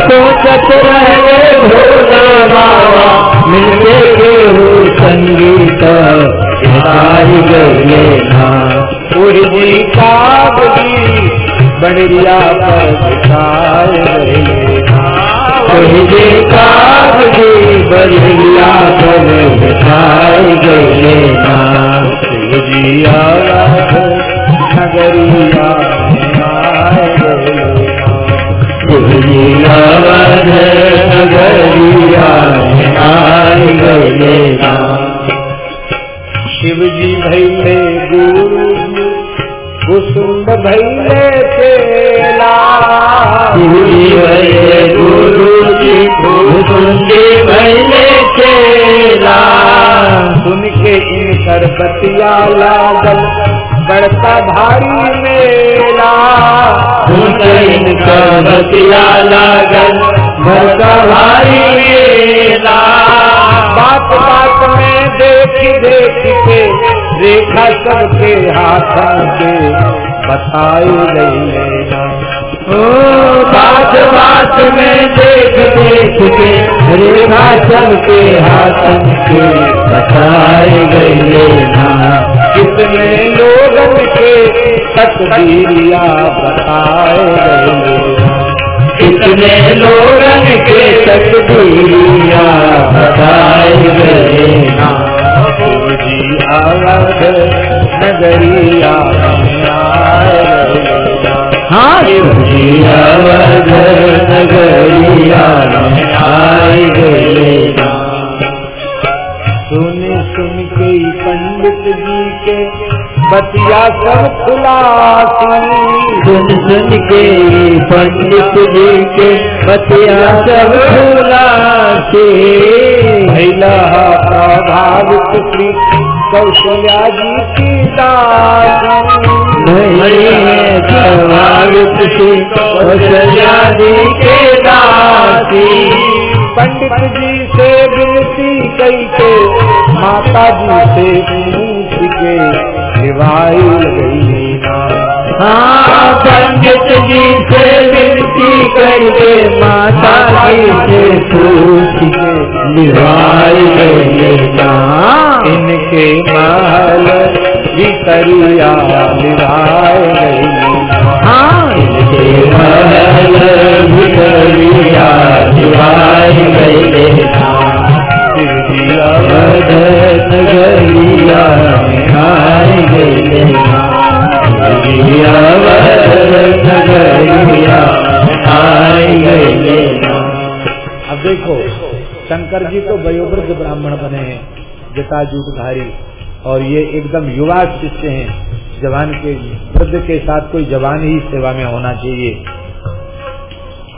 सोचत रहे भोला बाबा मिलते केहू संगीत बिताई बड़िया पर बिताए गए कहजे कागजे बलिया बिताई गए ना जी आवाज़ नगरिया आए गए नगरिया शिव जी भैले गुरु कुसुम भैले चेला गुरु जी कुंजी भैले चेला सुन के इनकर बतिया लागल बड़का भारी मेला इनका बतिया लागल। भरका भारी मेला। बात बात में देख देख के रेखा सबके हाथों के बताई गई बात बात में देख देख के। रेखा सबके हाथन के बताए गई कितने लोगन के तकदीरिया बताए गई कितने लोगन के तकदीरिया बताए गए ना। जी आवाज़ नगरिया हाँ शिवजिया वध नगरिया आए गए ना। सुन सुन के पंडित जी के बतिया सब खुलासी। सुन के पंडित जी के बतिया सब भूला के महिला प्रभावित श्री कौशल्या जी की दासी। श्री कौशल्या जी के दासी। पंडित जी से विनती कई के माता जी से निभाई गई ना। हाँ पंडित जी से विनती करके माता जी से निभाई इनके महल भीतरिया निभाए गई हाँ इनके महल भितरिया निभाई ना शिव जी अब देखो, शंकर जी तो वयोवृद्ध ब्राह्मण बने हैं जटाजूटधारी और ये एकदम युवा शिष्य हैं। जवान के, वृद्ध के साथ कोई जवान ही सेवा में होना चाहिए।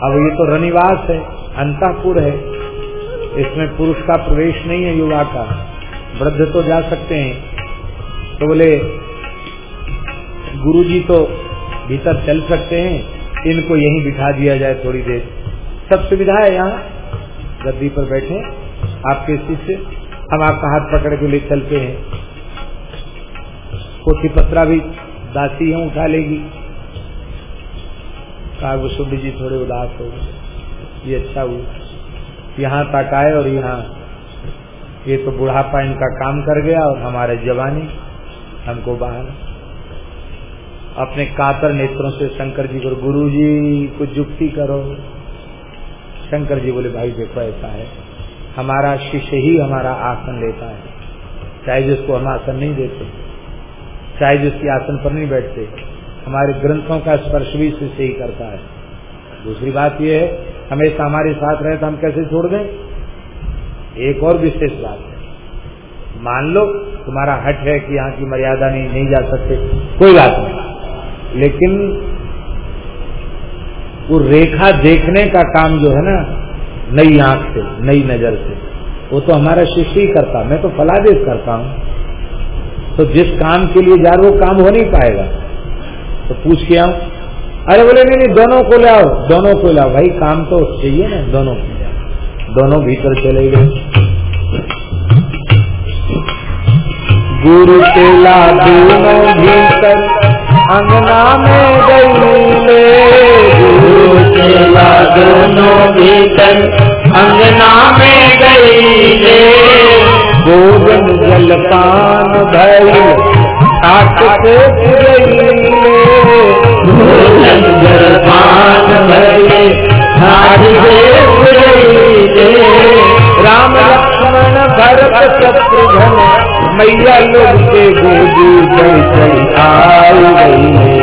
अब ये तो रनिवास है, अंतपुर है। इसमें पुरुष का प्रवेश नहीं है युवा का। वृद्ध तो जा सकते हैं। तो बोले, गुरुजी तो भीतर चल सकते हैं, इनको यहीं बिठा दिया जाए थोड़ी देर। सब सुविधा है यहाँ। गद्दी पर बैठे, आपके शिष्य, हम आपका हाथ पकड़ के ले चलते हैं। पोथी पत्रा भी दासी है, उठा लेगी। कागभूषण जी थोड़े उदास हो ये अच्छा हुआ। यहाँ तक आए और यहाँ, ये तो बुढ़ापा इनका काम कर गया और हमारे जवानी हमको बाहर अपने कातर नेत्रों से शंकर जी को, गुरु जी कुछ जुक्ति करो। शंकर जी बोले, भाई देखो, ऐसा है। हमारा शिष्य ही हमारा आसन लेता है। चाहे जिसको हम आसन नहीं देते, चाहे जिसकी आसन पर नहीं बैठते, हमारे ग्रंथों का स्पर्श भी शिष्य ही करता है। दूसरी बात यह है हमेशा हमारे साथ रहे तो हम कैसे छोड़ दें? एक और विशेष बात मान लो, तुम्हारा हट है कि यहाँ की मर्यादा नहीं नहीं जा सकते। कोई बात नहीं। लेकिन वो रेखा देखने का काम जो है ना, नई आँख से, नई नज़र से, वो तो हमारा शिष्य ही करता मैं तो फलादेश करता हूँ। तो जिस काम के लिए जा रहे वो काम हो नहीं पाएगा। तो पूछ के आऊँ अरे बोले, नहीं नहीं, दोनों को ले आओ, दोनों को ले आओ। भाई, काम तो चाहिए ना, दोनों को ले आओ। दोनों भीतर चले गए। गुरु चेला दोनों भीतर, अंगना में गईले गुरु चेला दोनों भीतर, अंगना में गईले भोजन जलपान ठाट से पुरैले भोजन जलपान भरे हाथ से पुरैले राम लक्ष्मण भरत शत्रुघ्न मैया लोग के गोदी जय आई गई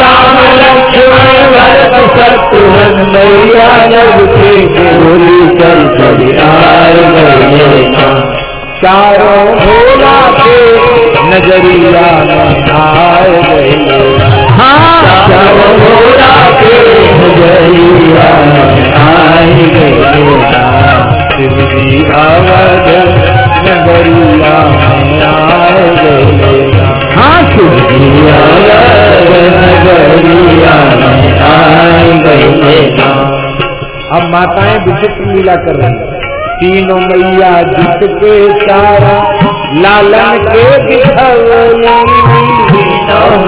राम लक्ष्मण, भरत शत्रुघ्न, मैया जब के चल चली आए गए। चारों भोला के नज़रिया में आए गए। हाँ सब घोड़ा के नज़रिया आए गए। शिव जी अवध अब माताएँ विचित्र लीला कर रही तीनों मैया जित के चारा, लालन के दिखवली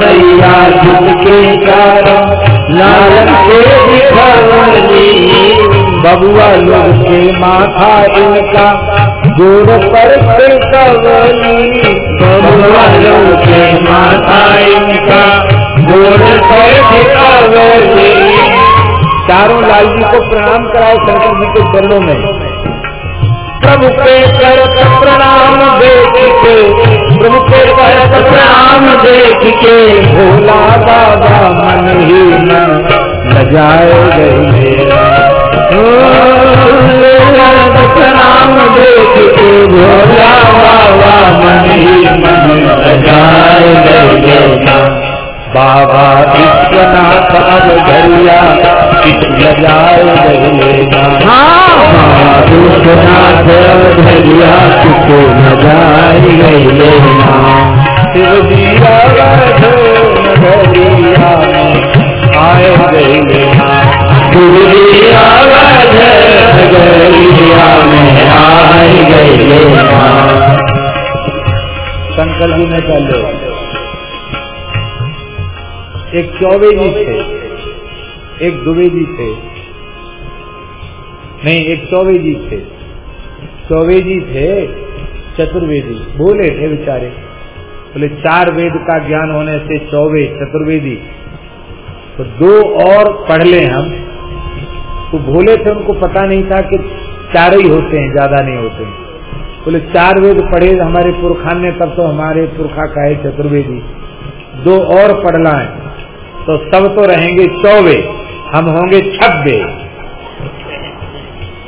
मैया जिसके कारण लालन के बबुआ लोग के माथा इनका गोर पर के इनका। चारों लाल जी को प्रणाम कराए शंकर जी के चरणों में। प्रभु के कर प्रणाम देख के प्रभु के करत प्रणाम देख के भोला बाबा मन ही मन लजाए गए प्रणाम देख के भोला बाबा मन ही मन लगाए गए बाबा विश्वनाथ अब किस लजाए गए हाँ विश्वनाथ धरिया किसे लगाई गई शिव जी अवध नगरिया में आए गलिया एक चौबे जी थे। एक दुबे जी थे। नहीं, एक चौबे जी थे। चौबे जी थे चतुर्वेदी। बोले थे बेचारे। बोले, चार वेद का ज्ञान होने से चौबे चतुर्वेदी। तो दो और पढ़ ले हम। तो भोले थे, उनको पता नहीं था कि चार ही होते हैं, ज़्यादा नहीं होते हैं। बोले, चार वेद पढ़े हमारे पुरखान ने, तब तो हमारे पुरखा का है चतुर्वेदी। दो और पढ़ना है तो सब तो रहेंगे चौबे हम होंगे छब्बे।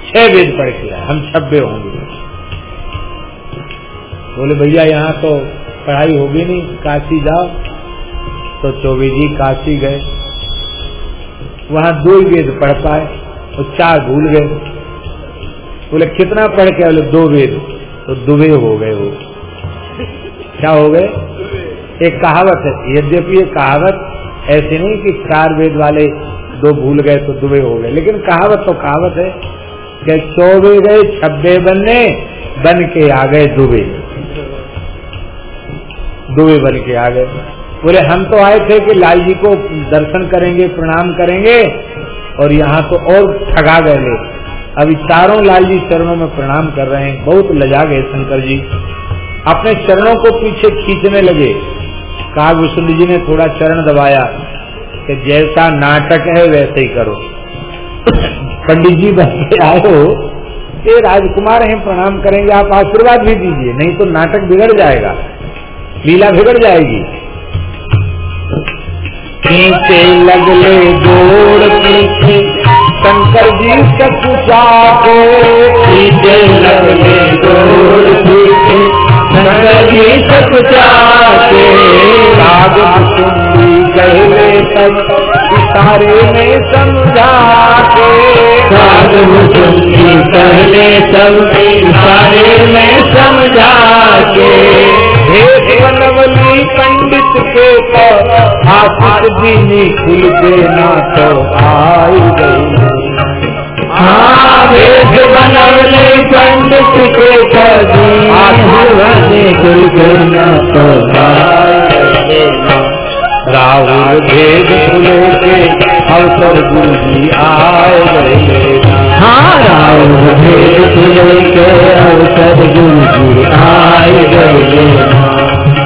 छह वेद पढ़ के हम छब्बे होंगे। बोले भैया यहाँ तो पढ़ाई होगी नहीं। काशी जाओ। तो चौबे जी काशी गए। वहाँ दो ही वेद पढ़ पाए और चार भूल गए। बोले कितना पढ़ के बोले दो वेद। तो दुबे हो गए वो। क्या हो गए? एक कहावत है। यद्यपि ये कहावत ऐसे नहीं कि चार वेद वाले दो भूल गए तो दुबे हो गए। लेकिन कहावत तो कहावत है कि चौबे गए, छब्बे बनने, बन के आ गए दुबे। दुबे बन के आ गए। बोले, हम तो आए थे कि लाल जी को दर्शन करेंगे, प्रणाम करेंगे, और यहाँ तो और ठगा गए ले अभी चारों लाल जी चरणों में प्रणाम कर रहे हैं। बहुत लजा गए शंकर जी। अपने चरणों को पीछे खींचने लगे। कागभूषण जी ने थोड़ा चरण दबाया कि जैसा नाटक है वैसे ही करो। पंडित जी के आए हो ये राजकुमार हैं, प्रणाम करेंगे, आप आशीर्वाद भी दीजिए, नहीं तो नाटक बिगड़ जाएगा, लीला बिगड़ जाएगी। लगले शंकर जी से पूछा के लगले शंकर सब जाके राग सुंदी कहले तब इशारे में समझा के साध मुसुंदी पहले सब सारे में समझा के भेद बनवली पंडित के पर आशिक दीनी खुल के ना तो आई गई। हाँ बनवले पंडित के कदी आशीर्वाद कुल के तो राहुल भेद खुले के अवसर गुरु जी आए गए। हाँ राम भेद खुले के अवसर गुरु जी आए गए।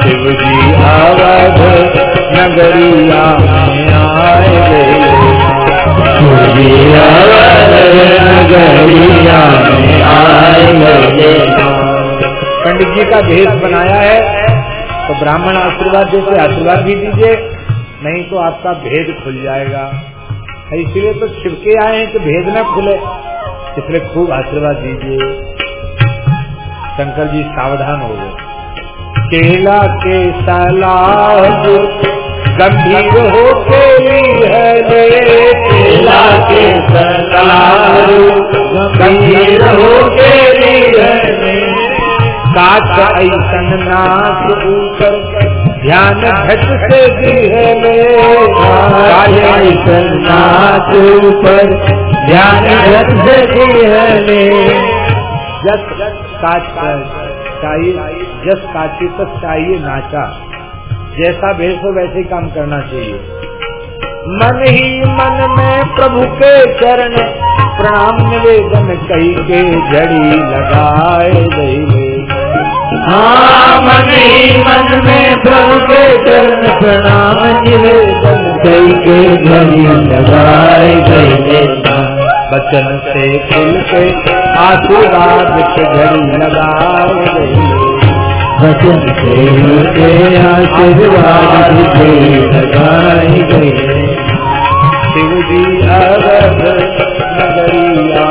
शिव जी अवध नगरिया में आए गए। पंडित जी का भेष बनाया है तो ब्राह्मण आशीर्वाद देते आशीर्वाद भी दीजिए, नहीं तो आपका भेद खुल जाएगा। इसलिए तो छिपके आए हैं कि भेद न खुले, इसलिए खूब आशीर्वाद दीजिए। शंकर जी सावधान हो गए। केला के सलाह गंभीर हो के के गंभीर हो के ऐसन ऊपर, ध्यान से ऐसन ऊपर, ध्यान से जस काच चाहिए जस चाहिए नाचा। जैसा भेष हो वैसे काम करना चाहिए। मन ही मन में प्रभु के चरण प्रणाम निवेदन कही के जड़ी लगाए गई हाँ मन ही मन में प्रभु के चरण प्रणाम निवेदन कई के घड़ी लगाए गई बचन से खुल के आशीर्वाद के घड़ी लगाए गई बचन से के आशीर्वाद के लगाए गए शिव जी अवध नगरिया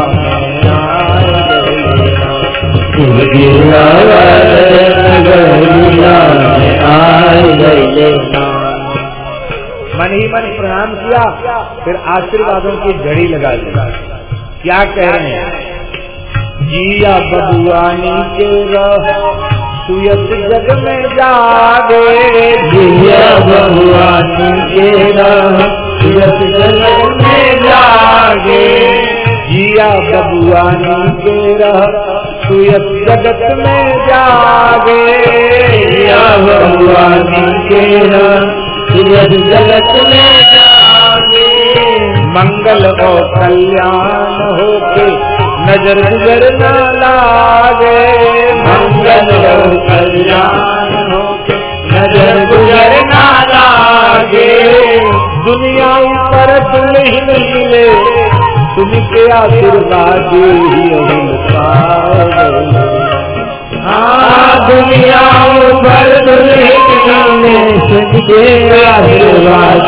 आए गए नगरिया आए गए मन ही मन प्रणाम किया, फिर आशीर्वादों की घड़ी लगा दी क्या कह रहे हैं? जिया बबुआनी के सुयत जग में जागे। जिया भगवान के राह। यस जगत में जागे जिया बबुआनी के रह सुयत जगत में जागे। जिया भगवान के राह जगत में जागे। मंगल और कल्याण होके नज़र गुजर न लागे। मंगल और कल्याण हो नज़र गुजर ना लागे दुनिया ऊपर दुल्हन मिले। तुम के ही हाँ दुनिया ऊपर दुल्हन में सुन के आशीर्वाद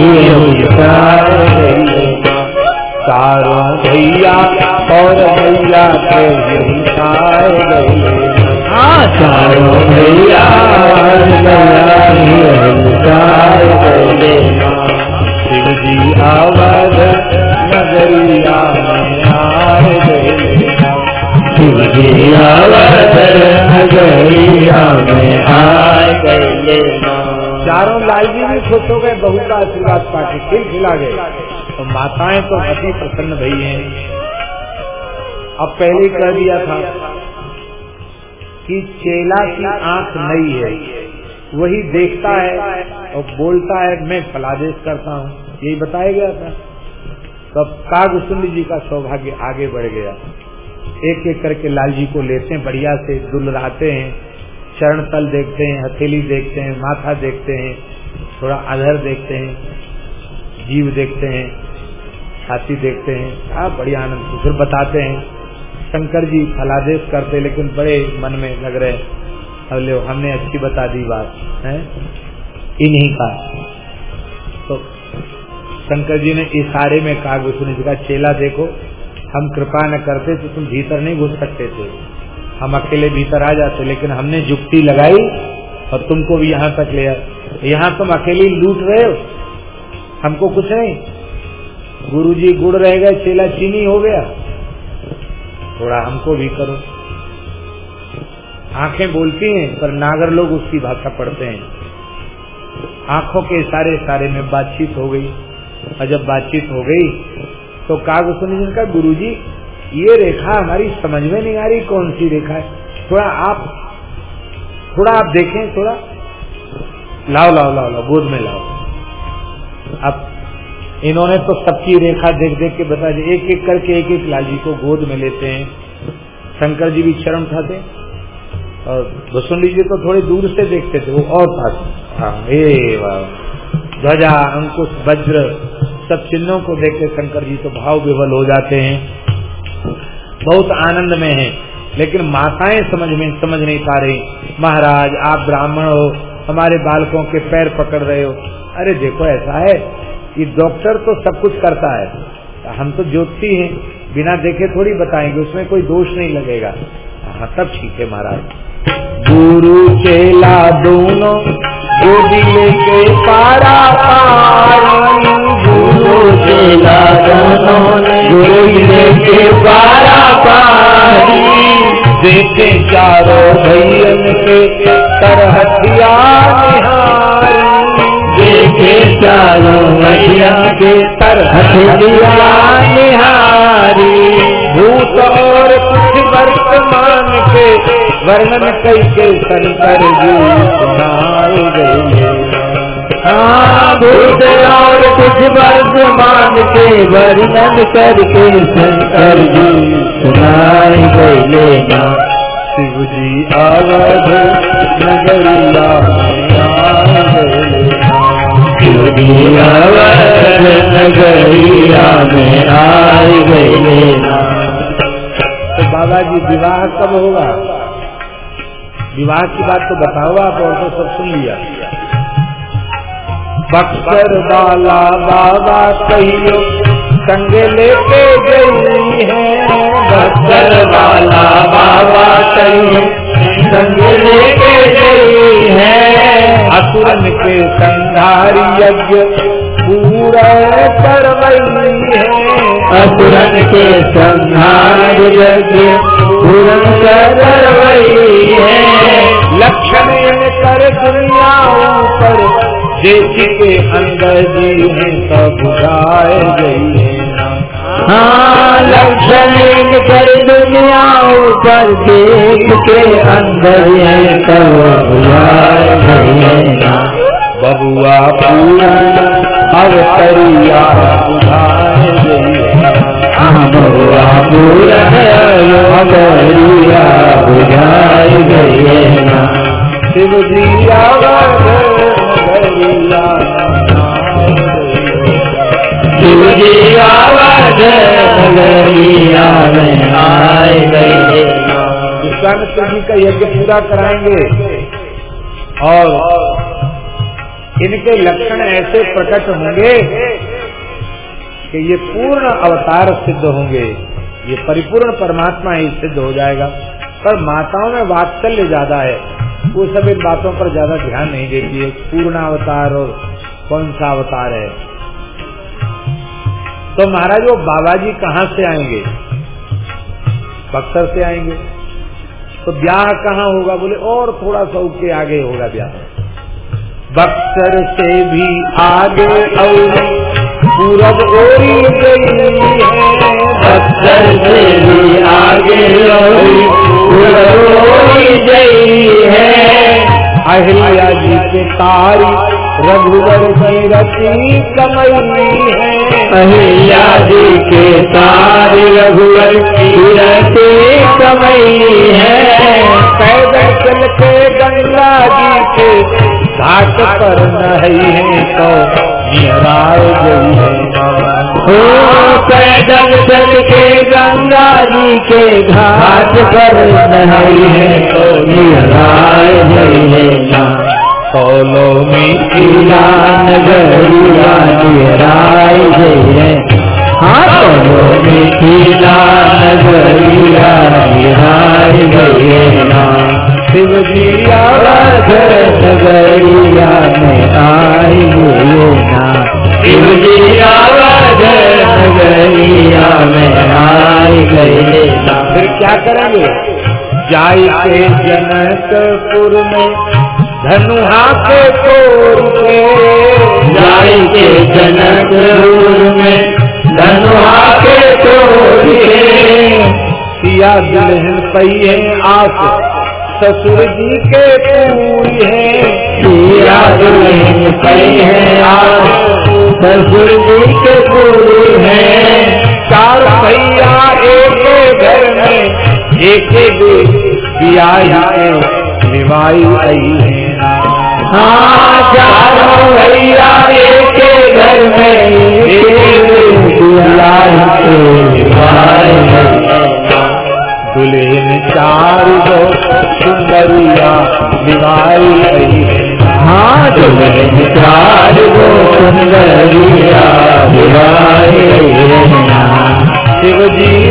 ये होता है सारा भैया और भैया के यही गए। चारों लाल जी भी खुश हो गए, बहू का आशीर्वाद पाके खिल खिला गए। तो माताएँ तो अति प्रसन्न भई हैं। अब पहले कह दिया था कि चेला की आँख नई है। वही देखता है और बोलता है, मैं फलादेश करता हूँ। यही बताया गया था। तब कागुसुंड जी का सौभाग्य आगे बढ़ गया। एक एक करके लाल जी को लेते हैं, बढ़िया से दुलराते हैं चरण तल देखते हैं, हथेली देखते हैं, माथा देखते हैं, थोड़ा अधर देखते हैं, जीव देखते हैं, छाती देखते हैं। क्या बढ़िया आनंद फिर बताते हैं। शंकर जी फलादेश करते, लेकिन बड़े मन में लग रहे अब लो, हमने अच्छी बता दी बात, है? इन्हीं का। तो शंकर जी ने इशारे में कहा विष्णु जी का, चेला देखो, हम कृपा न करते तो तुम भीतर नहीं घुस सकते थे। हम अकेले भीतर आ जाते, लेकिन हमने जुक्ति लगाई और तुमको भी यहाँ तक ले यहाँ तुम अकेले लूट रहे हो। हमको कुछ नहीं। गुरुजी गुड़ रह गए, चेला चीनी हो गया। थोड़ा हमको भी करो। आँखें बोलती हैं, पर नागर लोग उसकी भाषा पढ़ते हैं। आँखों के सारे सारे में बातचीत हो गई। और जब बातचीत हो गई तो काग सुनी जिनका गुरु जी ये रेखा हमारी समझ में नहीं आ रही कौन सी रेखा है? थोड़ा आप थोड़ा आप देखें, थोड़ा। लाओ लाओ लाओ लाओ, गोद में लाओ। अब इन्होंने तो सबकी रेखा देख देख के बता दी। एक एक करके एक एक लाल जी को गोद में लेते हैं। शंकर जी भी शरण उठाते और वसुंडी जी तो थोड़े दूर से देखते थे वो और पास हाँ, ध्वजा अंकुश वज्र सब चिन्हों को देख के शंकर जी तो भाव विवल हो जाते हैं। बहुत आनंद में है। लेकिन माताएँ समझ में समझ नहीं पा रही। महाराज आप ब्राह्मण हो हमारे बालकों के पैर पकड़ रहे हो। अरे देखो ऐसा है। कि डॉक्टर तो सब कुछ करता है। हम तो ज्योति हैं, बिना देखे थोड़ी बताएँगे, उसमें कोई दोष नहीं लगेगा। हाँ तब ठीक है महाराज। गुरु चेला दोनों, गोदी लेके पारा पारी। गुरु चेला दोनों गुरु लेके पारा पारी। देखे चारों भैया के हथियार निहारी। देखे चारों भैया के तर हथियार निहारी। भूत और कुछ वर्तमान के वर्णन कई के सुनाए हाँ। भूत और कुछ वर्तमान के वर्णन करके शंकर जी सुनाए गए लेना शिव जी तो बाबा जी विवाह कब होगा? विवाह की बात तो बताओ आप, और तो सब सुन लिया। बक्सर वाला बाबा कहियो, संग लेके गई है। बक्सर वाला बाबा कहीं संग असुरन के संहारी यज्ञ पूरा करवई है असुरन के संहार यज्ञ पूरन करवई है लक्षण कर दुनिया पर देश के अंदर जी है सब बुझाए गई है। हाँ लक्षण कर दुनिया ऊपर देख के अंदर ये बबुआ पूरन अवतरिया गई है बउआ पूरन अवतरिया बुझाए गए ना शिव जी अवध विश्वामित्र जी का यज्ञ पूरा कराएँगे और इनके लक्षण ऐसे प्रकट होंगे कि ये पूर्ण अवतार सिद्ध होंगे ये परिपूर्ण परमात्मा ही सिद्ध हो जाएगा। पर माताओं में वात्सल्य ज़्यादा है। वो सब इन बातों पर ज़्यादा ध्यान नहीं देती है। पूर्ण अवतार और कौन सा अवतार है? तो महाराज, वो बाबा जी कहाँ से आएँगे? बक्सर से आएँगे। तो ब्याह कहाँ होगा? बोले, और थोड़ा सा उसके आगे होगा ब्याह। बक्सर से भी आगे और पूरब ओरी गई है। बक्सर से भी आगे रोई गई है। अहिल्या जी के तारी रघुवर की रची कमई है। अहिल्या जी के सारे रघुवर की कमई है। पैदल चल के गंगा जी के घाट पर नहीं है तो निहराए गई है हो पैदल चल के गंगा जी के घाट पर नहीं है तो निराय गई ना सोलो में निराय गई है हाँ तो कीला नगरिया निराय गई ना शिव जी अवध नगरिया में आई हुए ना शिव जी अवध नगरिया में आई गए ना फिर क्या करेंगे के जनकपुर में धनुहा के तोड़ के। के जनकपुर में धनुआ के तोड़ के। सिया दुल्हन पहिए आस ससुर जी के पूरी है। सिया दुल्हन है आज ससुर जी के पूरी है। चार भैया एक घर में एक बियाही के निभाई आई है हाँ चारों भैया एक घर में। दुल्हन चार गो सुंदरिया निभाई आई हाँ दुल्हन चार गो सुंदरिया शिव जी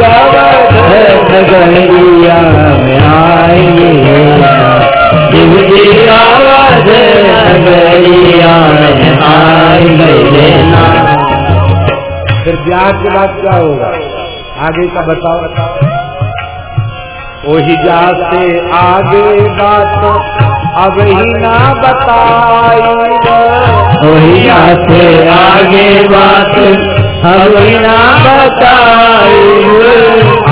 आएँगे। शिव जी आवाज़ फिर ब्याह के बाद क्या होगा? आगे का बताओ। बताओ वही जाते आगे बात, अब ही ना बताई। वही आते आगे बात हम ना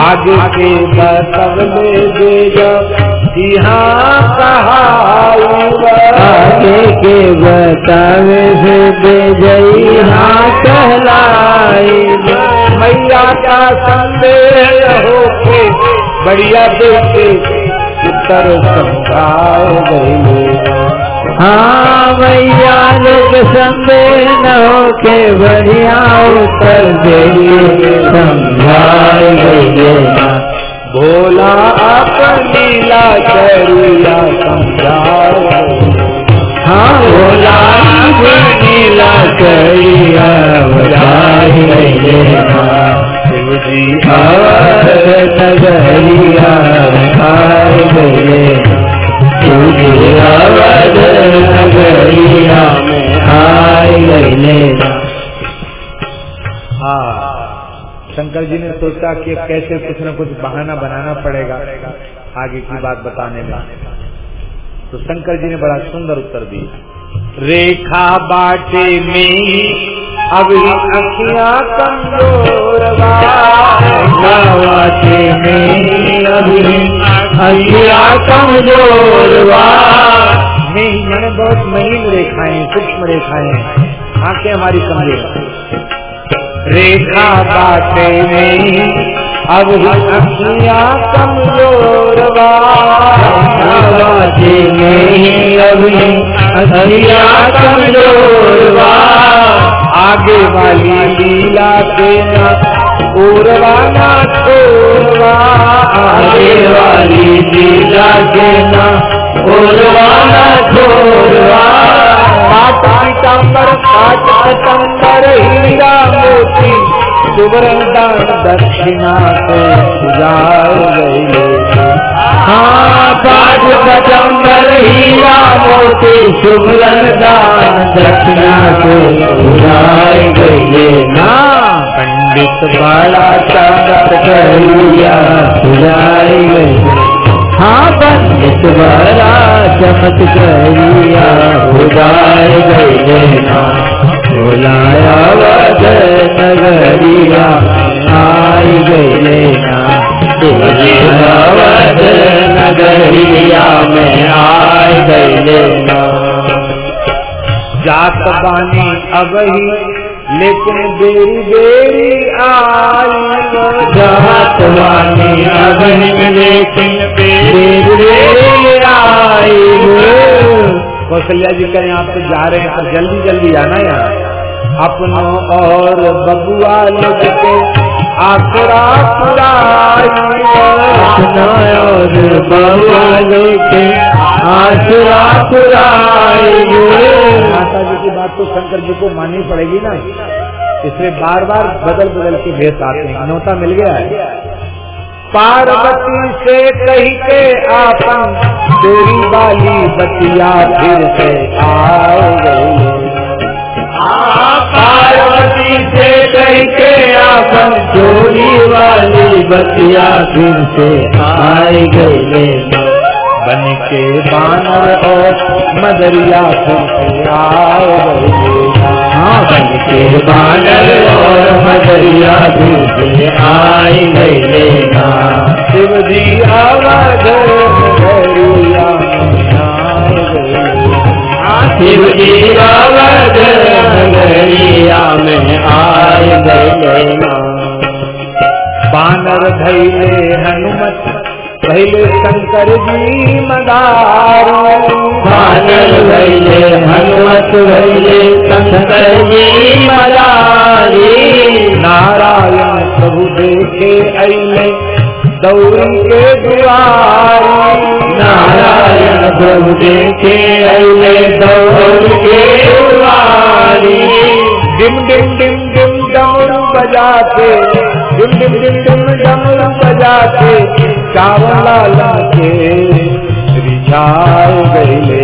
आगे के बतवले देगा यहाँ कहाई आगे के बतावे से दे जई हाँ मैया का संदेह होके बढ़िया देखे। उत्तर समझाए गए हाँ मैया लोग संदेह न के बढ़िया उत्तर दे समझाए गई भोला अपनी लीला चरिया समझाए हाँ भोला नीला करिया बजाई गई शिव जी नगरिया खाए हाँ। शंकर जी ने सोचा कि कैसे कुछ न कुछ बहाना बनाना पड़ेगा आगे की बात बताने में। तो शंकर जी ने बड़ा सुंदर उत्तर दिया। रेखा बाटे में अब अखियाँ कमज़ोर गावाते में अभी अखिया कमज़ोर नहीं मैंने बहुत महीन रेखाएँ सूक्ष्म रेखाएँ। आँखें हमारी कमज़ोर रेखा बाटे में अब अखियाँ कमज़ोर गावाते में अभी अखिया कमज़ोर आगे वाली लीला देना उर्वाना छोड़वा आगे वाली लीला देना उर्वाना छोड़वा पाट पीताम्बर पाट पतंबर हीरा मोती। सुवर्ण दान दक्षिणा से गुजार गई हाँ पाठ पचम्बर हीरा मोती शुभलन दान दक्षिणा से उड़ाए गए ना पंडित बड़ा चमत करिया उड़ाए गए हाँ पंडित बड़ा चमत करिया उड़ाए गए ना बुलाया नगरिया आई वद नगरिया में आई गए ना जात बानी अब ही लेकिन देरी देरी आई। जात वानी अगन लेकिन बेर आई। कौशल्या जी कहें आप तो जा रहे हैं तो जल्दी जल्दी आना यहाँ। अपनों और बबुआ लोग के आसरा अपना और आसरा पुराई। माता जी की बात तो शंकर जी को माननी पड़ेगी ना। इसलिए बार बार बदल बदल के भेद आते हैं। न्योता मिल गया है। पार्वती से कही के आपन तेरी वाली बतिया फिर से आ गई। पार्वती से कह के आपन चोरी वाली बतिया फिर से आई गए बन के बानर और मदरिया फिर हाँ बन के बानर और मदरिया से आई गए शिव जी आवाज़ शिव जी बाबत नगरिया में आय गयना बानर भैले हनुमत भैले शंकर जी मदारो। बानर भैले हनुमत भैले शंकर जी मदारी। नारायण प्रभु देखे अले दौरी के दुआरी। नारायण प्रभु देखे अले दौड़ के दुआरी। डिम डिम डिम डिम डमरू बजाते, डिम डिम डिम डिम डमरू बजाते, चावला लगे रिझाए गईले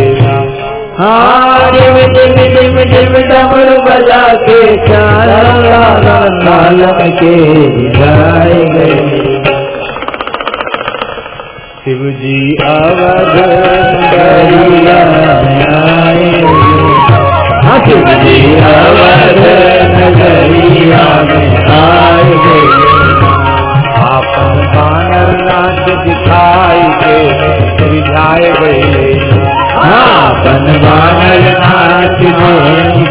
हाँ डिम डिम डिम डिम डमरू बजा के चार लाल के गाए गए शिव जी अवध शिव जी अवध करुणा न्याय। हाँ बानर नाच दिखाई के रिझाए गए बानर नाच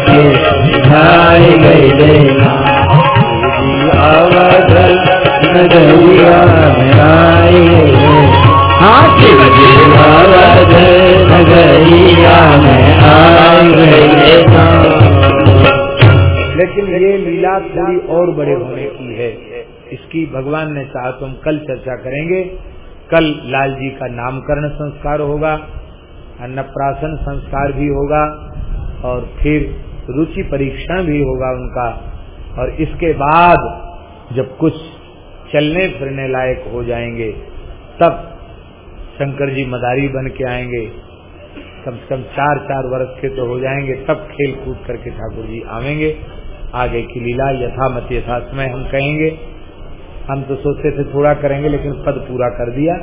के रिझाए गए अवध नगरिया आए। हाँ शिव जी नगरिया में लेकिन ये लीला थोड़ी और बड़े होने की है। इसकी भगवान ने चाहा तो हम कल चर्चा करेंगे। कल लाल जी का नामकरण संस्कार होगा, अन्नप्राशन संस्कार भी होगा, और फिर रुचि परीक्षण भी होगा उनका। और इसके बाद जब कुछ चलने फिरने लायक हो जाएँगे, तब शंकर जी मदारी बन के आएँगे। कम से कम चार चार वर्ष के तो हो जाएँगे, तब खेल कूद करके ठाकुर जी आवेंगे। आगे की लीला यथामत यथा समय हम कहेंगे। हम तो सोचते थे थोड़ा करेंगे, लेकिन पद पूरा कर दिया।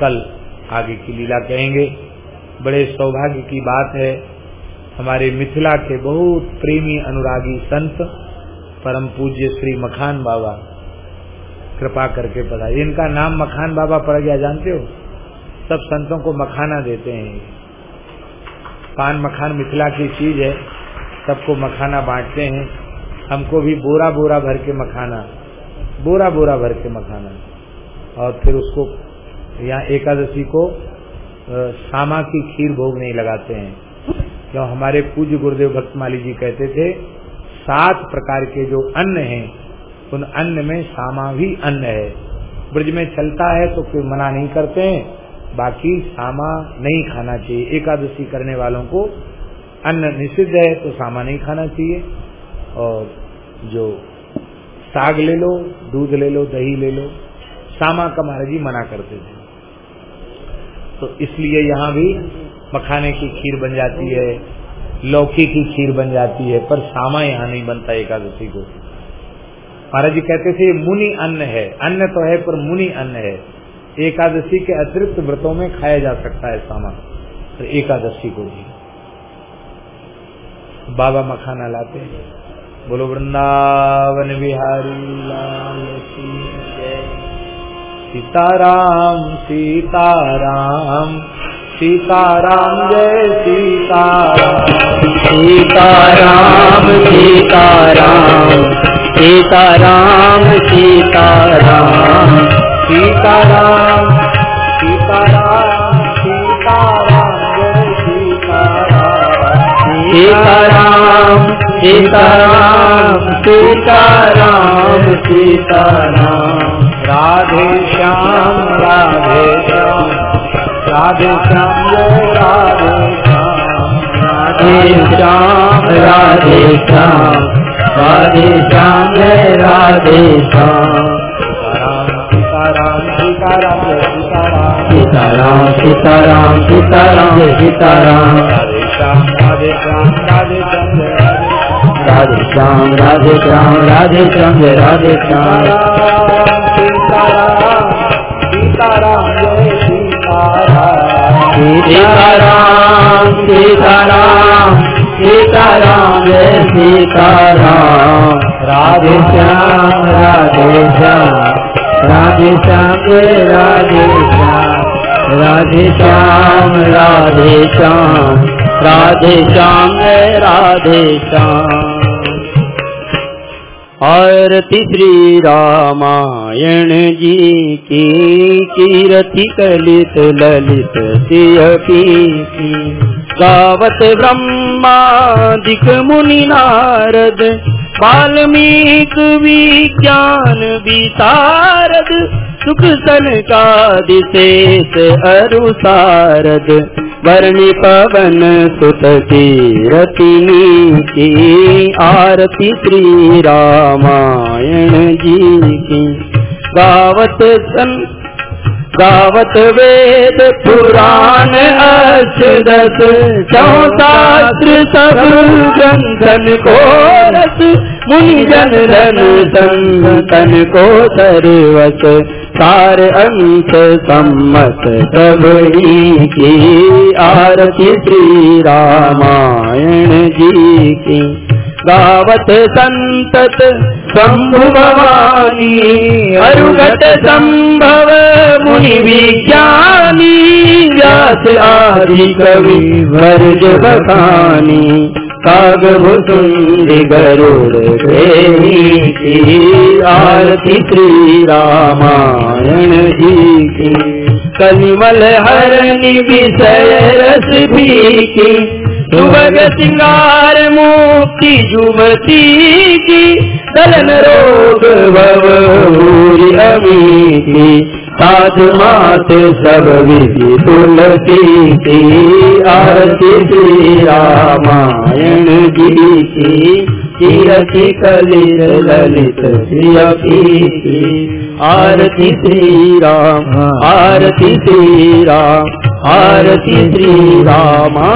कल आगे की लीला कहेंगे। बड़े सौभाग्य की बात है, हमारे मिथिला के बहुत प्रेमी अनुरागी संत, परम पूज्य श्री मखान बाबा। कृपा करके पता इनका नाम मखान बाबा पड़ गया, जानते हो? सब संतों को मखाना देते हैं। पान मखान मिथिला की चीज़ है, सबको मखाना बांटते हैं। हमको भी बोरा बोरा भर के मखाना बोरा बोरा भर के मखाना। और फिर उसको यहाँ एकादशी को सामा की खीर भोग नहीं लगाते हैं। क्यों? हमारे पूज्य गुरुदेव भक्तमाली जी कहते थे, सात प्रकार के जो अन्न हैं, उन अन्न में सामा भी अन्न है। ब्रज में चलता है तो कोई मना नहीं करते हैं। बाकी सामा नहीं खाना चाहिए। एकादशी करने वालों को अन्न निषिद्ध है तो सामा नहीं खाना चाहिए। और जो साग ले लो, दूध ले लो, दही ले लो, सामा का महाराज जी मना करते थे। तो इसलिए यहाँ भी मखाने की खीर बन जाती है, लौकी की खीर बन जाती है, पर सामा यहाँ नहीं बनता एकादशी को। महाराज जी कहते थे, मुनि अन्न है। अन्न तो है, पर मुनि अन्न है। एकादशी के अतिरिक्त व्रतों में खाया जा सकता है सामान। पर एकादशी को भी। बाबा मखाना लाते हैं। बोलो, वृंदावन बिहारी लाल सीताराम सीताराम सीताराम जय, सीताराम। सीताराम सीताराम सीताराम सीताराम। सीताराम सीताराम सीताराम सीताराम। सीताराम सीताराम सीताराम राधे श्याम राधे श्याम राधे श्याम राधे श्याम। राधे श्याम राधे श्याम राधे श्याम राधे श्याम। सीताराम सीताराम सीताराम। सीताराम सीताराम सीताराम सीताराम। राधे श्याम राधे श्याम राधे श्याम जय राधे श्याम। राधे श्याम राधे श्याम राधे श्याम सीताराम सीताराम जय सीताराम। सीताराम सीताराम सीताराम जय सीताराम। राधे श्याम राधे श्याम। राधे श्याम राधे श्याम राधे श्याम राधे श्याम राधे श्याम राधे श्याम। आरती श्री रामायण जी की कीरति कलित ललित सिय की। गावत ब्रह्मादिक मुनि नारद वाल्मीक विज्ञान विशारद सुख सन का दिशेष अरुसारद, वर्णि पवन सुत की की आरती श्री रामायण जी की। गावत सन गावत वेद पुराण अष्टदश चौशास्त्र सब ग्रंथन को रस मुनि जन धन संतन को सर्वस, सार अंश सम्मत सबरी की आरती श्री रामायण जी की। गावत संतत शंभु भवानी अरुगत संभव मुनि विज्ञानी। व्यास आदि कवि वर्ज बखानी काग गरुड़ की। आरती श्री रामायण जी की। कलिमल हरणी विषय रस भी की। सुबह सिंगार मुक्ति जुमती की, दलन रोग भवूरी अमी की सात मात सब विधि तुलसी की, आरती श्री रामायण की कीरति कलित ललित की आरती श्री राम, आरती श्री राम, आरती श्री रामा